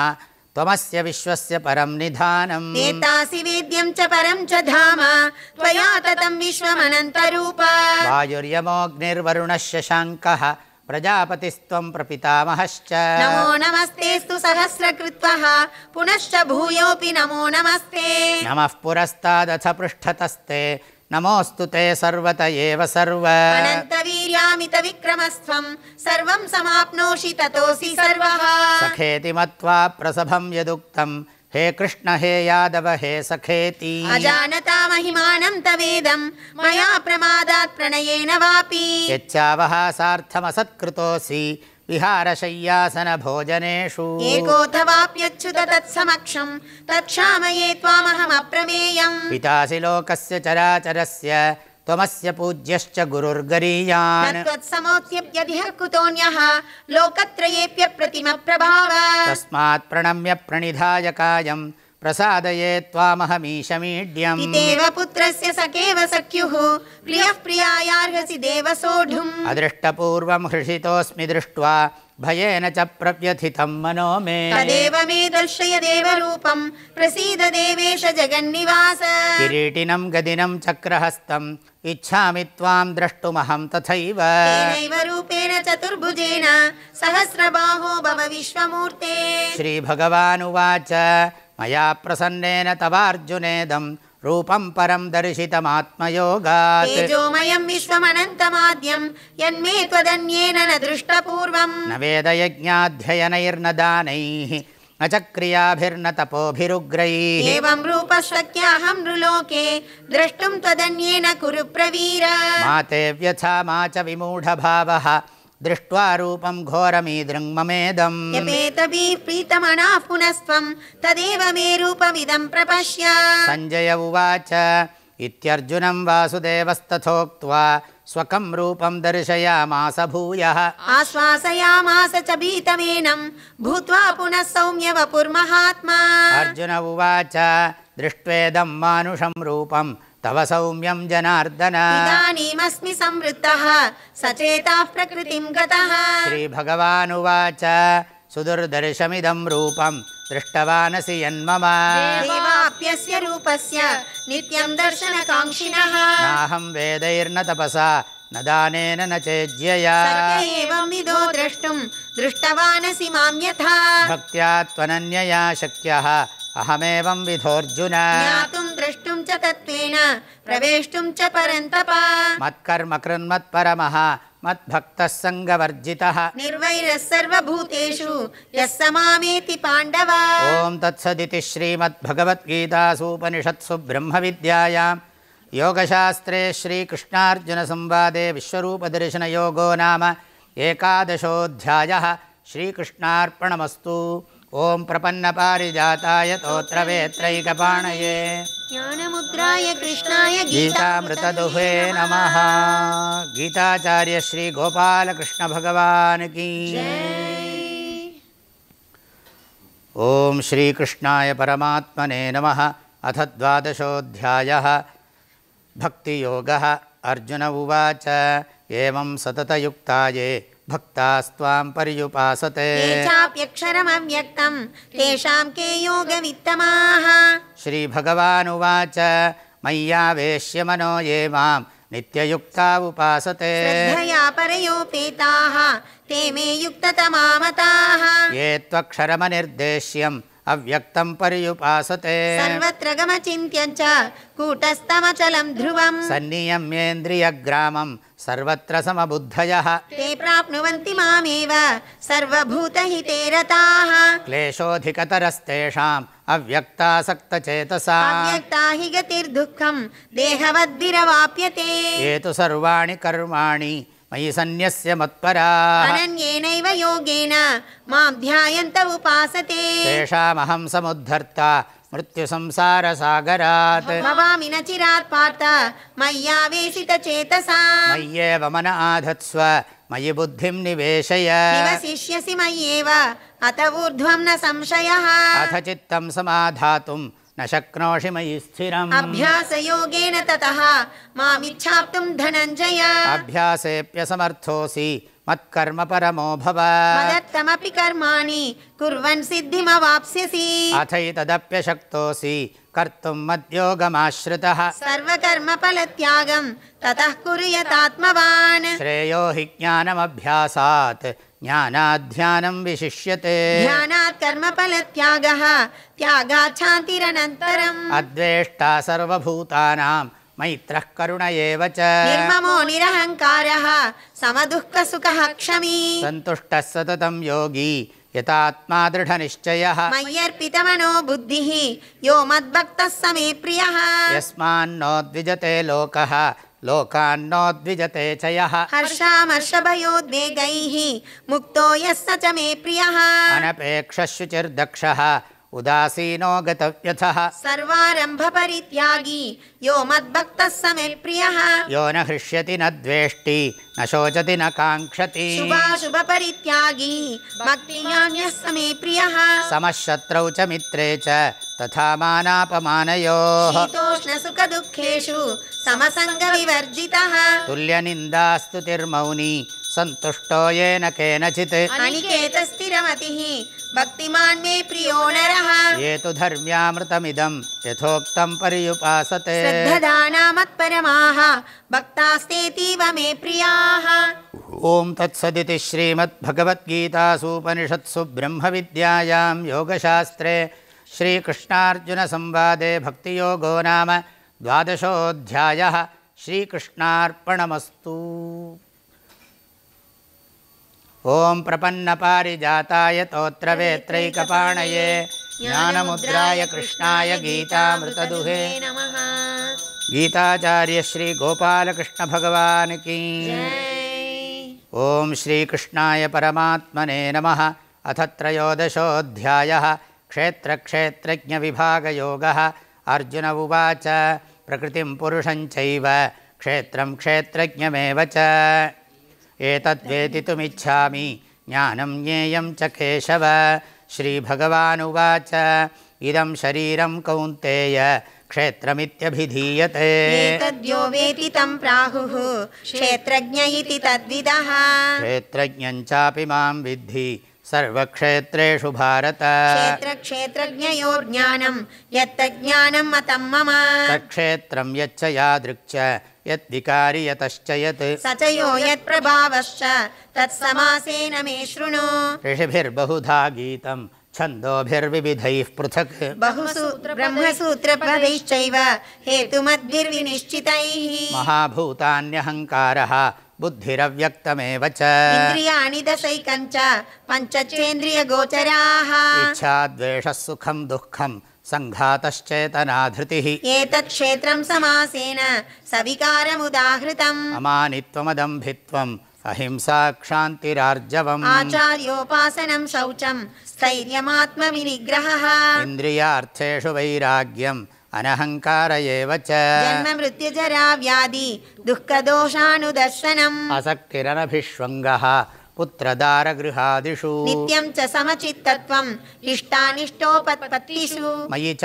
त्वमस्य विश्वस्य परं निधानम्। नेतासि वेद्यं च परं च धाम त्वया ततं विश्वमनन्तरूप। वायुर्यमोऽग्निर्वरुणः शशाङ्कः प्रजापतिस्त्वं प्रपितामहश्च। नमो नमस्तेऽस्तु सहस्रकृत्वः पुनश्च भूयोऽपि नमो नमस्ते। नमः पुरस्तादथ पृष्ठतस्ते नमोऽस्तु ते सर्वत एव सर्व। अनन्तवीर्यामितविक्रमस्त्वं सर्वं समाप्नोषि ततोऽसि सर्वः। सखेति मत्वा प्रसभं यदुक्तं हे कृष्ण हे यादव हे सखेति। अजानता महिमानं तवेदं मया प्रमादात् प्रणयेन वापि। यच्चावहासार्थमसत्कृतोऽसि विहारशय्यासनभोजनेषु। एकोऽथवाप्यच्युत तत्समक्षं तत्क्षामये त्वामहमप्रमेयम्। पितासि लोकस्य चराचरस्य त्वमस्य पूज्यश्च गुरुर्गरीयान्। त्वत्समोऽस्यप्यधिः कुतोऽन्यः लोकत्रयेऽप्यप्रतिमप्रभाव। तस्मात् प्रणम्य प्रणिधाय कायं प्रसादये त्वामहमीशमीड्यम्। पितेव पुत्रस्य सखेव सख्युः। प्रियः प्रियायार्हसि देव सोढुम्। अदृष्टपूर्वं हृषितोऽस्मि दृष्ट्वा भयेन च प्रव्यथितं मनो मे। तदेव मे दर्शय देवरूपम्। प्रसीद देवेश जगन्निवास। किरीटिनं गदिनं चक्रहस्तम्। इच्छामि त्वां द्रष्टुमहं तथैव। तेनैव रूपेण चतुर्भुजेन। सहस्रबाहो भव विश्वमूर्ते। श्रीभगवानुवाच मया प्रसन्नेन तवार्जुनेदं रूपं परं दर्शितमात्मयोगात्। तेजोमयम् विश्वमनन्तमाद्यम् यन्मे त्वदन्येन न दृष्टपूर्वम्। न वेदयज्ञाध्ययनैर्न दानैः न च क्रियाभिर्न तपोभिरुग्रैः। एवं रूपशक्याहं नृलोके द्रष्टुम् त्वदन्येन कुरु प्रवीर। मा ते व्यथा मा च विमूढभावः दृष्ट्वा रूपं घोरमीदृङ्ममेदम् यपेतभिः प्रीतमनाः पुनस्त्वम् तदेव मे रूपमिदम् प्रपश्य। सञ्जय उवाच इत्यर्जुनं वासुदेवस्तथोक्त्वा स्वकं रूपं दर्शयामास भूयः। आश्वासयामास च भीतमेनम् भूत्वा पुनः सौम्य वपुर्महात्मा अर्जुन उवाच दृष्ट्वेदं मानुषं रूपं तव सौम्यं जनार्दन। इदानीमस्मि संवृत्तः सचेताः प्रकृतिम् गतः। श्रीभगवानुवाच सुदुर्दर्शमिदं रूपं दृष्टवानसि यन्मम। देवाप्यस्य रूपस्य नित्यम् दर्शनकाङ्क्षिणः। नाहं वेदैर्न तपसा न दानेन न चेज्यया। सर्व एवं विदो द्रष्टुम् दृष्टवानसि माम् यथा। भक्त्या त्वनन्यया शक्यः अहमेवं विधोऽर्जुन। ज्ञातुम् द्रष्टुम् च तत्त्वेन प्रवेष्टुम् च परन्तप। मत्कर्म कृन्मत्परमः मद्भक्तः सङ्गवर्जितः। निर्वैरः सर्वभूतेषु यः स मामेति पाण्डव। ॐ तत्सदिति श्रीमद्भगवद्गीतासूपनिषत्सु ब्रह्मविद्यायां। योगशास्त्रे श्रीकृष्णार्जुनसंवादे विश्वरूपदर्शनयोगो नाम एकादशोऽध्यायः। श्रीकृष्णार्पणमस्तु ॐ प्रपन्नपारिजाताय तोत्रवेत्रैकपाणये। ज्ञानमुद्राय कृष्णाय गीतामृतदुहे नमः। गीताचार्य श्रीगोपालकृष्णभगवान् की। ॐ श्रीकृष्णाय परमात्मने नमः। अथ द्वादशोऽध्यायः। भक्तियोगः। अर्जुन उवाच। एवं सततयुक्ता ये भक्तास्त्वां पर्युपासते। ये चाप्यक्षरमव्यक्तम् तेषाम् के योगवित्तमाः? श्रीभगवानुवाच मय्यावेश्य मनो ये मां नित्ययुक्ता उपासते। श्रद्धया परयोपेताः ते मे युक्ततमामताः। ये त्वक्षरमनिर्देश्यम् अव्यक्तं पर्युपासते। सर्वत्र गमचिन्त्यम् च कूटस्थमचलम् ध्रुवम्। सन्नियम्येन्द्रियग्रामं सर्वत्र समबुद्धयः। ते प्राप्नुवन्ति मामेव सर्वभूतहिते रताः। क्लेशोऽधिकतरस्तेषाम् अव्यक्तासक्तचेतसाम् अव्यक्ता हि गतिर्दुःखम् देहवद्भिरवाप्यते। ये तु सर्वाणि कर्माणि मयि सन्न्यस्य मत्पराः। अनन्येनैव योगेन माम् ध्यायन्त उपासते तेषामहं समुद्धर्ता मृत्युसंसारसागरात्। भवामि न चिरात् पार्थ मय्यावेशितचेतसा। मय्येव मन आधत्स्व मयि बुद्धिं निवेशय। निवसिष्यसि मय्येव अत ऊर्ध्वम् न संशयः। अथ चित्तं समाधातुं न शक्नोषि मयि स्थिरम्। अभ्यासयोगेन ततः मामिच्छाप्तुम् धनञ्जय। अभ्यासेऽप्यसमर्थोऽसि मत्कर्म परमो भव। मदत्तमपि कर्माणि कुर्वन् सिद्धिमवाप्स्यसि। अथैतदप्यशक्तोऽसि कर्तुं मद्योगमाश्रितः। सर्वकर्मफलत्यागम् ततः कुरु यतात्मवान्। श्रेयो हि ज्ञानमभ्यासात् ज्ञानाध्यानं विशिष्यते। ध्यानात् कर्मफलत्यागः त्यागात् शान्तिरनन्तरम् अद्वेष्टा सर्वभूतानां मैत्रः करुण एव च। निर्ममो निरहङ्कारः समदुःखसुखः क्षमी। सन्तुष्टः सततं योगी यतात्मा दृढनिश्चयः। मय्यर्पितमनो बुद्धिः यो मद्भक्तः स मे प्रियः। यस्मान्नो द्विजते लोकः लोकान्नो द्विजते च यः हर्षामर्षभयोद्वेगैः मुक्तो यः स च मे प्रियः। अनपेक्षः शुचिर्दक्षः उदासीनो गतव्यथः। सर्वारम्भ यो मद्भक्तः स मे प्रियः यो न हृष्यति न द्वेष्टि। न शोचति न काङ्क्षति शुभाशुभ परित्यागी भक्तिमान्यः प्रियः। समः शत्रौ च मित्रे च तथा मानापमानयोः। सुख समसङ्गविवर्जितः। तुल्यनिन्दास्तुतिर्मौनी सन्तुष्टो येन केनचित्। अनिकेतस्थिरमतिः भक्तिमान् मे प्रियो नरः। ये तु धर्म्यामृतमिदं यथोक्तं पर्युपासते। श्रद्धदानामत्परमाः भक्तास्तेतीव मे प्रियाः ॐ तत्सदिति श्रीमद्भगवद्गीतासूपनिषत्सु ब्रह्मविद्यायां योगशास्त्रे श्रीकृष्णार्जुनसंवादे भक्तियोगो नाम द्वादशोऽध्यायः। श्रीकृष्णार्पणमस्तु। ॐ प्रपन्नपारिजाताय तोत्रवेत्रैकपाणये ज्ञानमुद्राय कृष्णाय गीतामृतदुहे नमः गीताचार्य श्रीगोपालकृष्णभगवान् की। जय। ॐ श्रीकृष्णाय परमात्मने नमः। अथ त्रयोदशोऽध्यायः। क्षेत्रक्षेत्रज्ञविभागयोगः। अर्जुन उवाच। प्रकृतिं पुरुषं चैव। क्षेत्रं क्षेत्रज्ञमेव च। एतद्वेदितुमिच्छामि ज्ञानं ज्ञेयं च केशव श्रीभगवानुवाच। इदं शरीरं कौन्तेय क्षेत्रमित्यभिधीयते। एतद्यो वेति तं प्राहुः क्षेत्रज्ञ इति तद्विदः। क्षेत्रज्ञं चापि मां विद्धि सर्वक्षेत्रेषु भारत। क्षेत्रक्षेत्रज्ञयोर्ज्ञानं यत्तज्ज्ञानं मतं मम। तत्क्षेत्रं यच्च यादृक् यद्विकारि यतश्च यत् स च यो यत्प्रभावश्च तत्समासेन मे शृणु। ऋषिभिर्बहुधा गीतं छन्दोभिर्विविधैः पृथक्। बहुसु ब्रह्मसूत्रपदैश्चैव हेतुमद्भिर्विनिश्चितैः। महाभूतान्यहङ्कारः बुद्धिरव्यक्तमेव च। इन्द्रियाणि दशैकञ्च पञ्चचेन्द्रियगोचराः। इच्छाद्वेषः सुखं दुःखं सङ्घातश्चेतनाधृतिः एतत् क्षेत्रं समासेन सविकारमुदाहृतम् अमानित्वमदम्भित्वम् अहिंसा क्षान्तिरार्जवम् आचार्योपासनं शौचं स्थैर्यमात्मविनिग्रहः इन्द्रियार्थेषु वैराग्यम् अनहङ्कार एव च जन्म मृत्युजरा व्याधि दुःखदोषानुदर्शनम् असक्तिरनभिष्वङ्गः पुत्रदारगृहादिषु। नित्यं च समचित्तत्वम् इष्टानिष्टोपत्पत्तिषु मयि च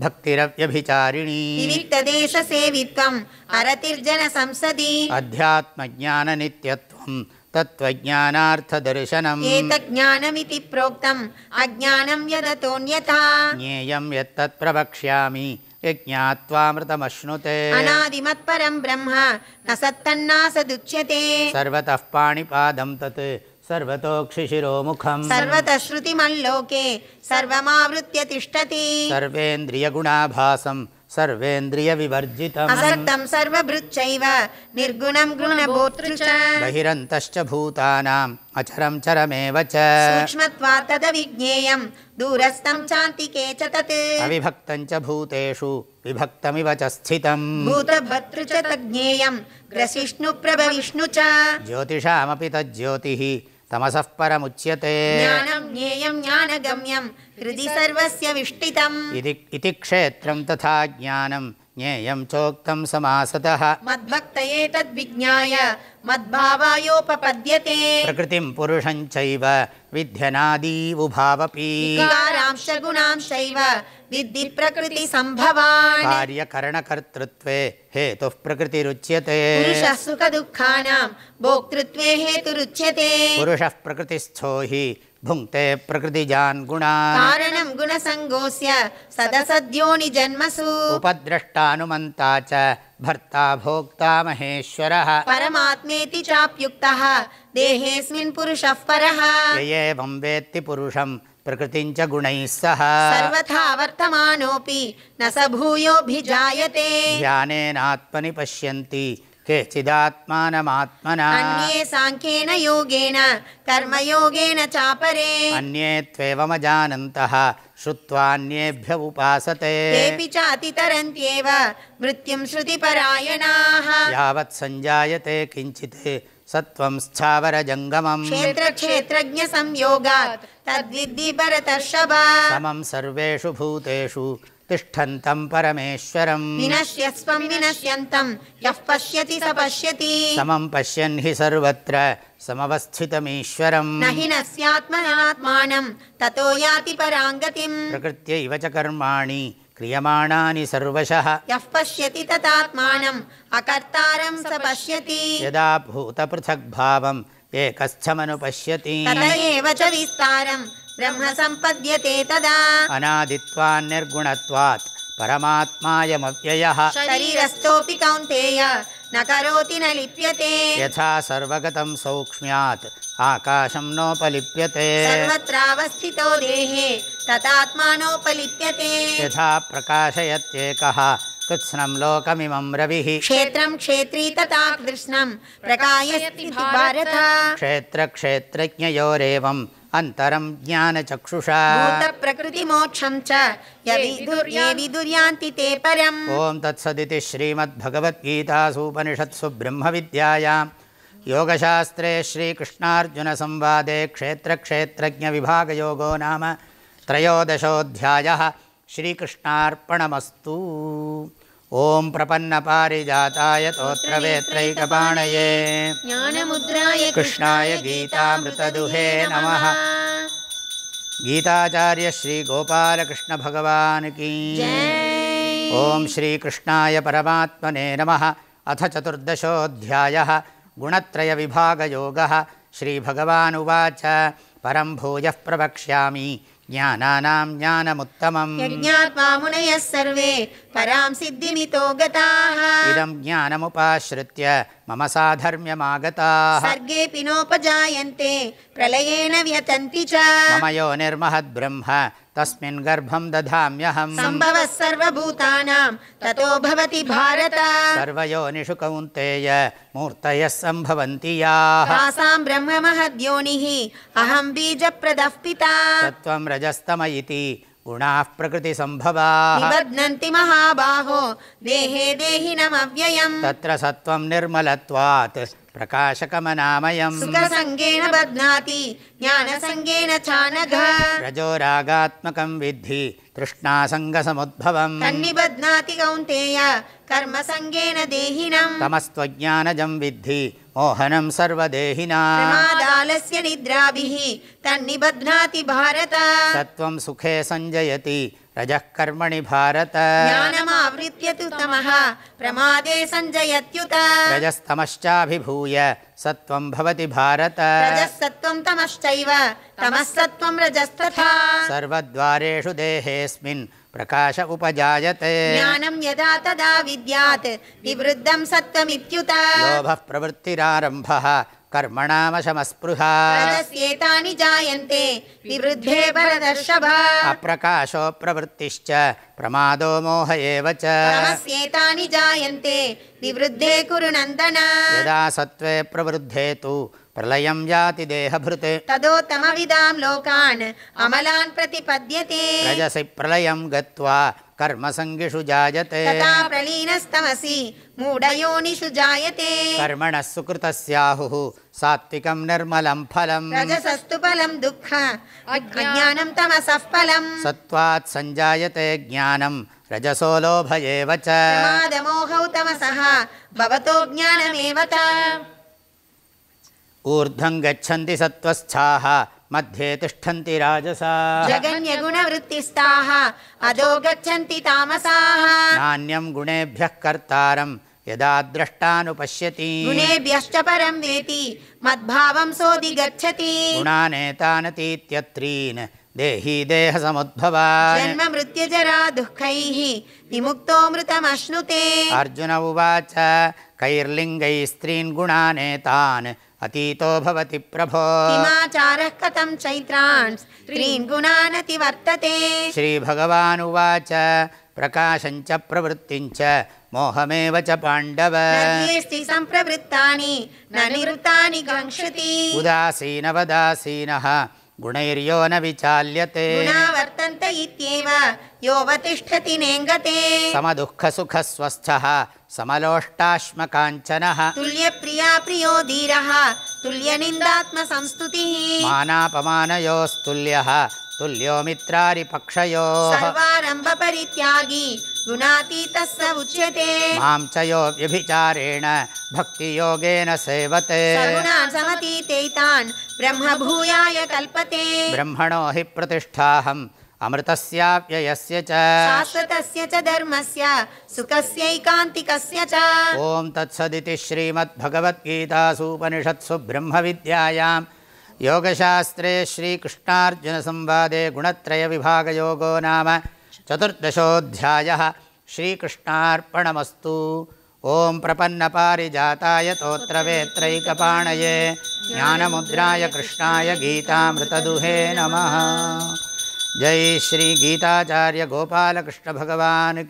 भक्तिरव्यभिचारिणी। विविक्तदेशसेवित्वम् अरतिर्जनसंसदि अध्यात्मज्ञाननित्यत्वम् तत्त्वज्ञानार्थदर्शनम्। एतज्ज्ञानमिति प्रोक्तम् अज्ञानं यदतोऽन्यथा। ज्ञेयं यत्तत् प्रवक्ष्यामि यज्ञात्वामृतमश्नुते। अनादिमत्परं ब्रह्म न सत्तन्नासदुच्यते सर्वतः पाणिपादं तत् सर्वतोक्षिशिरोमुखम् सर्वतः श्रुतिमल्लोके सर्वमावृत्य तिष्ठति। सर्वेन्द्रियगुणाभासं सर्वेन्द्रियविवर्जितम् असक्तं सर्वभृच्चैव निर्गुणं गुणभोक्तृ च बहिरन्तश्च भूतानाम् अचरं चरमेव च। सूक्ष्मत्वात् तदविज्ञेयं दूरस्थं चान्तिके च तत्। अविभक्तं च भूतेषु विभक्तमिव च स्थितम्। भूतभर्तृ च तज्ज्ञेयं ग्रसिष्णुप्रभविष्णु च। ज्योतिषामपि तज्ज्योतिः तमसः परमुच्यते ज्ञानं ज्ञेयं ज्ञानगम्यं हृदि सर्वस्य विष्टितम् इति इति क्षेत्रं तथा ज्ञानं ज्ञेयं चोक्तं समासतः। मद्भक्त एतद्विज्ञाय मद्भावायोपपद्यते। प्रकृतिं पुरुषं चैव विध्यनादीवुभावपि। विकारांश गुणांशैव विद्धि प्रकृतिसम्भवान् कार्यकरणकर्तृत्वे हेतुः प्रकृतिरुच्यते। पुरुषः सुखदुःखानां भोक्तृत्वे हेतुरुच्यते। पुरुषः प्रकृतिस्थो हि भुङ्क्ते प्रकृतिजान् गुणान् कारणं गुणसङ्गोऽस्य सदसद्योनिजन्मसु उपद्रष्टानुमन्ता च भर्ता भोक्ता महेश्वरः। परमात्मेति चाप्युक्तः देहेऽस्मिन् पुरुषः परः। एवं वेत्ति पुरुषं प्रकृतिं च गुणैः सह। सर्वथा वर्तमानोऽपि न स भूयोऽभिजायते। ध्यानेनात्मनि पश्यन्ति केचिदात्मानमात्मना। अन्ये साङ्ख्येन योगेन कर्मयोगेन चापरे। अन्ये त्वेवमजानन्तः श्रुत्वान्येभ्य उपासते। तेऽपि चातितरन्त्येव मृत्युं श्रुतिपरायणाः। यावत् सञ्जायते किञ्चित् सत्त्वं स्थावरजङ्गमम्। क्षेत्रक्षेत्रज्ञसंयोगात् तद्विद्धि भरतर्षभ समं सर्वेषु भूतेषु तिष्ठन्तं परमेश्वरम्। विनश्यस्वं विनश्यन्तं यः पश्यति स पश्यति। समं पश्यन् हि सर्वत्र समवस्थितमीश्वरम्। न हि नस्यात्मनात्मानं ततो याति पराङ्गतिम्। प्रकृत्यैव च कर्माणि क्रियमाणानि सर्वशः। यः पश्यति ततात्मानम् अकर्तारं स पश्यति। यदा भूतपृथग्भावम् एकस्थमनुपश्यति। तत एव च विस्तारं ब्रह्म सम्पद्यते तदा। अनादित्वान्निर्गुणत्वात् परमात्मायमव्ययः। शरीरस्थोऽपि कौन्तेय न करोति न लिप्यते। यथा सर्वगतं सौक्ष्म्यात् आकाशं नोपलिप्यते। सर्वत्रावस्थितो देहे ततात्मानोपलिप्यते यथा प्रकाशयत्येकः कृत्स्नं लोकमिमं रविः। क्षेत्रं क्षेत्री तथा कृष्णं प्रकायति भारत। क्षेत्रक्षेत्रज्ञयोरेवम् अन्तरं ज्ञानचक्षुषा। भूतप्रकृतिमोक्षं च ये विदुर्यान्ति ते परम्। ॐ तत्सदिति श्रीमद्भगवद्गीतासूपनिषत्सु ब्रह्मविद्यायां योगशास्त्रे श्रीकृष्णार्जुनसंवादे क्षेत्रक्षेत्रज्ञविभागयोगो नाम त्रयोदशोऽध्यायः। श्रीकृष्णार्पणमस्तु ॐ प्रपन्नपारिजाताय तोत्रवेत्रैकपाणये ज्ञानमुद्राय कृष्णाय गीतामृतदुहे नमः। गीताचार्य श्रीगोपालकृष्णभगवान् की। ॐ श्रीकृष्णाय परमात्मने नमः। अथ चतुर्दशोऽध्यायः। गुणत्रयविभागयोगः। श्रीभगवानुवाच। परं भूयः प्रवक्ष्यामि। ज्ञानानां ज्ञानमुत्तमम्। मुनयः सर्वे परां सिद्धिमितो गताः। इदं ज्ञानमुपाश्रित्य मम साधर्म्यमागताः। सर्गेऽपि नोपजायन्ते प्रलयेन व्यतन्ति च। मम यो निर्महद्ब्रह्म तस्मिन् गर्भं दधाम्यहम्। सम्भवः सर्वभूतानां ततो भवति भारत। सर्वयोनिषु कौन्तेय मूर्तयः सम्भवन्ति याः। तासां ब्रह्ममहद्योनिः अहं बीजप्रदः पिता। सत्त्वं रजस्तम इति गुणाः प्रकृतिसम्भवाः। निबध्नन्ति महाबाहो देहे देहिनमव्ययम्। तत्र सत्त्वं निर्मलत्वात् सुखसङ्गेन बध्नाति ज्ञानसङ्गेन चानघ। रजोरागात्मकं विद्धि तृष्णासङ्गसमुद्भवम्। तन्निबध्नाति कौन्तेय कर्मसङ्गेन देहिनम्। तमस्त्वज्ञानजं विद्धि मोहनं प्रमादालस्य निद्राभिः तन्निबध्नाति भारत। सत्त्वं सुखे सञ्जयति रजः कर्मणि भारत। ज्ञानमावृत्य तु तमः प्रमादे सञ्जयत्युत। रजस्तमश्चाभिभूय सत्त्वं भवति भारत। रजः सत्त्वं तमश्चैव तमः सत्त्वं रजस्तथा। सर्वद्वारेषु देहेऽस्मिन् प्रकाश उपजायते। ज्ञानं यदा तदा विद्यात् विवृद्धं सत्त्वमित्युत। लोभः प्रवृत्तिरारम्भः कर्मणामशमस्पृहा। रजस्येतानि जायन्ते विवृद्धे भरदर्षभ अप्रकाशो प्रवृत्तिश्च प्रमादो मोह एव च। तमस्येतानि जायन्ते विवृद्धे कुरु नन्दन यदा सत्त्वे प्रवृद्धे तु प्रलयं याति देहभृत्। तदोत्तमविदां लोकान् अमलान् प्रतिपद्यते। रजसि प्रलयं गत्वा कर्मसङ्गिषु जायते। तथा प्रलीनस्तमसि मूढयोनिषु जायते। कर्मणः सुकृतस्याहुः सात्विकं निर्मलं फलम्। रजसस्तु फलं दुःख अज्ञानं तमसः फलम्। सत्त्वात् सञ्जायते ज्ञानं रजसो लोभ एव च। प्रमादमोहौ तमसः भवतो ज्ञानमेव ऊर्ध्वं गच्छन्ति सत्त्वस्थाः मध्ये तिष्ठन्ति राजसा। जगन्यगुणवृत्तिस्ताः अधो गच्छन्ति तामसाः। नान्यं गुणेभ्यः कर्तारं यदा द्रष्टानुपश्यति। गुणेभ्यश्च परं वेति मद्भावं सोऽधिगच्छति गुणानेतानतीत्यत्रीन् देही देहसमुद्भवान्। जन्म मृत्युजरा दुःखैः विमुक्तो मृतमश्नुते। अर्जुन उवाच कैर्लिङ्गैः स्त्रीन् गुणानेतान् अतीतो भवति प्रभो। किमाचारः कथं चैत्रान्? स्त्रीन् गुणानतिवर्तते श्रीभगवानुवाच प्रकाशञ्च प्रवृत्तिञ्च मोहमेव च पाण्डव। सम्प्रवृत्तानि न निवृत्तानि काङ्क्षति। उदासीनवदासीनः गुणैर्यो न विचाल्यते गुणा वर्तन्त इत्येव योऽवतिष्ठति नेङ्गते। समदुःखसुखस्वस्थः समलोष्टाश्मकाञ्चनः। तुल्यप्रिया प्रियो धीरः तुल्यनिन्दात्मसंस्तुतिः। मानापमानयोस्तुल्यः तुल्यो मित्रारिपक्षयोः सर्वारम्भपरित्यागी गुणातीतः स उच्यते। मां च यो व्यभिचारेण भक्तियोगेन सेवते। सगुणान् समतीतैतान् ब्रह्मभूयाय कल्पते। ब्रह्मणो हि प्रतिष्ठाहम् अमृतस्याव्ययस्य च। शाश्वतस्य च धर्मस्य सुखस्यैकान्तिकस्य च। ॐ तत्सदिति श्रीमद्भगवद्गीतासूपनिषत्सु ब्रह्मविद्यायां योगशास्त्रे श्रीकृष्णार्जुनसंवादे गुणत्रयविभागयोगो नाम चतुर्दशोऽध्यायः श्रीकृष्णार्पणमस्तु। ॐ प्रपन्नपारिजाताय तोत्रवेत्रैकपाणये ज्ञानमुद्राय कृष्णाय गीतामृतदुहे नमः। जय श्रीगीताचार्यगोपालकृष्णभगवान्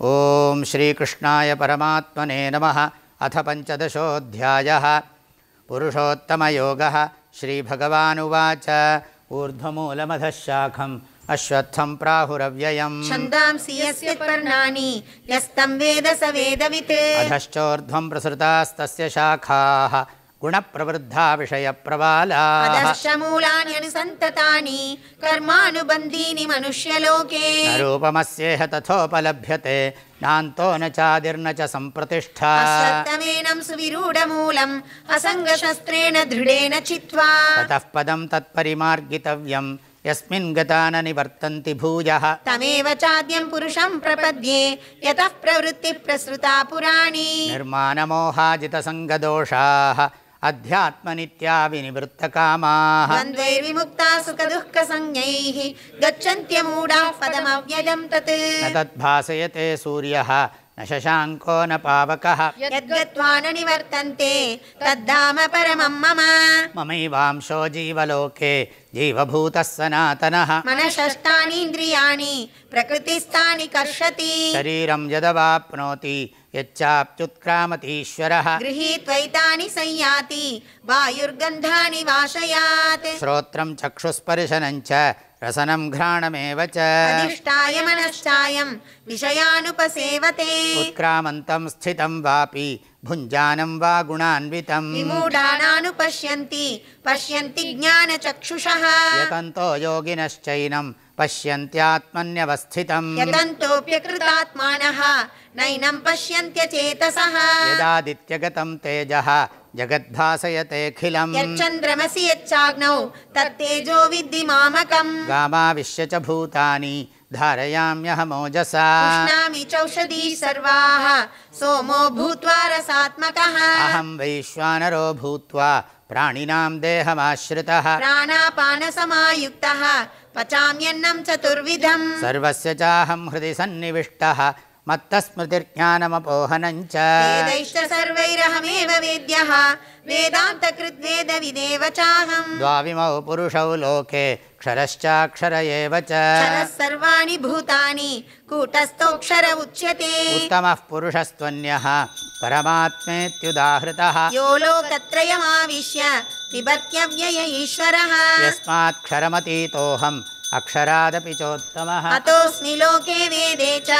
ॐ श्रीकृष्णाय परमात्मने नमः। अथ पञ्चदशोऽध्यायः। पुरुषोत्तमयोगः श्रीभगवानुवाच। ऊर्ध्वमूलमधः शाखम् अश्वत्थं प्राहुरव्ययम्। छन्दांसि यस्य पर्णानि यस्तं वेद स वेदवित्। अधश्चोर्ध्वं प्रसृतास्तस्य शाखाः गुणप्रवृद्धा विषयप्रबालाः अधश्च मूलानि अनुसन्ततानि कर्मानुबन्धीनि मनुष्यलोके। न रूपमस्येह तथोपलभ्यते नान्तो न चादिर्न च सम्प्रतिष्ठा। अश्वत्थमेनं सुविरूढमूलम् असङ्गशस्त्रेण दृढेन चित्वा। ततः पदं तत्परिमार्गितव्यं यस्मिन् गता न निवर्तन्ति भूयः। तमेव चाद्यं पुरुषं प्रपद्ये यतः प्रवृत्तिः प्रसृता पुराणी। निर्माणमोहाजितसङ्गदोषाः अध्यात्मनित्या विनिवृत्तकामाः द्वन्द्वैर्विमुक्ता सुखदुःखसंज्ञैः गच्छन्त्यमूढाः पदमव्ययं तत्। न तद्भासयते सूर्यः न शशाङ्को न पावकः। यद्गत्वा न निवर्तन्ते तद्धाम परमं मम। ममैवांशो जीवलोके जीवभूतः सनातनः। मनषष्टानीन्द्रियाणि प्रकृतिस्थानि कर्षति। शरीरं यदवाप्नोति यच्चाप्युत्क्रामतीश्वरः गृहीत्वैतानि संयाति वायुर्गन्धानि वाशयात्। श्रोत्रं चक्षुस्पर्शनं च रसनं घ्राणमेव च। अधिष्ठाय मनश्चायं विषयानुपसेवते। उत्क्रामन्तं स्थितं वापि भुञ्जानं वा गुणान्वितम् विमूढानानुपश्यन्ति पश्यन्ति ज्ञानचक्षुषः। यतन्तो योगिनश्चैनं पश्यन्त्यात्मन्यवस्थितम्। यतन्तोऽप्यकृतात्मानः नैनं पश्यन्त्यचेतसः। यदादित्यगतं तेजः जगद्भासयतेऽखिलम्। यच्चन्द्रमसि यच्चाग्नौ तत्तेजो विद्धि मामकम्। गामाविश्य च भूतानि धारयाम्यहमोजसा। उष्णामि चौषधी सर्वाः सोमो भूत्वा रसात्मकः। अहं वैश्वानरो भूत्वा प्राणिनां देहमाश्रितः। प्राणापानसमायुक्तः। पचाम्यन्नं चतुर्विधम्। सर्वस्य चाहं हृदि सन्निविष्टः मत्तस्मृतिर्ज्ञानमपोहनं च वेदैश्च सर्वैरहमेव वेद्यः वेदान्तकृद्वेदविदेव चाहम् द्वाविमौ पुरुषौ लोके क्षरश्चाक्षर एव च। क्षरः सर्वाणि भूतानि कूटस्थोऽक्षर उच्यते। उत्तमः पुरुषस्त्वन्यः परमात्मेत्युदाहृतः। यो लोकत्रयमाविश्य पिबत्यव्यय ईश्वरः। यस्मात्क्षरमतीतोऽहम् अक्षरादपि चोत्तमः। अतोऽस्मि लोके वेदे च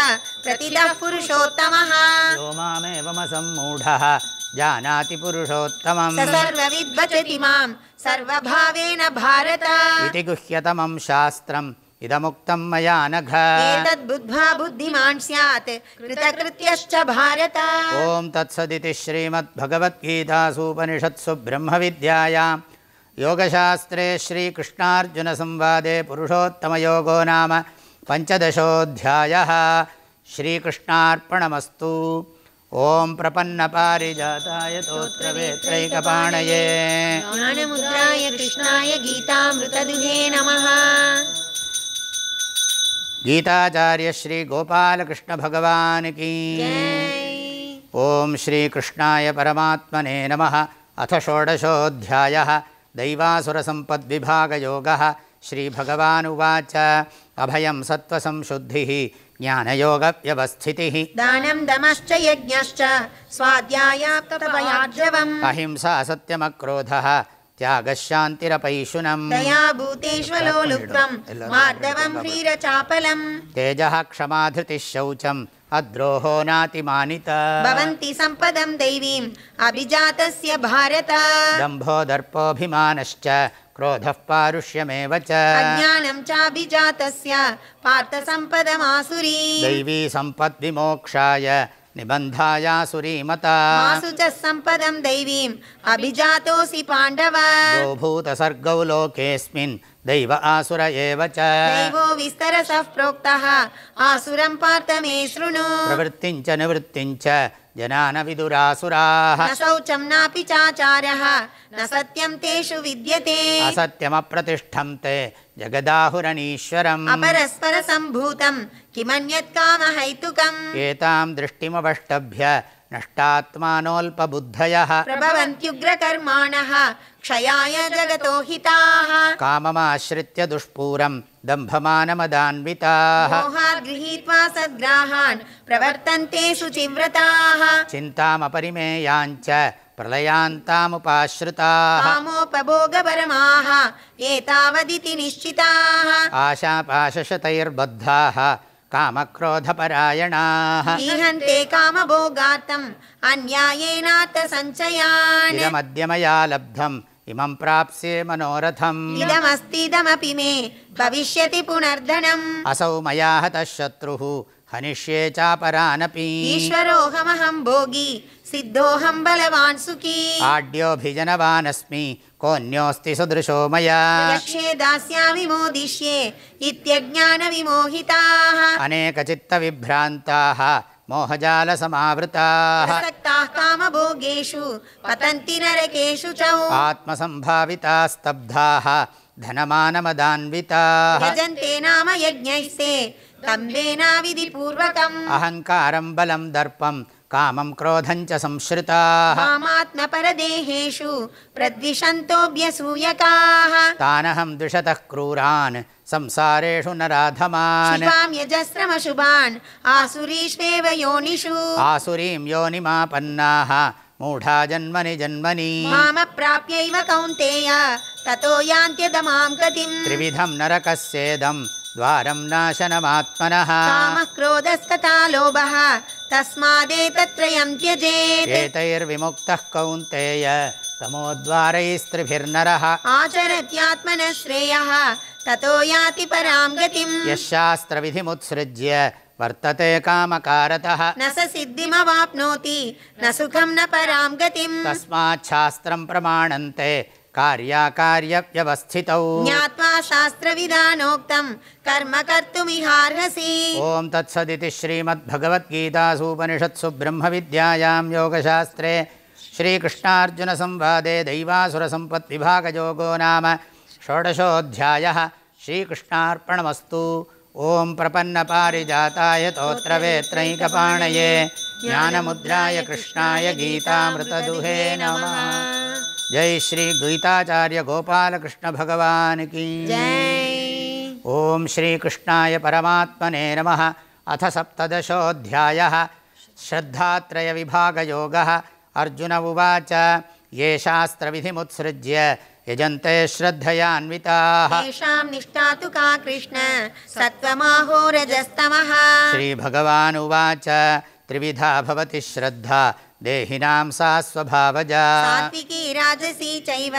प्रतिदः पुरुषोत्तमः। यो मामेवमसम्मूढः जानाति पुरुषोत्तमम्। मां सर्वभावेन भारत। इति गुह्यतमं शास्त्रम् इदमुक्तं मया नघ। एतद्बुद्ध्वा बुद्धिमान् स्यात् कृतकृत्यश्च भारत। ॐ तत्सदिति श्रीमद्भगवद्गीतासूपनिषत्सु ब्रह्मविद्यायां योगशास्त्रे श्रीकृष्णार्जुनसंवादे पुरुषोत्तमयोगो नाम पञ्चदशोऽध्यायः. श्रीकृष्णार्पणमस्तु. ॐ प्रपन्नपारिजाताय तोत्रवेत्रैकपाणये. ज्ञानमुद्राय कृष्णाय गीतामृतदुहे नमः. गीताचार्य श्रीगोपालकृष्णभगवान् की। ॐ श्रीकृष्णाय परमात्मने नमः. अथ षोडशोऽध्यायः. दैवासुरसम्पद्विभागयोगः श्रीभगवानुवाच। अभयं सत्त्वसंशुद्धिः ज्ञानयोगव्यवस्थितिः। दानं दमश्च यज्ञश्च स्वाध्यायाप्तपयार्जवम् अहिंसा सत्यमक्रोधः त्यागशान्तिरपैशुनम्। दया भूतेष्वलोलुप्त्वम् मार्दवम् ह्रीरचापलम् तेजः क्षमाधृतिः शौचम् अद्रोहो नातिमानित। भवन्ति सम्पदम् दैवीम्। अभिजातस्य भारत। दम्भो दर्पोऽभिमानश्च क्रोधः पारुष्यमेव च। अज्ञानम् चाभिजातस्य पार्थसम्पदमासुरी। दैवी सम्पद्विमोक्षाय निबन्धायासुरीमता। मासु च सम्पदम् दैवीम्। अभिजातोऽसि पाण्डव। भूतसर्गौ लोकेऽस्मिन् दैव आसुर एव च। दैवो विस्तरसः प्रोक्तः। आसुरम् पार्थ मे शृणु। प्रवृत्तिम् च निवृत्तिम् च जना न विदुरासुराः न शौचम् नापि चाचारः। न सत्यम् तेषु विद्यते। असत्यमप्रतिष्ठम् ते जगदाहुरनीश्वरम्। अपरस्परसम्भूतम् किमन्यत् कामहैतुकम्? एताम् दृष्टिमवष्टभ्य नष्टात्मानोऽल्पबुद्धयः। प्रभवन्त्युग्रकर्माणः क्षयाय जगतो हिताः। काममाश्रित्य दुष्पूरम् दम्भमानमदान्विताः। गृहीत्वा सद्ग्राहान् प्रवर्तन्ते शुचिव्रताः। चिन्तामपरिमेयाञ्च प्रलयान्तामुपाश्रिताः। कामोपभोगपरमाः एतावदिति निश्चिताः। आशापाशशतैर्बद्धाः कामक्रोधपरायणाः। ईहन्ते कामभोगार्थम् अन्यायेनार्थसञ्चयान् इदमद्य मया लब्धम् इमं प्राप्स्ये मनोरथम्। इदमस्तीदमपि मे भविष्यति पुनर्धनम्। असौ मया हतः शत्रुः हनिष्ये चापरानपि। ईश्वरोऽहमहम् भोगी सिद्धोऽहम् बलवान् सुखी। आड्योऽभिजनवानस्मि कोऽन्योऽस्ति सदृशो मया। यक्षे दास्यामि मोदिष्ये इत्यज्ञानविमोहिताः। अनेकचित्तविभ्रान्ताः मोहजालसमावृताः। प्रसक्ताः कामभोगेषु पतन्ति नरकेषु च आत्मसम्भाविताः स्तब्धाः धनमानमदान्विताः। यजन्ते नाम यज्ञैस्ते दम्भेनाविधिपूर्वकम् अहङ्कारम् बलम् दर्पम् कामम् क्रोधम् च संश्रिताः। कामात्मपरदेहेषु प्रद्विषन्तोऽभ्यसूयकाः। तानहम् द्विषतः क्रूरान् संसारेषु नराधमान् शिवाम् यजस्रमशुभान् आसुरीष्वेव योनिषु। आसुरीं योनिमापन्नाः मूढा जन्मनि जन्मनि। मामप्राप्यैव कौन्तेय ततो यान्त्यदमाम् गतिम्। त्रिविधम् नरकस्येदम् द्वारम् नाशनमात्मनः। कामः क्रोधस्तथा लोभः तस्मादेतत्रयम् त्यजेत्। एतैर्विमुक्तः कौन्तेय तमोद्वारैस्त्रिभिर्नरः। आचरत्यात्मनः श्रेयः ततो याति पराम् गतिम्। यः शास्त्रविधिमुत्सृज्य वर्तते कामकारतः। न स सिद्धिमवाप्नोति न सुखम् न पराम् गतिम्। तस्माच्छास्त्रम् प्रमाणन्ते कार्याकार्यव्यवस्थितौ। ज्ञात्वा शास्त्रविधानोक्तम् कर्म कर्तुमिहार्हसि। ॐ तत्सदिति श्रीमद्भगवद्गीतासूपनिषत्सु ब्रह्मविद्यायां योगशास्त्रे श्रीकृष्णार्जुनसंवादे दैवासुरसम्पद्विभागयोगो नाम षोडशोऽध्यायः श्रीकृष्णार्पणमस्तु। ॐ प्रपन्नपारिजाताय तोत्रवेत्रैकपाणये ज्ञानमुद्राय कृष्णाय गीतामृतदुहे नमः। जय श्रीगीताचार्यगोपालकृष्णभगवान् की। जय। श्री श्रीकृष्णाय परमात्मने नमः। अथ सप्तदशोऽध्यायः। श्रद्धात्रयविभागयोगः अर्जुन उवाच ये शास्त्रविधिमुत्सृज्य यजन्ते श्रद्धयान्विताः। तेषाम् निष्ठा तु का कृष्ण? सत्त्वमाहोरजस्तमः श्रीभगवानुवाच त्रिविधा भवति श्रद्धा। देहिनां सा स्वभावजा। सात्विकी राजसी चैव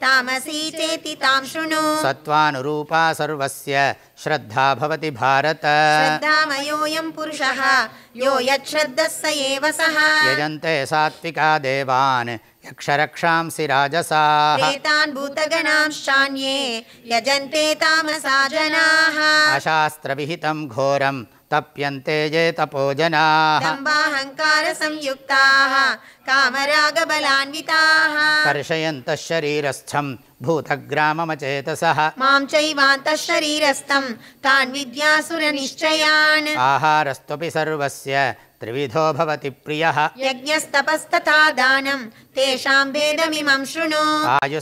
तामसी चेति तां शृणु। सत्त्वानुरूपा सर्वस्य श्रद्धा भवति भारत। श्रद्धामयोऽयम् पुरुषः यो यच्छ्रद्धः स एव सः। यजन्ते सात्विका देवान् यक्षरक्षांसि राजसाः। प्रेतान् भूतगणांश्चान्ये यजन्ते तामसा जनाः। अशास्त्रविहितं घोरं तप्यन्ते ये तपोजनाः। दम्बाहङ्कारसंयुक्ताः कामरागबलान्विताः। कर्षयन्तः शरीरस्थं भूतग्राममचेतसः। मां चैवान्तः शरीरस्थम् तान् विद्यासुरनिश्चयान्। आहारस्त्वपि सर्वस्य त्रिविधो भवति प्रियः। यज्ञस्तपस्तथा दानं तेषां भेदमिमं शृणु। आयुः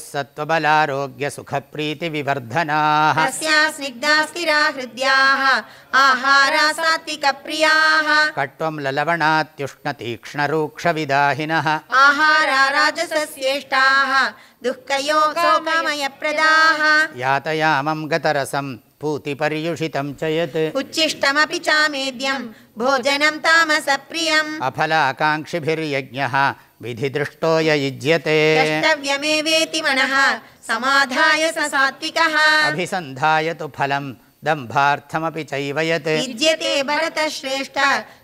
तस्या स्निग्धा स्थिरा हृद्याः आहारा सात्विकप्रियाः। कट्वं ललवणात्युष्णतीक्ष्णरूक्षविदाहिनः। आहारा राजसस्येष्टाः दुःखयोगोगमयप्रदाः यातयामं गतरसं पूतिपर्युषितं च यत् उच्छिष्टमपि चामेद्यं। भोजनं तामसप्रियम्। अफलाकाङ्क्षिभिर्यज्ञः विधिदृष्टो य युज्यते। द्रष्टव्यमेवेति मनः। समाधाय स सात्विकः। अभिसन्धाय तु फलं दम्भार्थमपि चैव यत्। युज्यते भरतश्रेष्ठ।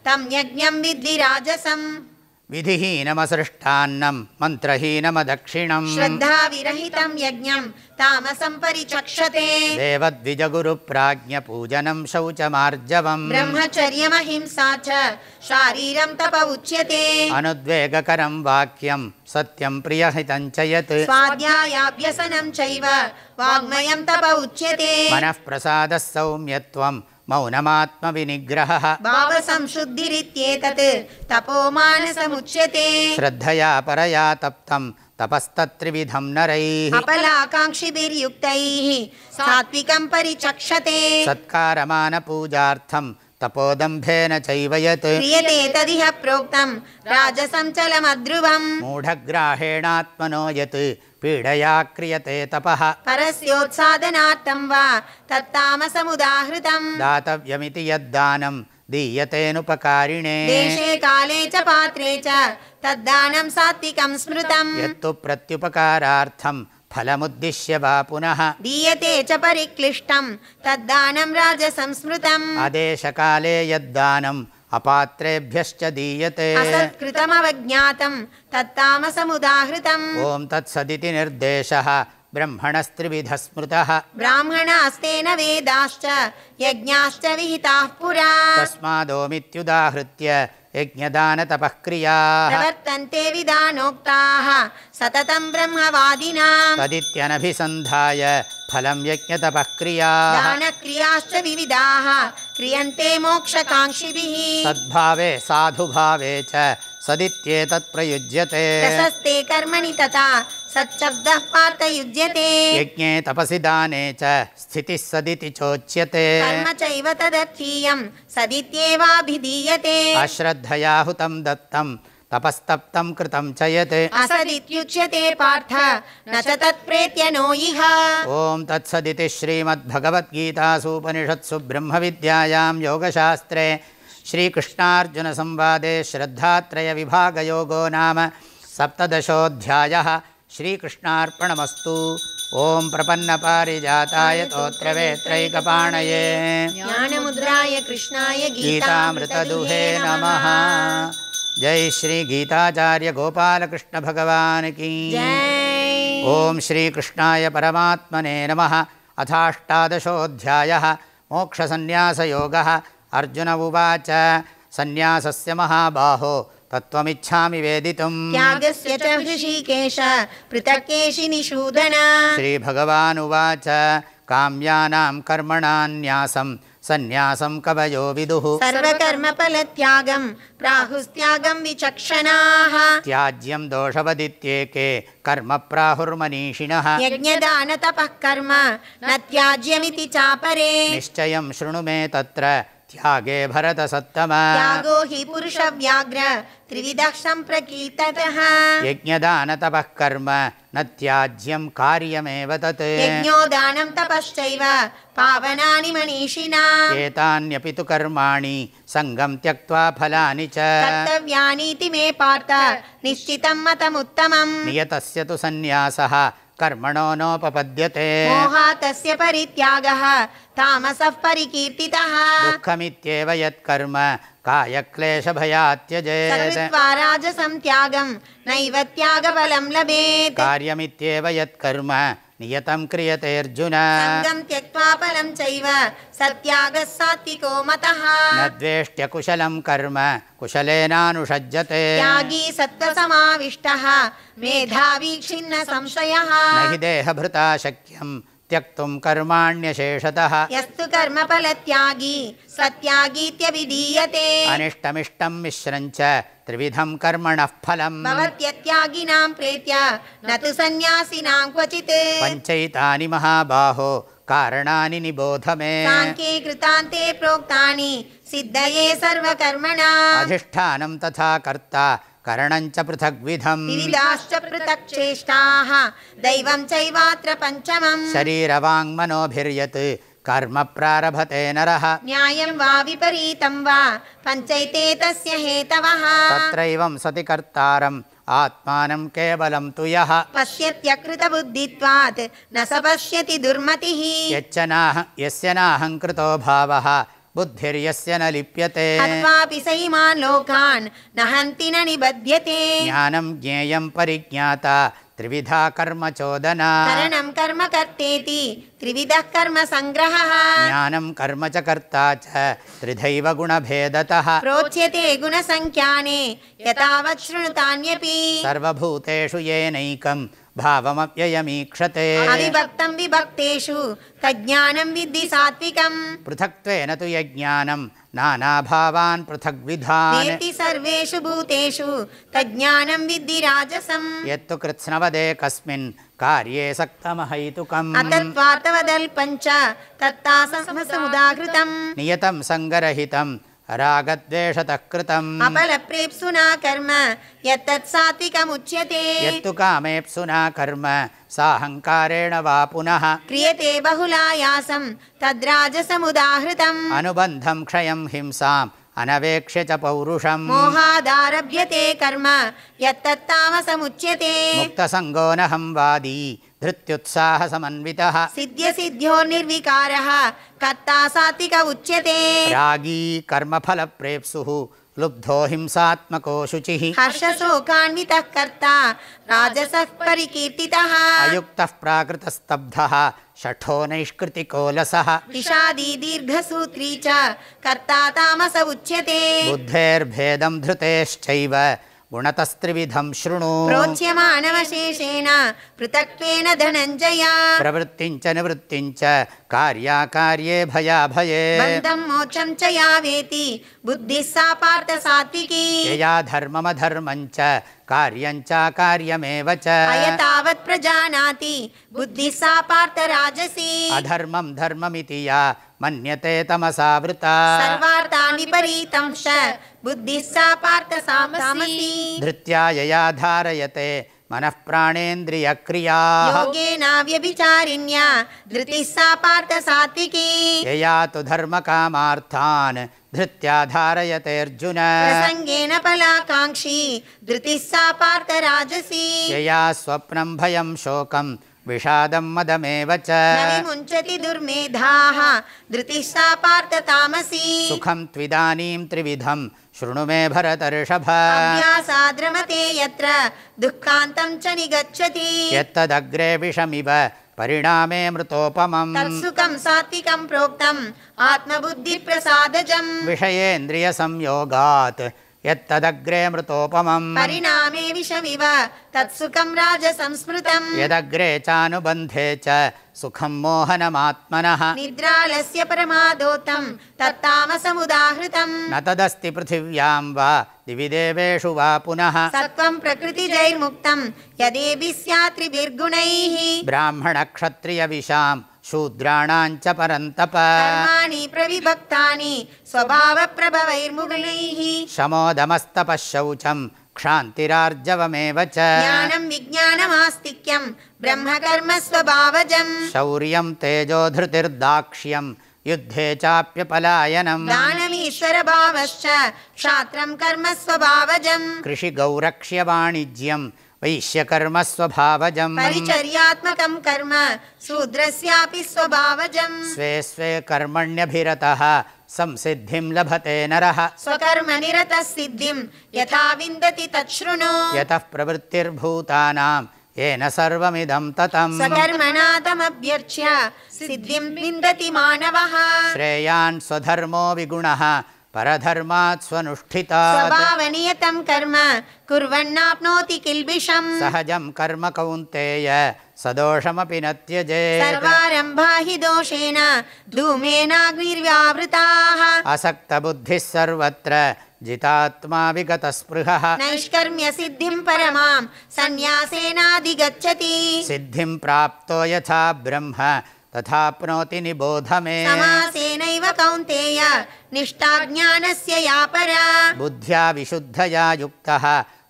तं यज्ञं विद्धि राजसम् विधिहीनमसृष्टान्नं मन्त्रहीनमदक्षिणम्। श्रद्धाविरहितं यज्ञं तामसं परिचक्षते। देवद्विजगुरुप्राज्ञपूजनं शौचमार्जवम्। ब्रह्मचर्यमहिंसा च शारीरं तप उच्यते। अनुद्वेगकरं वाक्यं सत्यं प्रियहितं च यत्। स्वाध्यायाभ्यसनं चैव वाङ्मयं तप उच्यते। मनः प्रसादः सौम्यत्वं मौनमात्मविनिग्रहः। भावसंशुद्धिरित्येतत्। तपोमानसमुच्यते श्रद्धया परया तप्तं तपस्तत्त्रिविधं नरैः। अपलाकाङ्क्षिभिर्युक्तैः। सात्विकं परिचक्षते। सत्कारमानपूजार्थं तपोदम्भेन चैव यत्। क्रियते तदिह प्रोक्तं। राजसञ्चलमध्रुवम्। मूढग्राहेणात्मनो यत् पीडया क्रियते तपः। परस्योत्सादनार्थं वा तत्तामसमुदाहृतम्। दातव्यमिति यद्दानं दीयतेनुपकारिणे। देशे काले च पात्रे च तद्दानं सात्विकं स्मृतम्। यत्तु प्रत्युपकारार्थं फलमुद्दिश्य वा पुनः। दीयते च परिक्लिष्टं तद्दानं राजसंस्मृतम्। आदेशकाले यद्दानम् अपात्रेभ्यश्च दीयते। असत्कृतमवज्ञातं तत्तामसमुदाहृतम्। ॐ तत्सदिति निर्देशः। ब्रह्मणस्त्रिविधः स्मृतः ब्राह्मणास्तेन वेदाश्च यज्ञाश्च विहिताः पुरा। तस्मादोमित्युदाहृत्य यज्ञदानतपः क्रियाः प्रवर्तन्ते विधानोक्ताः सततं ब्रह्मवादिनाम्। तदित्यनभिसन्धाय फलं यज्ञतपः क्रियाः दानक्रियाश्च विविधाः क्रियन्ते मोक्षकाङ्क्षिभिः। सद्भावे साधुभावे च सदित्येतत्प्रयुज्यते प्रशस्ते कर्मणि तथा सच्छब्दः पार्थयुज्यते। यज्ञे तपसि दाने च स्थितिः सदिति चोच्यते। कर्म चैव तदर्थीयं सदित्येवाभिधीयते। अश्रद्धया हुतं दत्तं तपस्तप्तं कृतं च यत्। असदित्युच्यते पार्थ न च तत्प्रेत्य नो इह। ॐ तत्सदिति श्रीमद्भगवद्गीतासूपनिषत्सु ब्रह्मविद्यायां योगशास्त्रे श्रीकृष्णार्जुनसंवादे श्रद्धात्रयविभागयोगो नाम सप्तदशोऽध्यायः। श्रीकृष्णार्पणमस्तु। ॐ प्रपन्नपारिजाताय तोत्रवेत्रैकपाणये। ज्ञानमुद्राय कृष्णाय गीतामृतदुहे नमः। जय श्रीगीताचार्यगोपालकृष्णभगवान् की। जय। ॐ श्रीकृष्णाय परमात्मने नमः। अथाष्टादशोऽध्यायः। मोक्षसन्न्यासयोगः। अर्जुन उवाच। सन्न्यासस्य महाबाहो। तत्त्वमिच्छामि वेदितुम्। च निषूदन। श्रीभगवानुवाच काम्यानां कर्मणान्यासं सन्न्यासं कवयो विदुः। सर्वकर्मफलत्यागं प्राहुस्त्यागं विचक्षणाः। त्याज्यं दोषवदित्येके कर्म प्राहुर्मनीषिणः यज्ञदानतपः कर्म न त्याज्यमिति चापरे। निश्चयं शृणु मे तत्र त्यागे भरतसत्तम। त्यागो हि पुरुषव्याघ्र त्रिविधः सम्प्रकीर्ततः यज्ञदानतपः कर्म न त्याज्यं कार्यमेव तत्। यज्ञो दानं तपश्चैव पावनानि मनीषिणा। एतान्यपि तु कर्माणि सङ्गं त्यक्त्वा फलानि च। कर्तव्यानीति मे पार्थ निश्चितं मतमुत्तमम्। नियतस्य तु सन्न्यासः कर्मणो नोपपद्यते मोहातस्य परित्यागः तामसः परिकीर्तितः। दुःखमित्येव यत्कर्म कायक्लेशभयात् त्यजेत् सर्वित्वा राजसं त्यागं नैव त्यागफलं लभेत्। कार्यमित्येव यत्कर्म नियतं क्रियते अर्जुन। सङ्गं त्यक्त्वा फलं चैव सत्यागः सात्विको मतः। न द्वेष्ट्यकुशलं कर्म कुशलेनानुषज्यते। त्यागी सत्त्वसमाविष्टः मेधावी क्षिन्न संशयः। न हि देहभृता शक्यं त्यक्तुं कर्माण्यशेषतः। यस्तु कर्मफलत्यागी सत्यागीत्यभिधीयते। अनिष्टमिष्टं मिश्रं च त्रिविधं कर्मणः फलम् भवत्यत्यागिनां प्रेत्य न तु सन्न्यासिनां क्वचित् पञ्चैतानि महाबाहो कारणानि निबोध मे साङ्ख्ये कृतान्ते प्रोक्तानि सिद्धये सर्वकर्मणा अधिष्ठानं तथा कर्ता करणं च पृथग्विधम् विविधाश्च पृथक् चेष्टाः दैवं चैवात्र पञ्चमम् शरीरवाङ्मनोभिर्यत् कर्म प्रारभते नरः। न्यायं वा विपरीतं वा पञ्चैते तस्य हेतवः। तत्रैवं सति कर्तारम् आत्मानं केवलं तु यः। पश्यत्यकृतबुद्धित्वात् न स पश्यति दुर्मतिः। यच्च नाह यस्य नाहङ्कृतो भावः बुद्धिर्यस्य न लिप्यते। हत्वापि स इमान् लोकान् न हन्ति न निबध्यते। ज्ञानं ज्ञेयं परिज्ञाता त्रिविधा कर्मचोदना करणं कर्म कर्तेति त्रिविधः कर्म सङ्ग्रहः ज्ञानं कर्म च कर्ता च त्रिधैव गुणभेदतः। प्रोच्यते गुणसङ्ख्याने यतावत् शृणुतान्यपि। सर्वभूतेषु येनैकं भावमव्ययमीक्षते अविभक्तं विभक्तेषु तज्ज्ञानं विद्धि सात्विकम्। पृथक्त्वेन तु यज्ञानं नानाभावान् पृथग्विधान्। सर्वेषु भूतेषु तज्ज्ञानं विद्धि राजसम्। यत्तु कृत्स्नवदे कस्मिन् कार्ये सक्तमहैतुकम्। अतत्त्वार्थवदल्पञ्च तत्तासमुदाहृतम् नियतं सङ्गरहितं रागद्वेषतः कृतम्। अपलप्रेप्सुना कर्म यत्तत् सात्विकमुच्यते। यत्तु कामेप्सुना कर्म साहङ्कारेण वा पुनः। क्रियते बहुलायासं तद्राजसमुदाहृतम्। अनुबन्धं क्षयं हिंसाम् अनवेक्ष्य च पौरुषम्। मोहादारभ्यते कर्म यत्तत्तामसमुच्यते मुक्तसङ्गो नहं वादी धृत्युत्साहसमन्वितः। सिद्ध्यसिद्ध्यो निर्विकारः। कर्ता सात्विक उच्यते। रागी कर्मफलप्रेप्सुः लुब्धो हिंसात्मको शुचिः। हर्षशोकान्वितः कर्ता राजसः परिकीर्तितः। अयुक्तः प्राकृतस्तब्धः षठो नैष्कृतिकोलसः। विषादी दीर्घसूत्री च कर्ता तामस उच्यते। बुद्धेर्भेदं धृतेश्चैव गुणतस्त्रिविधं शृणु। प्रोच्यमानवशेषेण पृथक्त्वेन धनञ्जय। प्रवृत्तिं च निवृत्तिं च कार्याकार्ये भयाभये। बन्धं मोक्षं च या वेति बुद्धिः सा पार्थ सात्विकी यया धर्ममधर्मं च कार्यं चाकार्यमेव च। अयतावत् प्रजानाति बुद्धिः सा पार्थ राजसी अधर्मं धर्ममिति या मन्यते तमसावृता सर्वार्थान् विपरीतं च बुद्धिः सा पार्थ सामसी धृत्या यया धारयते मनः प्राणेन्द्रियक्रियाः। योगेनाव्यभिचारिण्या धृतिः सा पार्थ सात्विकी यया तु धर्मकामार्थान् धृत्या धारयते अर्जुन। प्रसङ्गेन फलाकाङ्क्षी धृतिः सा पार्थ राजसी यया स्वप्नं भयं शोकं विषादं मदमेव च। न विमुञ्चति दुर्मेधाः धृतिः सा पार्थ तामसी सुखं त्विदानीं त्रिविधं शृणु मे भरतर्षभ। अभ्यासाद्रमते यत्र दुःखान्तं च निगच्छति। यत्तदग्रे विषमिव परिणामे मृतोपमम्। तत्सुखं सात्विकं प्रोक्तम् आत्मबुद्धिप्रसादजम्। विषयेन्द्रियसंयोगात्। यत्तदग्रे मृतोपमम्। परिणामे विषमिव तत्सुखं राजसंस्मृतम्। यदग्रे चानुबन्धे च सुखं मोहनमात्मनः। निद्रालस्य परमादोतं तत्तामसमुदाहृतम्। न तदस्ति पृथिव्यां वा दिवि देवेषु वा पुनः। सत्त्वं प्रकृतिजैर्मुक्तं यदेभिः स्यात् त्रिभिर्गुणैः ब्राह्मणक्षत्रियविशां शूद्राणां च परन्तप। कर्माणि प्रविभक्तानि स्वभावप्रभवैर्मुगुणैः शमोदमस्तपः शौचं क्षान्तिरार्जवमेव च। ज्ञानं विज्ञानमास्तिक्यं ब्रह्मकर्म स्वभावजम् शौर्यं तेजोधृतिर्दाक्ष्यं युद्धे चाप्यपलायनम्। दानमीश्वरभावश्च क्षात्रं कर्म स्वभावजम् कृषिगौरक्ष्यवाणिज्यं वैश्यकर्मस्वभावजम्। परिचर्यात्मकं कर्म शूद्रस्यापि स्वभावजम्। स्वे स्वे कर्मण्यभिरतः संसिद्धिं लभते नरः। स्वकर्म निरतः सिद्धिं यथा विन्दति तच्छृणु। यतः प्रवृत्तिर्भूतानां येन सर्वमिदं ततम्। स्वकर्मणा तमभ्यर्च्य सिद्धिं विन्दति मानवः। श्रेयान् स्वधर्मो विगुणः परधर्मात् कर्म कुर्वन्नाप्नोति किल्बिषम्। सहजं कर्म कौन्तेय सदोषमपि न त्यजेत्। सर्वारम्भा हि दोषेण धूमेनाग्निर्व्यावृताः असक्तबुद्धिः सर्वत्र जितात्मा विगतस्पृहः। नैष्कर्म्यसिद्धिं परमां सन्न्यासेनाधिगच्छति। सिद्धिं प्राप्तो यथा ब्रह्म तथाप्नोति निबोध मे समासेनैव कौन्तेय निष्ठा ज्ञानस्य या परा बुद्ध्या विशुद्धया युक्तः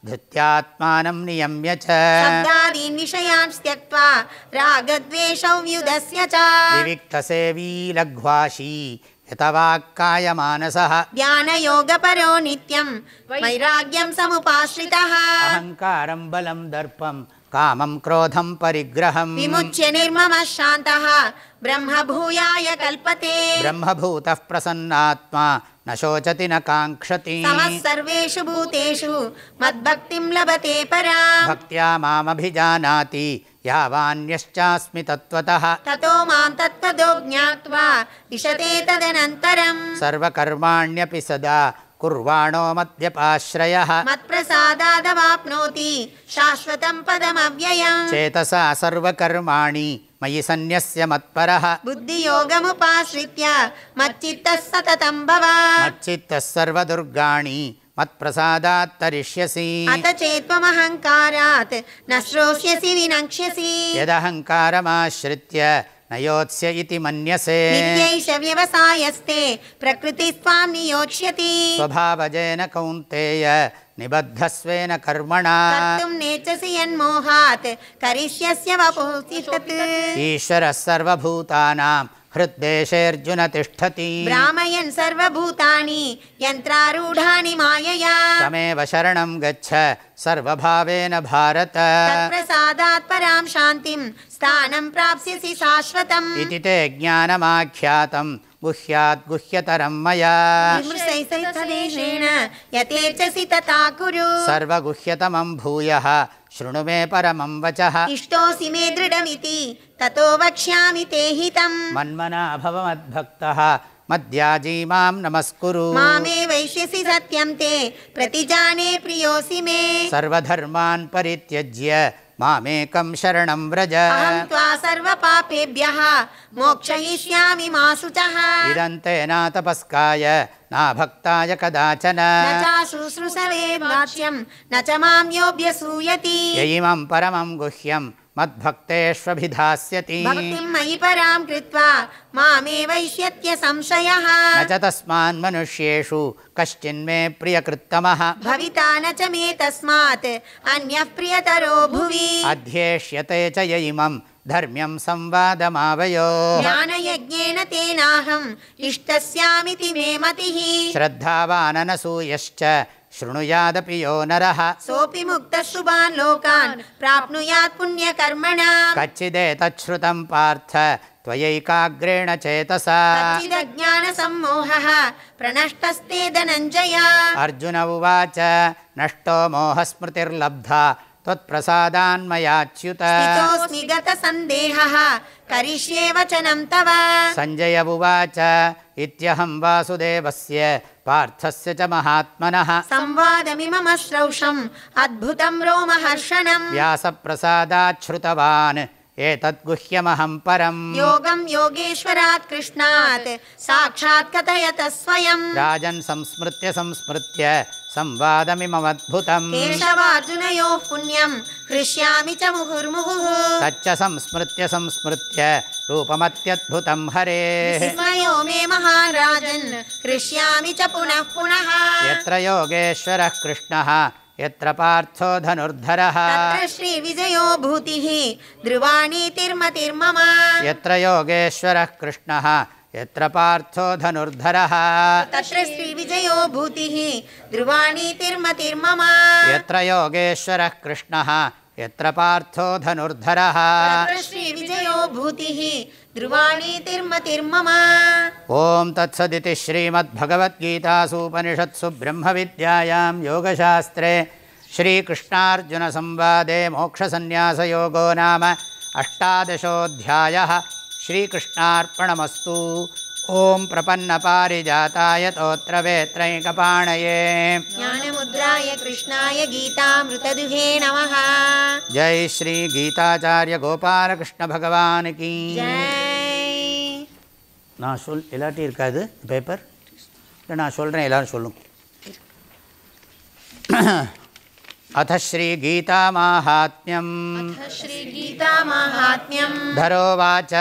धृत्यात्मानं नियम्य च। शब्दादीन् विषयान् त्यक्त्वा रागद्वेषौ व्युदस्य च। विविक्तसेवी लघ्वाशी यतवाक्कायमानसः ध्यानयोगपरो नित्यं वैराग्यं समुपाश्रितः। अहङ्कारं बलं दर्पं कामं क्रोधं परिग्रहम्। विमुच्य निर्ममः शान्तः ब्रह्मभूयाय कल्पते। ब्रह्मभूतः प्रसन्नात्मा न शोचति न काङ्क्षति। समः सर्वेषु भूतेषु मद्भक्तिं लभते परा भक्त्या मामभिजानाति यावान्यश्चास्मि तत्त्वतः। ततो मां तत्त्वतो ज्ञात्वा विशते तदनन्तरम्। सर्वकर्माण्यपि सदा कुर्वाणो मद्यपाश्रयः मत्प्रसादादवाप्नोति शाश्वतं पदमव्ययम्। चेतसा सर्वकर्माणि मयि सन्न्यस्य मत्परः। बुद्धियोगमुपाश्रित्य मच्चित्तः सततं भव। मच्चित्तः सर्वदुर्गाणि मत्प्रसादात् तरिष्यसि। अथ चेत्त्वमहङ्कारात् न श्रोष्यसि विनक्ष्यसि यदहङ्कारमाश्रित्य न योत्स्य इति मन्यसे नित्यैष व्यवसायस्ते प्रकृतिस्त्वां नियोक्ष्यति स्वभावजेन कौन्तेय निबद्धस्वेन कर्मणा। कर्तुं नेच्छसि यन्मोहात् करिष्यस्य वपुः तत् ईश्वरः सर्वभूतानां हृद्देशेऽर्जुन तिष्ठति। भ्रामयन् सर्वभूतानि यन्त्रारूढानि मायया। तमेव शरणं गच्छ सर्वभावेन भारत। तत्प्रसादात् परां शान्तिं स्थानं प्राप्स्यसि शाश्वतम्। इति ते ज्ञानमाख्यातं गुह्यात् गुह्यतरं मया। यथेच्छसि तथा कुरु। सर्वगुह्यतमं भूयः शृणु मे परमं वचः। इष्टोऽसि मे दृढमिति ततो वक्ष्यामि ते हितम्। मन्मना भव मद्भक्तः मद्याजी मां नमस्कुरु। मामे वैश्यसि सत्यं ते प्रतिजाने प्रियोऽसि मे। सर्वधर्मान् परित्यज्य मामेकं शरणं व्रज। त्वा सर्वपापेभ्यः मोक्षयिष्यामि मा शुचः। इदं ते न तपस्काय न भक्ताय कदाचन। न चाशुश्रूषवे वाच्यं न च मां योऽभ्यसूयति य इमं परमं गुह्यं मद्भक्तेष्वभिधास्यति। भक्तिं मयि परां कृत्वा मामेवैष्यत्य संशयः न च तस्मान्मनुष्येषु कश्चिन्मे प्रियकृत्तमः। भविता न च मे तस्मात् अन्यः प्रियतरो भुवि। अध्येष्यते च य इमं धर्म्यं संवादमावयो। ज्ञानयज्ञेन तेनाहम् इष्टस्यामिति मे मतिः। श्रद्धावाननसूयश्च शृणुयादपि यो नरः। सोऽपि मुक्तः शुभान् लोकान् प्राप्नुयात् पुण्यकर्मणा। कच्चिदेतच्छ्रुतं पार्थ त्वयैकाग्रेण चेतसा। कच्चिदज्ञानसम्मोहः प्रनष्टस्ते धनञ्जय। अर्जुन उवाच नष्टो मोहस्मृतिर्लब्धा त्वत्प्रसादान्मयाच्युत स्थितोऽस्मि गतसन्देहः करिष्ये वचनं तव। सञ्जय उवाच इत्यहं वासुदेवस्य पार्थस्य च महात्मनः। श्रौषम् अद्भुतं रोमहर्षणम्। व्यासप्रसादात् श्रुतवान् एतद्गुह्यमहं परम्। योगं योगेश्वरात् कृष्णात् साक्षात् कथयत स्वयम्। राजन् संस्मृत्य संस्मृत्य संवादमिममद्भुतम्। केशवार्जुनयोः पुण्यं हृष्यामि च मुहुर्मुहुः। तच्च संस्मृत्य संस्मृत्य रूपमत्यद्भुतं हरेः। विस्मयो मे महाराजन् हृष्यामि च पुनः पुनः। यत्र योगेश्वरः कृष्णः यत्र पार्थो धनुर्धरः। तत्र श्रीविजयो भूतिः ध्रुवाणीतिर्मतिर्मम यत्र योगेश्वरः कृष्णः यत्र पार्थो धनुर्धरः। तत्र श्रीविजयो भूतिः ध्रुवाणीतिर्मतिर्मम यत्र योगेश्वरः कृष्णः यत्र पार्थो धनुर्धरः। श्रीविजयो भूतिः ध्रुवाणीतिर्मतिर्मम। ॐ तत्सदिति श्रीमद्भगवद्गीतासूपनिषत्सु ब्रह्मविद्यायां योगशास्त्रे श्रीकृष्णार्जुनसंवादे मोक्षसन्न्यासयोगो नाम अष्टादशोऽध्यायः। श्रीकृष्णार्पणमस्तु ॐ प्रपन्नपारिजाताय तोत्रवेत्रैकपाणये ज्ञानमुद्राय कृष्णाय गीतामृतदुहे नमः जय श्रीगीताचार्यगोपालकृष्णभगवान् की ஜெய் நான் சொல் எல்லாட்டையும் இருக்காது பேப்பர் இல்லை நான் சொல்கிறேன் எல்லோரும் சொல்லும் अथ श्रीगीतामाहात्म्यम्। श्रीगीतामाहात्म्यम्। धरोवाच।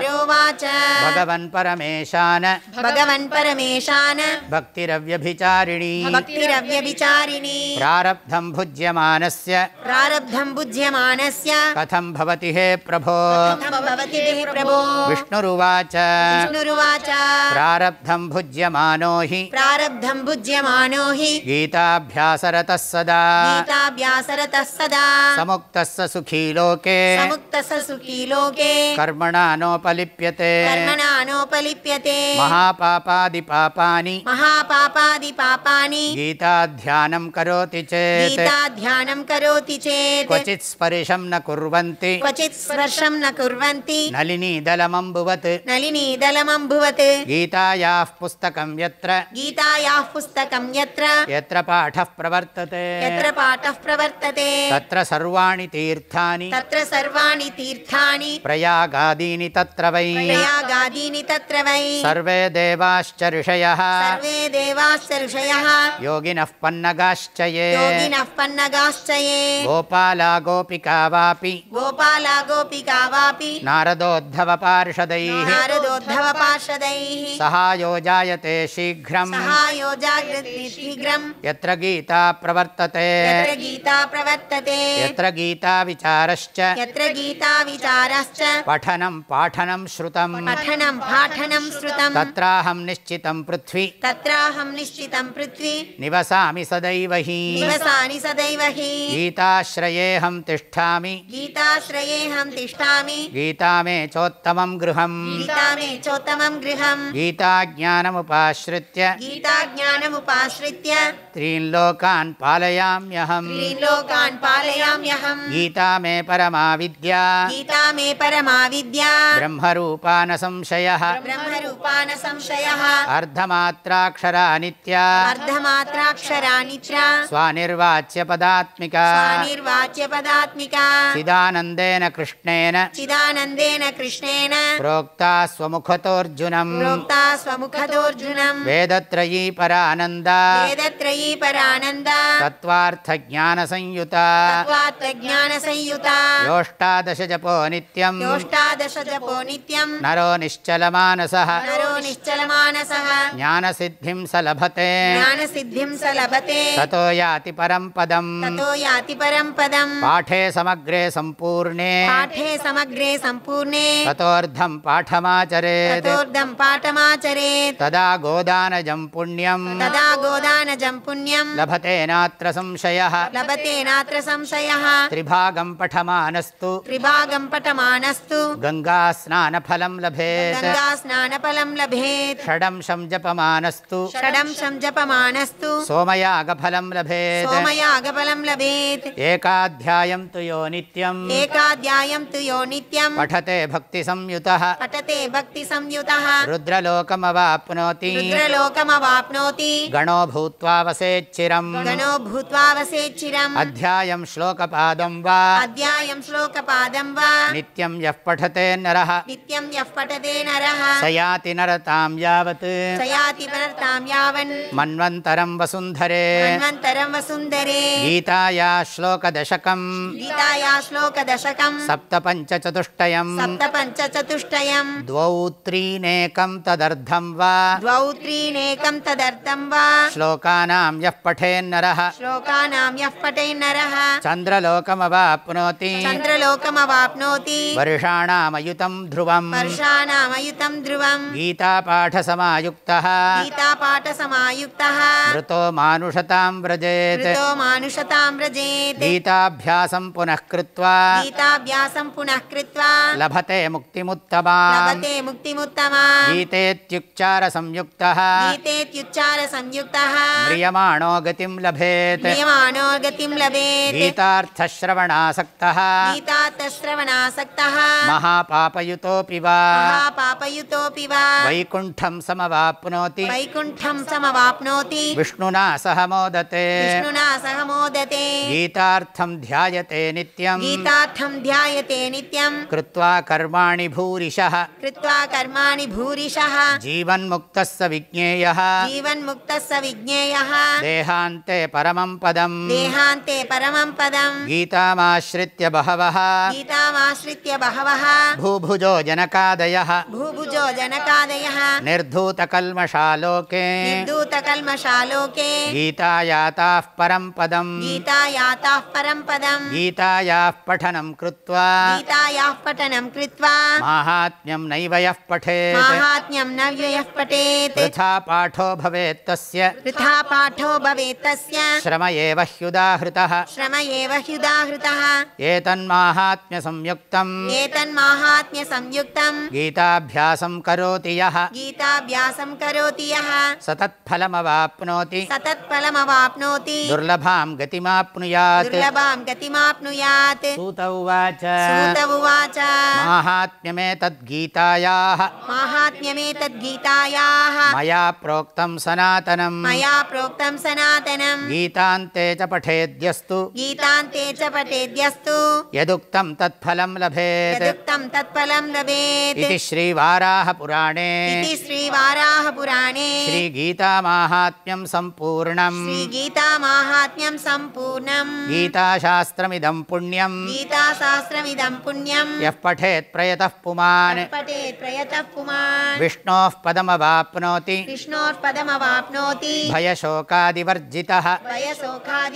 धरोवाच। भगवन् परमेशान। भगवन् परमेशान। भक्तिरव्यभिचारिणी। भक्तिरव्यभिचारिणी। प्रारब्धं भुज्यमानस्य। प्रारब्धम् बुध्यमानस्य कथं भवति हे प्रभो? कथं भवति ते प्रभो? विष्णुरुवाच। विष्णुरुवाच। प्रारब्धं भुज्यमानो हि। प्रारब्धम् बुध्यमानो हि। गीताभ्यासरतः सदा सदा समुक्तः स सुखी लोके। समुक्तः स सुखी लोके। कर्मणा नोपलिप्यते। कर्मणा नोपलिप्यते। महापापादिपापानि। महापापादिपापानि। गीताध्यानं करोति चेत्। गीताध्यानं करोति चेत्। क्वचित् स्पर्शं न कुर्वन्ति। क्वचित् स्पर्शं न कुर्वन्ति। नलिनीदलमम्बुवत् नलिनीदलमम्भुवत् गीतायाः पुस्तकं यत्र? गीतायाः पुस्तकं यत्र? यत्र पाठः प्रवर्तते। यत्र पाठः प्रवर्तते। तत्र सर्वाणि तीर्थानि। तत्र सर्वाणि तीर्थानि। प्रयागादीनि तत्र वै। प्रयागादीनि तत्र वै। सर्वे देवाश्च ऋषयः। सर्वे देवाश्च ऋषयः। योगिनः पन्नगाश्च ये। योगिनः पन्नगाश्च ये। गोपाला गोपिका वापि। गोपाला गोपिका वापि। नारदोद्धवपार्षदैः नारदोद्धवपार्षदैः सहायो जायते शीघ्रम्। सहायो जागृति शीघ्रम्। यत्र गीता प्रवर्तते। यत्र गीता प्रवर्तते। यत्र गीताविचारश्च यत्र गीता विचारश्च। पठनं पाठनं श्रुतम्। पठनं पाठनं श्रुतम्। तत्राहं निश्चितं पृथ्वी। तत्राहं निश्चितं पृथ्वी। निवसामि सदैव हि। निवसानि सदैव हि। गीताश्रयेऽहं तिष्ठामि। गीताश्रयेऽहं तिष्ठामि। गीता मे चोत्तमं गृहम्। गीता मे चोत्तमं गृहम्। गीताज्ञानमुपाश्रित्य। गीताज्ञानमुपाश्रित्य। त्रीन् लोकान् पालयाम्यहम् त्रीलोकान् पालयाम्यहम्। गीता मे परमा विद्या गीता मे परमा विद्या ब्रह्मरूपा न संशयः ब्रह्मरूपा न संशयः अर्धमात्राक्षरा नित्या। अर्धमात्राक्षरानित्रा स्वानिर्वाच्य पदात्मिका स्वानिर्वाच्य पदात्मिका चिदानन्देन कृष्णेन। चिदानन्देन कृष्णेन। प्रोक्ता स्वमुखतोऽर्जुनम्। प्रोक्ता स्वमुखतोऽर्जुनम्। वेदत्रयी परानन्दा। वेदत्रयी परानन्दा। तत्त्वार्थज्ञानसंयुता तत्त्वात्तज्ञानसंयुता योष्टादश जपो नित्यम्। योष्टादश जपो नित्यम्। नरो निश्चलमानसः। नरो निश्चलमानसः। ज्ञानसिद्धिं स लभते। ज्ञानसिद्धिं स लभते। ततो याति परं पदम्। ततो याति परं पदम्। पाठे समग्रे सम्पूर्णे। पाठे समग्रे सम्पूर्णे। ततोऽर्धं पाठमाचरेत्। ततोर्धं पाठमाचरेत्। तदा गोदानजं पुण्यम्। तदा गोदानजं पुण्यं लभते नात्र संशयः लभते नात्र संशयः। त्रिभागं पठमानस्तु। त्रिभागं पठमानस्तु। गङ्गास्नानफलं लभेत्। गङ्गास्नानफलं लभेत्। षडंशं जपमानस्तु। षडंशं जपमानस्तु। सोमयागफलं लभेत्। सोमयागफलं लभेत्। एकाध्यायं तु यो नित्यम्। एकाध्यायं तु यो नित्यं पठते भक्तिसंयुतः। पठते भक्तिसंयुतः। रुद्रलोकमवाप्नोति। रुद्रलोकमवाप्नोति। गणो भूत्वा वसेच्चिरम् गणो भूत्वा वसेच्चिरम् अध्यायं श्लोकपादं वा अध्यायं श्लोकपादं वा नित्यं यः पठते नरः नित्यं यः पठते नरः स याति नरतां यावत् स याति पुनर्तां यावन् मन्वन्तरं वसुन्धरे मन्वन्तरं वसुन्धरे गीताया श्लोकदशकम् गीताया श्लोकदशकं सप्तपञ्चचतुष्टयम् सप्तपञ्चचतुष्टयम् द्वौ त्रीनेकं तदर्धं वा द्वौ त्रीनेकं तदर्थं वा श्लोकानां यः पठेन्नरः श्लोकानां यः पठेन्नरः चन्द्रलोकमवाप्नोति। चन्द्रलोकमवाप्नोति। वर्षाणामयुतं ध्रुवम्। वर्षाणामयुतं ध्रुवम्। गीतापाठसमायुक्तः। गीतापाठसमायुक्तः। मृतो मानुषतां व्रजेत्। कृतो मानुषतां व्रजेत्। गीताभ्यासं पुनः कृत्वा। गीताभ्यासं पुनः कृत्वा। लभते मुक्तिमुत्तमाम्। लभते मुक्तिमुत्तमा गीतेत्युच्चारसंयुक्तः। गीतेत्युच्चारसंयुक्तः। म्रियमाणो गतिं लभेत्। क्रियमाणो मनोगतिं लभेत्। गीतार्थश्रवणासक्तः। गीतार्थश्रवणासक्तः। महापापयुतोऽपि वा महापापयुतोऽपि वा वैकुण्ठं समवाप्नोति। वैकुण्ठं समवाप्नोति। विष्णुना सह मोदते। विष्णुना सह मोदते। गीतार्थं ध्यायते नित्यम्। गीतार्थं ध्यायते नित्यं कृत्वा कर्माणि भूरिशः कृत्वा कर्माणि भूरिशः जीवन्मुक्तः स विज्ञेयः। जीवन्मुक्तः स विज्ञेयः। देहान्ते परमं पदम्। देहान्ते परमं पदम्। गीतामाश्रित्य बहवः। गीतामाश्रित्य बहवः। भूभुजो जनकादयः। भूभुजो जनकादयः। निर्धूतकल्मषालोके। निर्धूतकल्मषालोके। गीतायाताः परं पदम्। गीतायाताः परं पदम्। गीतायाः पठनं कृत्वा। गीतायाः पठनं कृत्वा। माहात्म्यं नैव यः पठेत्। माहात्म्यं न व्ययः पठेत्। वृथा पाठो भवेत् तस्य। वृथा पाठो भवेत् तस्य। श्रम एव ह्युदाहृतः। श्रम एव ह्युदाहृतः। एतन्माहात्म्यसंयुक्तम्। एतन्माहात्म्यसंयुक्तं गीताभ्यासं करोति यः। गीताभ्यासं करोति यः। स तत्फलमवाप्नोति सतत्फलमवाप्नोति। दुर्लभां गतिमाप्नुयात्। दुर्लभां गतिमाप्नुयात्। सूत उवाच। सूत उवाच। माहात्म्यमेतद्गीतायाः। माहात्म्यमेतद्गीतायाः। मया प्रोक्तं सनातनम्। मया प्रोक्तं सनातनं गीतान्ते च पठेद्यस्तु। गीतान्ते च पठेद्यस्तु। यदुक्तं तत्फलं लभेत्। यदुक्तं तत्फलं लभेत्। इति श्रीवाराहपुराणे इति श्रीवाराहपुराणे श्रीगीतामाहात्म्यं सम्पूर्णम्। श्रीगीतामाहात्म्यं सम्पूर्णम्। गीताशास्त्रमिदं पुण्यम्। गीताशास्त्रमिदं पुण्यं यः पठेत् प्रयतः पुमान्। पठेत् प्रयतः पुमान्। विष्णोः पदमवाप्नोति। विष्णोत्पदमवाप्नोति भयशोकादिवर्जितः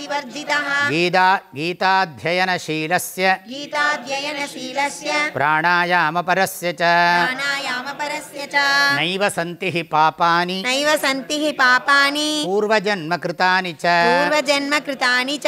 वयसोखादिवर्जितः गीता गीताध्ययनशीलस्य। गीताध्ययनशीलस्य। प्राणायामपरस्य च। प्राणायामपरस्य च। नैव सन्ति हि पापानि। नैव सन्ति हि पापानि। पूर्वजन्मकृतानि च। पूर्वजन्म कृतानि च।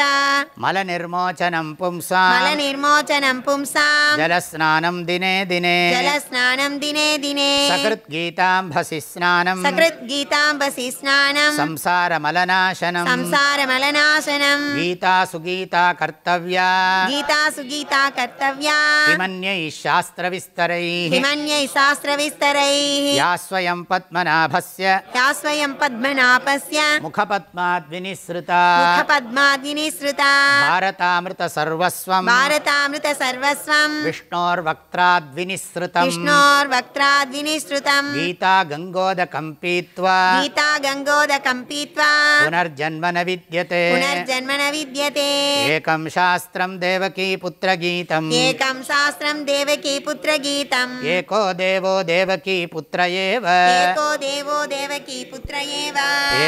मलनिर्मोचनं पुंसां। मलनिर्मोचनं पुंसां। जलस्नानं दिने दिने। जलस्नानं दिने दिने। सकृद्गीताम्भसि स्नानं। सकृद्गीताम्बसि स्नानं। संसारमलनाशनम् संसारमलनाशनं गीता सुगीता कर्तव्या। गीता सुगीता कर्तव्या। किमन्यैः शास्त्रविस्तरैः। हिमन्यै शास्त्रविस्तरैः। या स्वयं पद्मनाभस्य। या स्वयं पद्मनाभस्य। मुखपद्माद्विनिसृता। मुखपद्मादिनिसृता भारतामृतसर्वस्वम्। भारतामृतसर्वस्वं विष्णोर्वक्त्राद्विनिसृतम्। विष्णोर्वक्त्राद्विनिसृतं गीता गङ्गोदकं पीत्वा गीता गङ्गोदकं पीत्वा पुनर्जन्म न विद्यते। पुनर्जन्म न विद्यते एकं शास्त्रं देवकी पुत्रगीतम् एकं शास्त्रं देवकी पुत्रगीतम् एको देवो देवकी पुत्र एव एको देवो देवकी पुत्र एव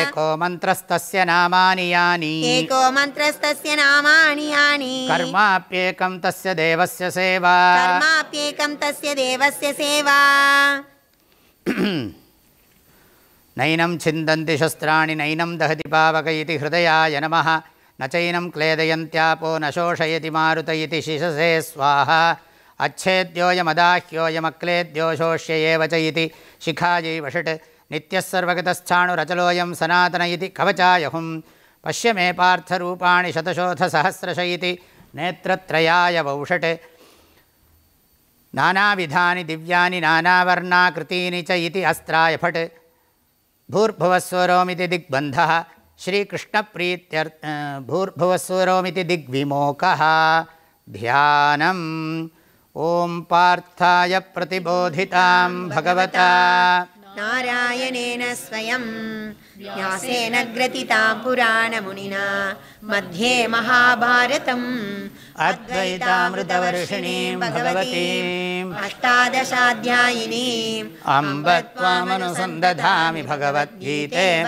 एको मन्त्रस्तस्य नामानि यानि। एको मन्त्रस्तस्य नामानि यानि। कर्माप्येकं तस्य देवस्य सेवा। कर्माप्येकं तस्य देवस्य सेवा। नैनं छिन्दन्ति शस्त्राणि नैनं दहति पावक इति हृदयाय नमः। न चैनं क्लेदयन्त्यापो न शोषयति मारुत इति शिशसे स्वाहा। अच्छेद्योऽयमदाह्योऽयमक्लेद्यो शोष्य एव च इति शिखायै वषट्। नित्यः सर्वगतस्थाणुरचलोऽयं सनातन इति कवचाय हुं पश्य मे पार्थरूपाणि शतशोथसहस्रश इति नेत्रत्रयाय वौषट्। नानाविधानि दिव्यानि नानावर्णाकृतीनि च इति अस्त्राय फट् भूर्भुवस्वरोमिति दिग्बन्धः श्रीकृष्णप्रीत्यर् भूर्भुवस्वरोमिति दिग्विमोकः। ध्यानम्। ॐ पार्थाय प्रतिबोधितां भगवता। नारायणेन स्वयं व्यासेन ग्रथितां पुराणमुनिना। मध्ये महाभारतम्। अद्वैतामृतवर्षिणीं भगवतीम् अष्टादशाध्यायिनीम् अम्ब त्वामनुसन्दधामि भगवद्गीते।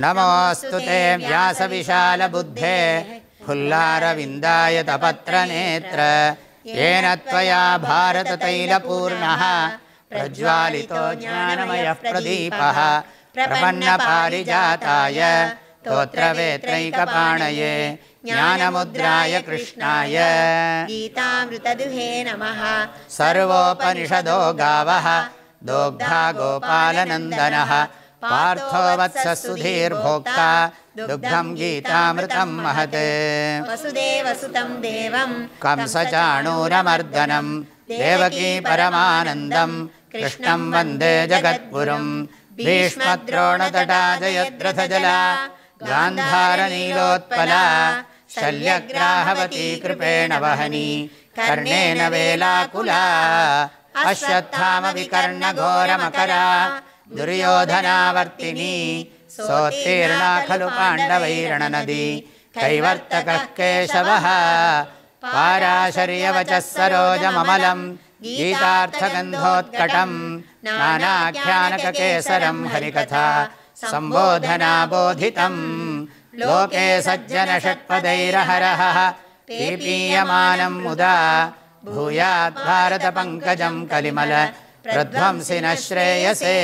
नमोऽस्तु ते व्यासविशालबुद्धे। फुल्लारविन्दाय तपत्रनेत्र। येन त्वया भारततैलपूर्णः। प्रज्वालितो ज्ञानमयः प्रदीपः प्रपन्नपारिजाताय स्तोत्रवेत्रैकपाणये ज्ञानमुद्राय कृष्णाय गीतामृतदुहे नमः सर्वोपनिषदो गावः दोग्धा गोपालनन्दनः पार्थो वत्सः सुधीर्भोक्ता दुग्धं गीतामृतं महत् वसुदेवसुतं देवं कंसचाणूरमर्दनं देवकी परमानन्दं कृष्णं वन्दे जगद्गुरुं भीष्मद्रोणतटा जयद्रथजला गान्धारनीलोत्पला शल्यग्राहवती कृपेण वहनी कर्णेन वेलाकुला अश्वत्थामविकर्णघोरमकरा दुर्योधनावर्तिनी सोत्तीर्णा खलु पाण्डवैरणनदी कैवर्तकः केशवः पाराशर्यवचः सरोजममलम् गीतार्थगन्धोत्कटम् नानाख्यानककेसरम् हरिकथा सम्बोधनाबोधितम्। लोके सज्जनषट्पदैरहरः पीपीयमानम् मुदा भूयाद्भारतपङ्कजम् कलिमल प्रध्वंसि न श्रेयसे।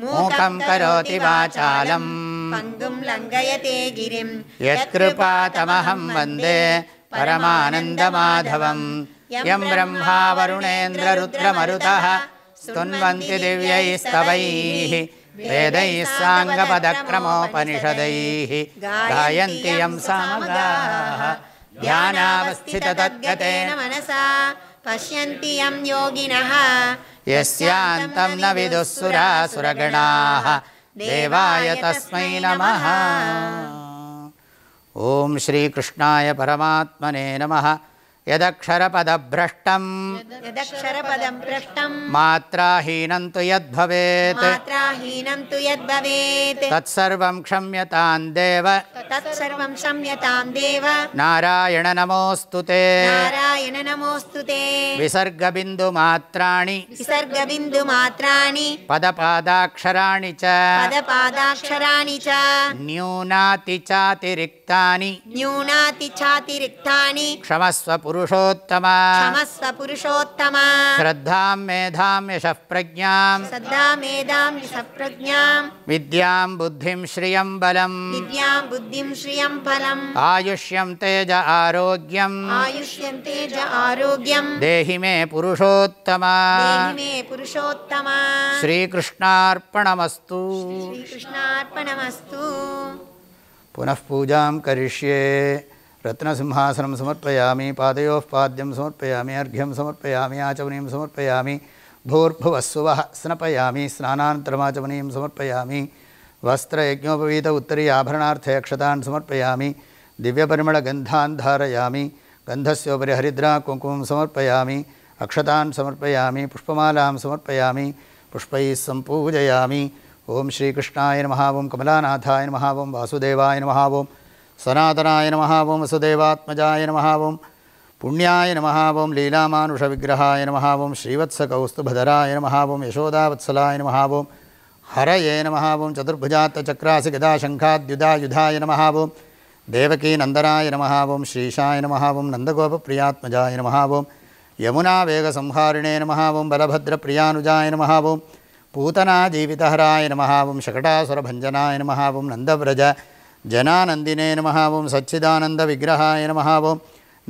मूकम् करोति वाचालम्। पङ्गुं लङ्घयते गिरिं यत्कृपातमहं वन्दे। परमानन्दमाधवम् यं ब्रह्मा वरुणेन्द्ररुद्रमरुतः स्तुन्वन्ति दिव्यैस्तवैः वेदैः साङ्गपदक्रमोपनिषदैः गायन्ति यं सामगाः ध्यानावस्थिततद्गतेन मनसा पश्यन्ति यं योगिनः यस्यान्तं न विदुः सुरासुरगणाः देवाय तस्मै नमः। ॐ श्रीकृष्णाय परमात्मने नमः यदक्षरपदभ्रष्टम्। यदक्षरपदं पृष्टं मात्राहीनं तु यद्भवेत्। मात्राहीनं तु यद्भवेत्। तत्सर्वं क्षम्यतां देव। तत्सर्वं क्षम्यतां देव। नारायण नमोऽस्तु ते। नारायण नमोऽस्तु ते। विसर्गबिन्दुमात्राणि। विसर्गबिन्दुमात्राणि। पदपादाक्षराणि च। पदपादाक्षराणि च। न्यूनातिचातिरिक्तानि। न्यूनातिचातिरिक्तानि। क्षमस्व पुरुषोत्तमा। क्षमस्व पुरुषोत्तमा। श्रद्धां मेधां यशः प्रज्ञां सद्धा मेधां सप्रज्ञां विद्यां बुद्धिं श्रियं बलम्। विद्यां बुद्धिं श्रियं फलम् आयुष्यं तेज आरोग्यम्। आयुष्यन्ते च आरोग्यं देहि मे पुरुषोत्तमा। देहि मे पुरुषोत्तमा। श्रीकृष्णार्पणमस्तु। श्रीकृष्णार्पणमस्तु। पुनः पूजां करिष्ये। रत्नसिंहासनं समर्पयामि, पादयोः पाद्यं समर्पयामि, अर्घ्यं समर्पयामि, आचमनीं समर्पयामि, भूर्भुवस्सुवः स्नपयामि, स्नानानन्तरमाचमनीं समर्पयामि, वस्त्रयज्ञोपवीत उत्तरी आभरणार्थे अक्षतान् समर्पयामि दिव्यपरिमळगन्धान् धारयामि, गन्धस्योपरि हरिद्रा कुङ्कुमं समर्पयामि, अक्षतान् समर्पयामि, पुष्पमालां समर्पयामि, पुष्पैः सम्पूजयामि। ॐ श्रीकृष्णाय नमः ॐ कमलानाथाय नमः ॐ वासुदेवाय नमः ॐ सनातनाय नमः ॐ वसुदेवात्मजाय नमः ॐ पुण्याय नमः ॐ लीलामानुषविग्रहाय नमः ॐ श्रीवत्सकौस्तुभधराय नमः ॐ यशोदावत्सलाय नमः ॐ हरये नमः ॐ चतुर्भुजात्तचक्रासि गदाशङ्खाद्युधायुधाय नमः ॐ देवकीनन्दनाय नमः ॐ श्रीशाय नमः ॐ नन्दगोपप्रियात्मजाय नमः ॐ यमुनावेगसंहारिणे नमः ॐ बलभद्रप्रियानुजाय नमः ॐ पूतनाजीवितहराय नमः ॐ शकटासुरभञ्जनाय नमः ॐ नन्दव्रज जनानन्दिने नमः ॐ सच्चिदानन्दविग्रहाय नमः ॐ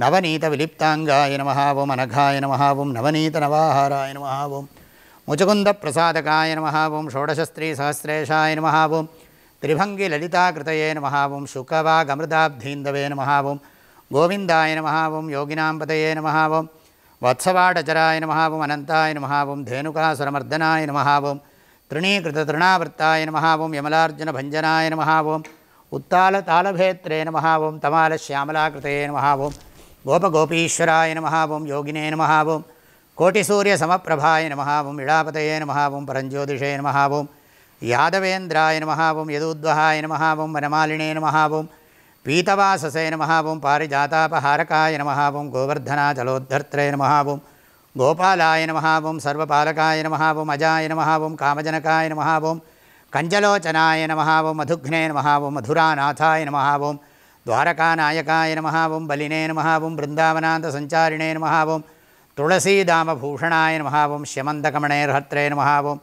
नवनीतविलिप्ताङ्गाय नमः ॐ अनघाय नमः ॐ नवनीतनवाहाराय नमः ॐ मुचुकुन्दप्रसादकाय नमः ॐ षोडशस्त्रीसहस्रेशाय नमः ॐ त्रिभङ्गिललिताकृतये नमः ॐ शुकवागमृताब्धीन्दवे नमः ॐ गोविन्दाय नमः ॐ योगिनां पतये नमः ॐ वत्सवाडचराय नमः ॐ अनन्ताय नमः ॐ धेनुकासुरमर्दनाय नमः ॐ तृणीकृततृणावृत्ताय नमः ॐ यमलार्जुनभञ्जनाय नमः ॐ उत्तालतालभेत्रे नमः ॐ तमालश्यामलाकृतये नमः ॐ गोपगोपीश्वराय नमः ॐ योगिने नमः ॐ कोटिसूर्यसमप्रभाय नमः ॐ इडापतये नमः ॐ परञ्ज्योतिषे नमः ॐ यादवेन्द्राय नमः ॐ यदुद्वहाय नमः ॐ वनमालिने नमः ॐ पीतवाससे नमः ॐ पारिजातापहारकाय नमः ॐ गोवर्धनाचलोद्धर्त्रे नमः ॐ गोपालाय नमः ॐ सर्वपालकाय नमः ॐ अजाय नमः ॐ कामजनकाय नमः ॐ कञ्जलोचनाय नमः ॐ मधुघ्ने नमः ॐ मधुरानाथाय नमः ॐ द्वारकानायकाय नमः ॐ बलिने नमः ॐ बृन्दावनान्तसञ्चारिणे नमः ॐ तुलसीदामभूषणाय नमः ॐ श्यमन्तकमणेर्हत्रे नमः ॐ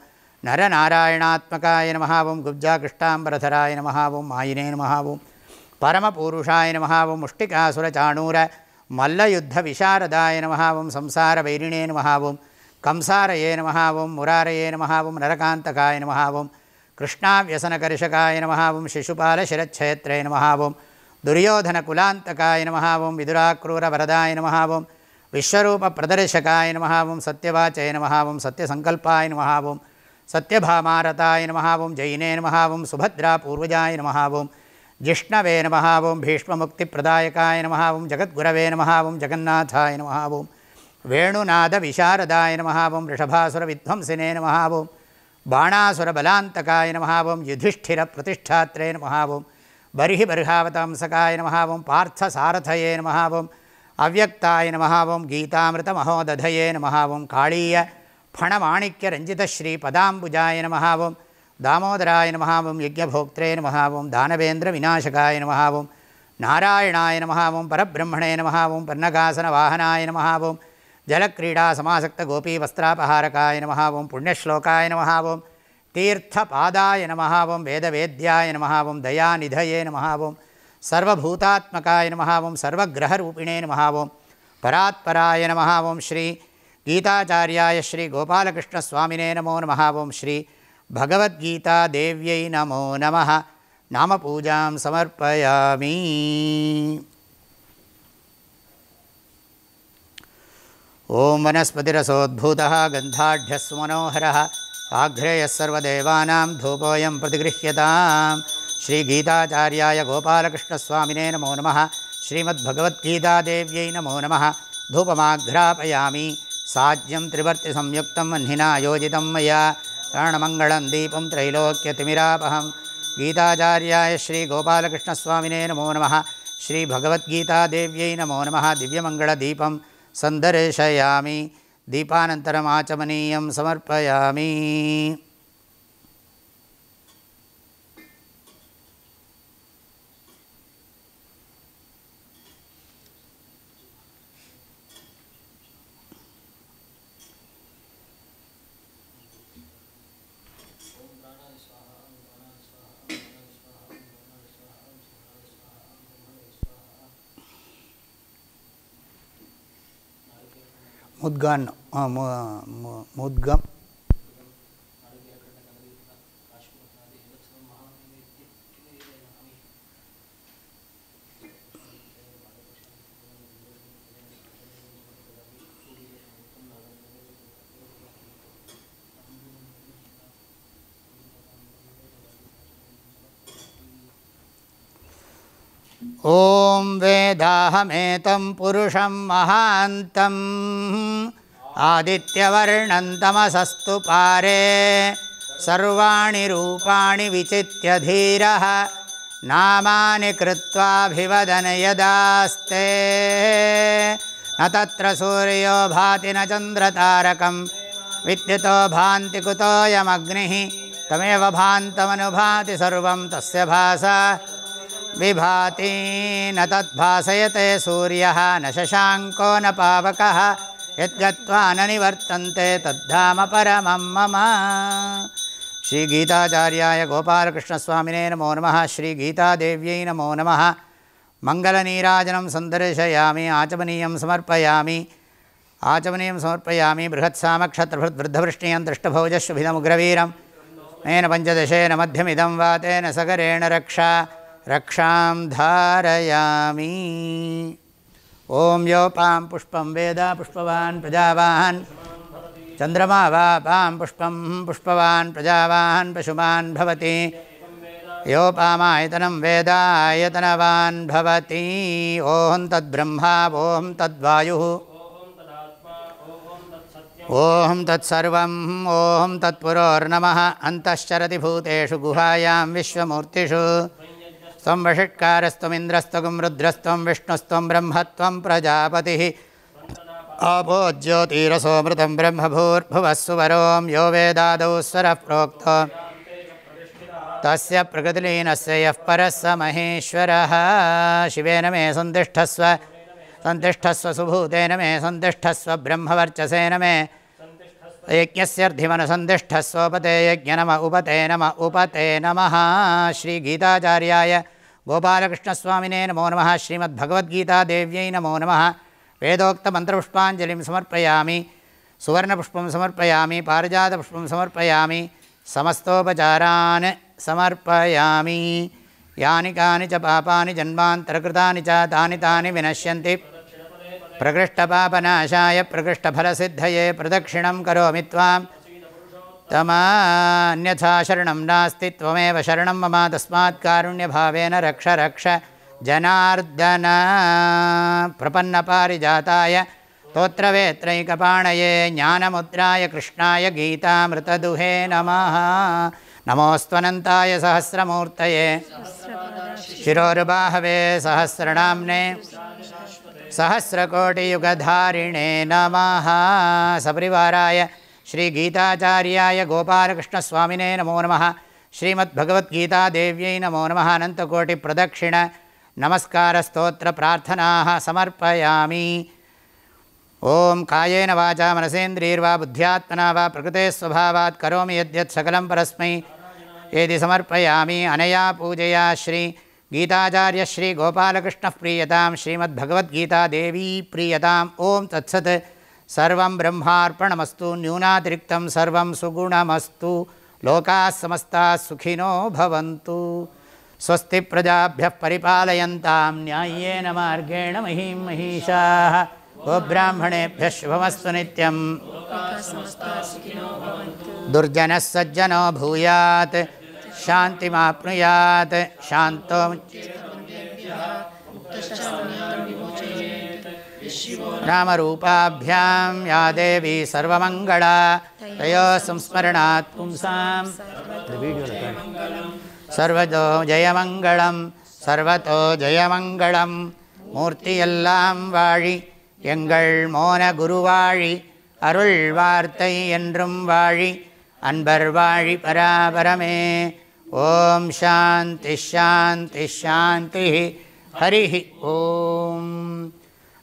कृष्णाव्यसनकर्षकाय नमः ओं शिशुपालशिरच्छेत्रे नमः ओं दुर्योधनकुलान्तकाय नमः ओं विदुराक्रूरवरदाय नमः ओं विश्वरूपप्रदर्शकाय नमः ओं सत्यवाचय नमः ओं सत्यसङ्कल्पाय नमः ओं सत्यभामारताय नमः ओं जैने नमः ओं सुभद्रापूर्वजाय नमः ओं जिष्णवे नमः ओं भीष्ममुक्तिप्रदायकाय नमः ओं जगद्गुरवे नमः ओं जगन्नाथाय नमः ओं वेणुनादविशारदाय नमः ओं वृषभासुरविध्वंसिने नमः ओं बाणासुरबलान्तकाय नमः ओं युधिष्ठिरप्रतिष्ठात्रे नमः ओं बर्हि बर्हावतांसकाय नमः ओं पार्थसारथये नमः ओं अव्यक्ताय नमः ओं गीतामृतमहोदधये नमः ओं काळीय फणमाणिक्यरञ्जितश्रीपदाम्बुजाय नमः ओं दामोदराय नमः ओं यज्ञभोक्त्रे नमः ओं दानवेन्द्रविनाशकाय नमः ओं नारायणाय नमः जलक्रीडासमासक्तगोपीवस्त्रापहारकाय नमः ओं पुण्यश्लोकाय नमः ओं तीर्थपादाय नमः ओं वेदवेद्याय नमः ओं दयानिधये नमः ओं सर्वभूतात्मकाय नमः ओं सर्वग्रहरूपिणे नमः ओं परात्पराय नमः ओं श्री गीताचार्याय श्रीगोपालकृष्णस्वामिने नमो नमः ओं श्री भगवद्गीतादेव्यै नमो नमः नामपूजां समर्पयामि ॐ वनस्पतिरसोद्भूतः गन्धाढ्यस्वमनोहरः। आघ्रेयः सर्वदेवानां धूपोऽयं प्रतिगृह्यतां श्रीगीताचार्याय गोपालकृष्णस्वामिने नमो नमः। श्रीमद्भगवद्गीतादेव्यै नमो नमः। धूपमाघ्रापयामि। साज्यं त्रिवर्तिसंयुक्तं वह्निना योजितं मया। प्राणमङ्गलं दीपं त्रैलोक्यतिमिरापहं गीताचार्याय श्रीगोपालकृष्णस्वामिने नमो नमः। श्रीभगवद्गीतादेव्यै नमो नमः। दिव्यमङ्गलदीपं சந்தர்ஷயாமி. தீபானந்தரம் ஆச்சமனீயம் சமர்ப்பயாமி. समर्पयामि मुद्गान् मुद्गं ॐ वेदाहमेतं पुरुषं महान्तम् आदित्यवर्णं तमसस्तु पारे सर्वाणि रूपाणि विचित्य धीरः नामानि कृत्वाभिवदन यदास्ते। न तत्र सूर्यो भाति न चन्द्रतारकं, विद्युतो भान्ति कुतोऽयमग्निः, तमेव भान्तमनुभाति सर्वं विभाति न तद्भासयते सूर्यः, न शशाङ्को, न पावकः। यद्गत्वा न निवर्तन्ते तद्धाम परमं मम। श्रीगीताचार्याय गोपालकृष्णस्वामिने नमो नमः। श्रीगीतादेव्यै नमो नमः। मङ्गलनीराजनं सन्दर्शयामि, आचमनीयं समर्पयामि। आचमनीयं समर्पयामि बृहत्सामक्षत्रभृद्वृद्धवृष्णीयं दृष्टभौजस्वभिदमुग्रवीरं मेन पञ्चदशेन मध्यमिदं वा तेन सगरेण रक्षा। रक्षां धारयामि। ॐ योपां पुष्पं वेद पुष्पवान् प्रजावान्, चन्द्रमा वा पां पुष्पं पुष्पवान् प्रजावान्, पशुमान् भवति। योपामायतनं वेदायतनवान् भवति। ॐ तद्ब्रह्मा, ॐ तद्वायुः। ॐ तत्सर्वम् ॐ तत्पुरोर्नमः। अन्तश्चरति भूतेषु गुहायां विश्वमूर्तिषु। त्वं वषट्कारस्त्वमिन्द्रस्त्वं रुद्रस्त्वं विष्णुस्त्वं ब्रह्मत्वं प्रजापतिः। आपो ज्योतिरसोमृतं ब्रह्मभूर्भुवः सुवरों यो वेदादौ स्वरः प्रोक्तो। तस्य प्रकृतिलीनस्य यः परः स महेश्वरः। शिवेन मे सन्तिष्ठस्व सन्तिष्ठस्व सुभूतेन मे सन्तिष्ठस्व ब्रह्मवर्चसेन मे। यज्ञस्यर्धिमनुसन्तिष्ठस्वोपते यज्ञनम उपते नम उपते नमः। श्रीगीताचार्याय गोपालकृष्णस्वामिने नमो नमः, श्रीमद्भगवद्गीतादेव्यै नमो नमः। वेदोक्तमन्त्रपुष्पाञ्जलिं समर्पयामि, सुवर्णपुष्पं समर्पयामि, पारिजातपुष्पं समर्पयामि, समस्तोपचारान् समर्पयामि। यानि कानि च पापानि जन्मान्तरकृतानि च, तानि तानि विनश्यन्ति। प्रकृष्टपापनाशाय प्रकृष्टफलसिद्धये प्रदक्षिणं करोमि त्वां तमान्यथा शरणं नास्ति, त्वमेव शरणं मम तस्मात् कारुण्यभावेन रक्ष रक्ष जनार्दन। प्रपन्नपारिजाताय स्तोत्रवेत्रैकपाणये ज्ञानमुद्राय कृष्णाय गीतामृतदुहे नमः। नमोऽस्त्वनन्ताय सहस्रमूर्तये शिरोरुबाहवे सहस्रनाम्ने सहस्रकोटियुगधारिणे नमः। सपरिवाराय श्रीगीताचार्याय गोपालकृष्णस्वामिने नमो नमः। श्रीमद्भगवद्गीतादेव्यै नमो नमः। अनन्तकोटिप्रदक्षिण नमस्कारस्तोत्रप्रार्थनाः समर्पयामि। ॐ कायेन वाचा मनसेन्द्रियर्वा बुद्ध्यात्मना वा प्रकृते स्वभावात् करोमि यद्यत् परस्मै यदि समर्पयामि। अनया पूजया श्री गीताचार्यश्रीगोपालकृष्णः प्रीयतां। श्रीमद्भगवद्गीतादेवी प्रीयताम्। ॐ तत्सत् सर्वं ब्रह्मार्पणमस्तु, न्यूनातिरिक्तं सर्वं सुगुणमस्तु, लोकाः समस्ताः सुखिनो भवन्तु। स्वस्ति प्रजाभ्यः परिपालयन्तां न्याय्येन मार्गेण महीं महिषाः गोब्राह्मणेभ्यः शुभमस्तु नित्यम्। दुर्जनः सज्जनो भूयात्, शान्तिमाप्नुयात्, शान्तो नामरूपाभ्यां या देवी सर्वमङ्गला तयो संस्मरणात् पुंसां सर्वतो ஜெயமங்களம் சர்வதோ ஜெயமங்களம் மூர்த்தியெல்லாம் வாழி எங்கள் மோன குருவாழி அருள் வார்த்தை என்றும் வாழி அன்பர் வாழி பராபரமே ஓம் சாந்தி ஷாந்தி ஷாந்தி ஹரி ஓம்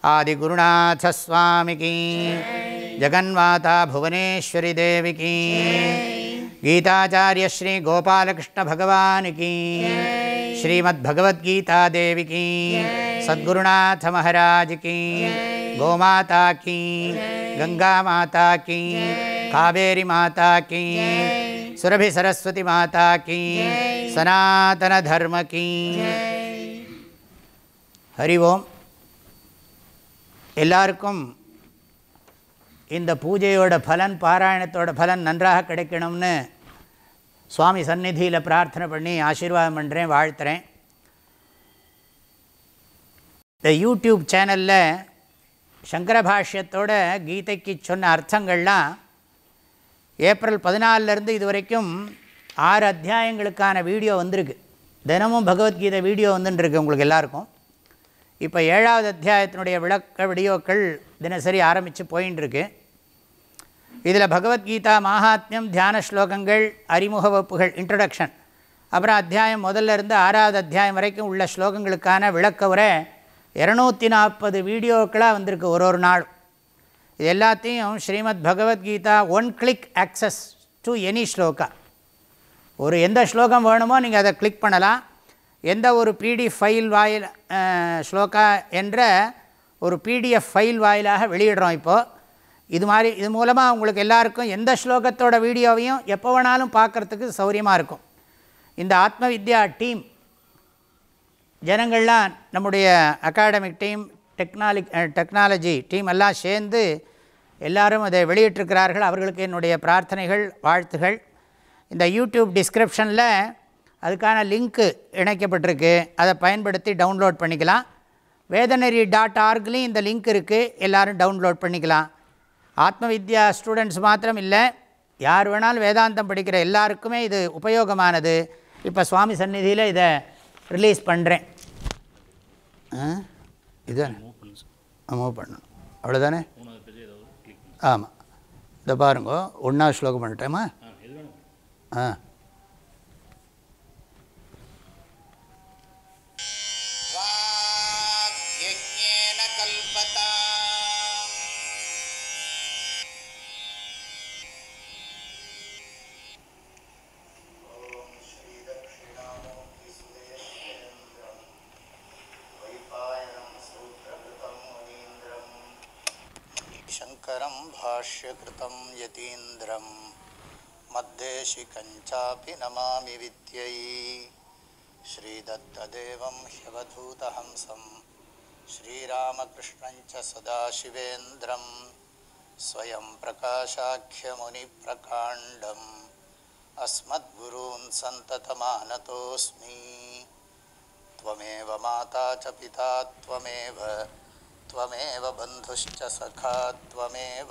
आदिगुरुनाथस्वामिकी जगन्माता भुवनेश्वरी देवी की गीताचार्य श्री गोपालकृष्ण भगवान की श्रीमद्भगवद्गीता देवी की सद्गुरुनाथ महाराज की गोमाता की गंगा माता की कावेरी माता की सुरभि सरस्वती माता की सनातन धर्म की हरि ओम எல்லாருக்கும் இந்த பூஜையோட பலன் பாராயணத்தோட பலன் நன்றாக கிடைக்கணும்னு சுவாமி சந்நிதியில் பிரார்த்தனை பண்ணி ஆசீர்வாதம் பண்ணுறேன் வாழ்த்துறேன். இந்த யூடியூப் சேனலில் சங்கரபாஷ்யத்தோட கீதைக்கு சொன்ன அர்த்தங்கள்லாம் ஏப்ரல் பதினாலிருந்து இது வரைக்கும் ஆறு அத்தியாயங்களுக்கான வீடியோ வந்திருக்கு. தினமும் பகவத்கீதை வீடியோ வந்துட்டுருக்கு உங்களுக்கு எல்லாருக்கும். இப்போ ஏழாவது அத்தியாயத்தினுடைய விளக்க வீடியோக்கள் தினசரி ஆரம்பித்து போயின்னு இதில் பகவத்கீதா மகாத்மியம் தியான ஸ்லோகங்கள் அறிமுக வகுப்புகள் இன்ட்ரடக்ஷன் அப்புறம் அத்தியாயம் முதல்ல இருந்து ஆறாவது அத்தியாயம் வரைக்கும் உள்ள ஸ்லோகங்களுக்கான விளக்க உரை இரநூத்தி நாற்பது வீடியோக்களாக வந்திருக்கு ஒரு ஒரு நாள் இது எல்லாத்தையும் Srimad Bhagavad Gita one click access to any shloka ஒரு எந்த ஸ்லோகம் வேணுமோ நீங்கள் அதை கிளிக் பண்ணலாம். எந்த ஒரு பிடிஎஃப் ஃபைல் வாயில் ஸ்லோகா என்ற ஒரு பிடிஎஃப் ஃபைல் வாயிலாக வெளியிடுறோம் இப்போது இது மாதிரி இது மூலமாக உங்களுக்கு எல்லாருக்கும் எந்த ஸ்லோகத்தோட வீடியோவையும் எப்போ வேணாலும் பார்க்குறதுக்கு சௌரியமாக இருக்கும். இந்த ஆத்ம வித்யா டீம் ஜனங்கள்லாம் நம்முடைய அகாடமிக் டீம் டெக்னாலி டெக்னாலஜி டீம் எல்லாம் சேர்ந்து எல்லாரும் அதை வெளியிட்டிருக்கிறார்கள். அவர்களுக்கு என்னுடைய பிரார்த்தனைகள் வாழ்த்துகள். இந்த யூடியூப் டிஸ்கிரிப்ஷனில் அதுக்கான லிங்க்கு இணைக்கப்பட்டிருக்கு. அதை பயன்படுத்தி டவுன்லோட் பண்ணிக்கலாம். வேதனரி டாட் ஆர்க்லேயும் இந்த லிங்க் இருக்குது எல்லோரும் டவுன்லோட் பண்ணிக்கலாம். ஆத்ம வித்யா ஸ்டூடெண்ட்ஸ் மாத்திரம் இல்லை. யார் வேணாலும் வேதாந்தம் படிக்கிற எல்லாருக்குமே இது உபயோகமானது. இப்போ சுவாமி சந்நிதியில் இதை ரிலீஸ் பண்ணுறேன் இதுதானே? மூவ் பண்ணணும். அவ்வளோதானே ஆமாம் இதை பாருங்க. ஒன்றாவது ஸ்லோகம் பண்ணிட்டேமா? ஆ. मद्देशिकञ्चापि नमामि विद्यै श्रीदत्तदेवं ह्यवधूतहंसं श्रीरामकृष्णञ्च सदाशिवेन्द्रं स्वयं प्रकाशाख्यमुनिप्रकाण्डम् अस्मद्गुरून् सन्ततमानतोऽस्मि। त्वमेव माता च पिता त्वमेव त्वमेव बन्धुश्च सखा त्वमेव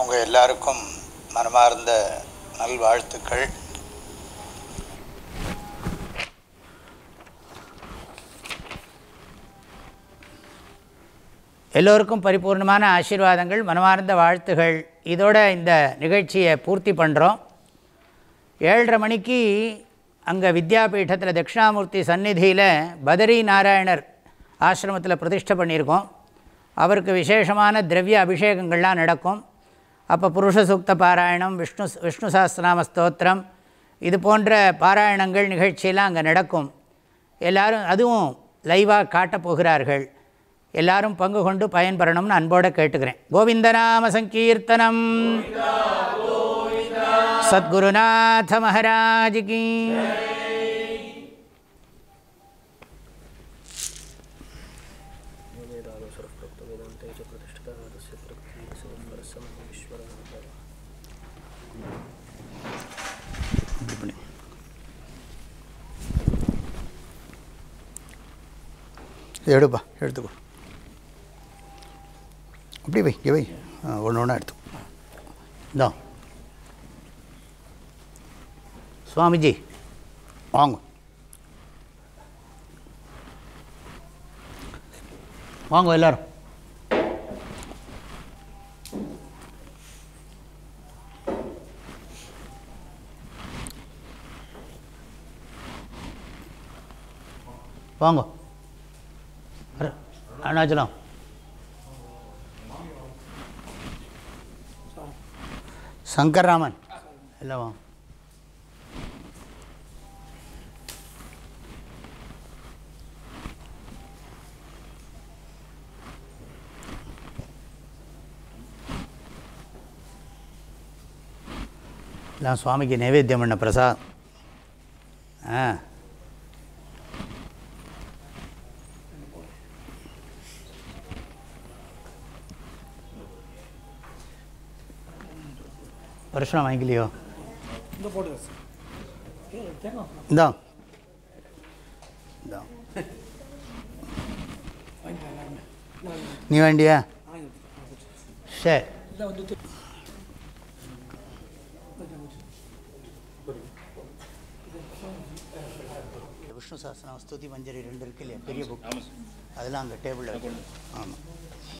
அவங்க எல்லாருக்கும் மனமார்ந்த நல்வாழ்த்துக்கள். எல்லோருக்கும் பரிபூர்ணமான ஆசீர்வாதங்கள் மனமார்ந்த வாழ்த்துகள். இதோட இந்த நிகழ்ச்சியை பூர்த்தி பண்ணுறோம் ஏழரை மணிக்கு அங்கே வித்யாபீட்டத்தில் தட்சிணாமூர்த்தி சந்நிதியில் பதரி நாராயணர் ஆசிரமத்தில் பிரதிஷ்டை பண்ணியிருக்கோம். அவருக்கு விசேஷமான திரவிய அபிஷேகங்கள்லாம் நடக்கும். அப்போ புருஷ சூக்த பாராயணம் விஷ்ணு விஷ்ணு சாஸ்திரநாம ஸ்தோத்திரம் இது போன்ற பாராயணங்கள் நிகழ்ச்சியெல்லாம் அங்கே நடக்கும். எல்லாரும் அதுவும் லைவாக காட்டப் போகிறார்கள். எல்லாரும் பங்கு கொண்டு பயன்பெறணும்னு அன்போடு கேட்டுக்கிறேன். கோவிந்தநாம சங்கீர்த்தனம். சத்குருநாத மகாராஜ் எடுப்பா எடுத்துக்கோ. அப்படி வை இங்கே வை. ஒன்று ஒன்றா எடுத்துக்கோ. இந்தா. சுவாமிஜி வாங்க. வாங்க எல்லாரும். வாங்க. அருணாச்சலம். சங்கர்ராமன். இல்லைவா வாங்க எல்லாம் சுவாமிக்கு நைவேத்தியம் பண்ண பிரசாத் ஆ. வருஷம் வாங்கிக்கலையோ? இந்தா இந்தா. நீ வேண்டியா சரி. விஷ்ணு சாஸ்திரம் ஸ்துதி மஞ்சரி ரெண்டு இருக்கு இல்லையா? பெரிய புக் அதெல்லாம் அங்கே டேபிளில் ஆமாம்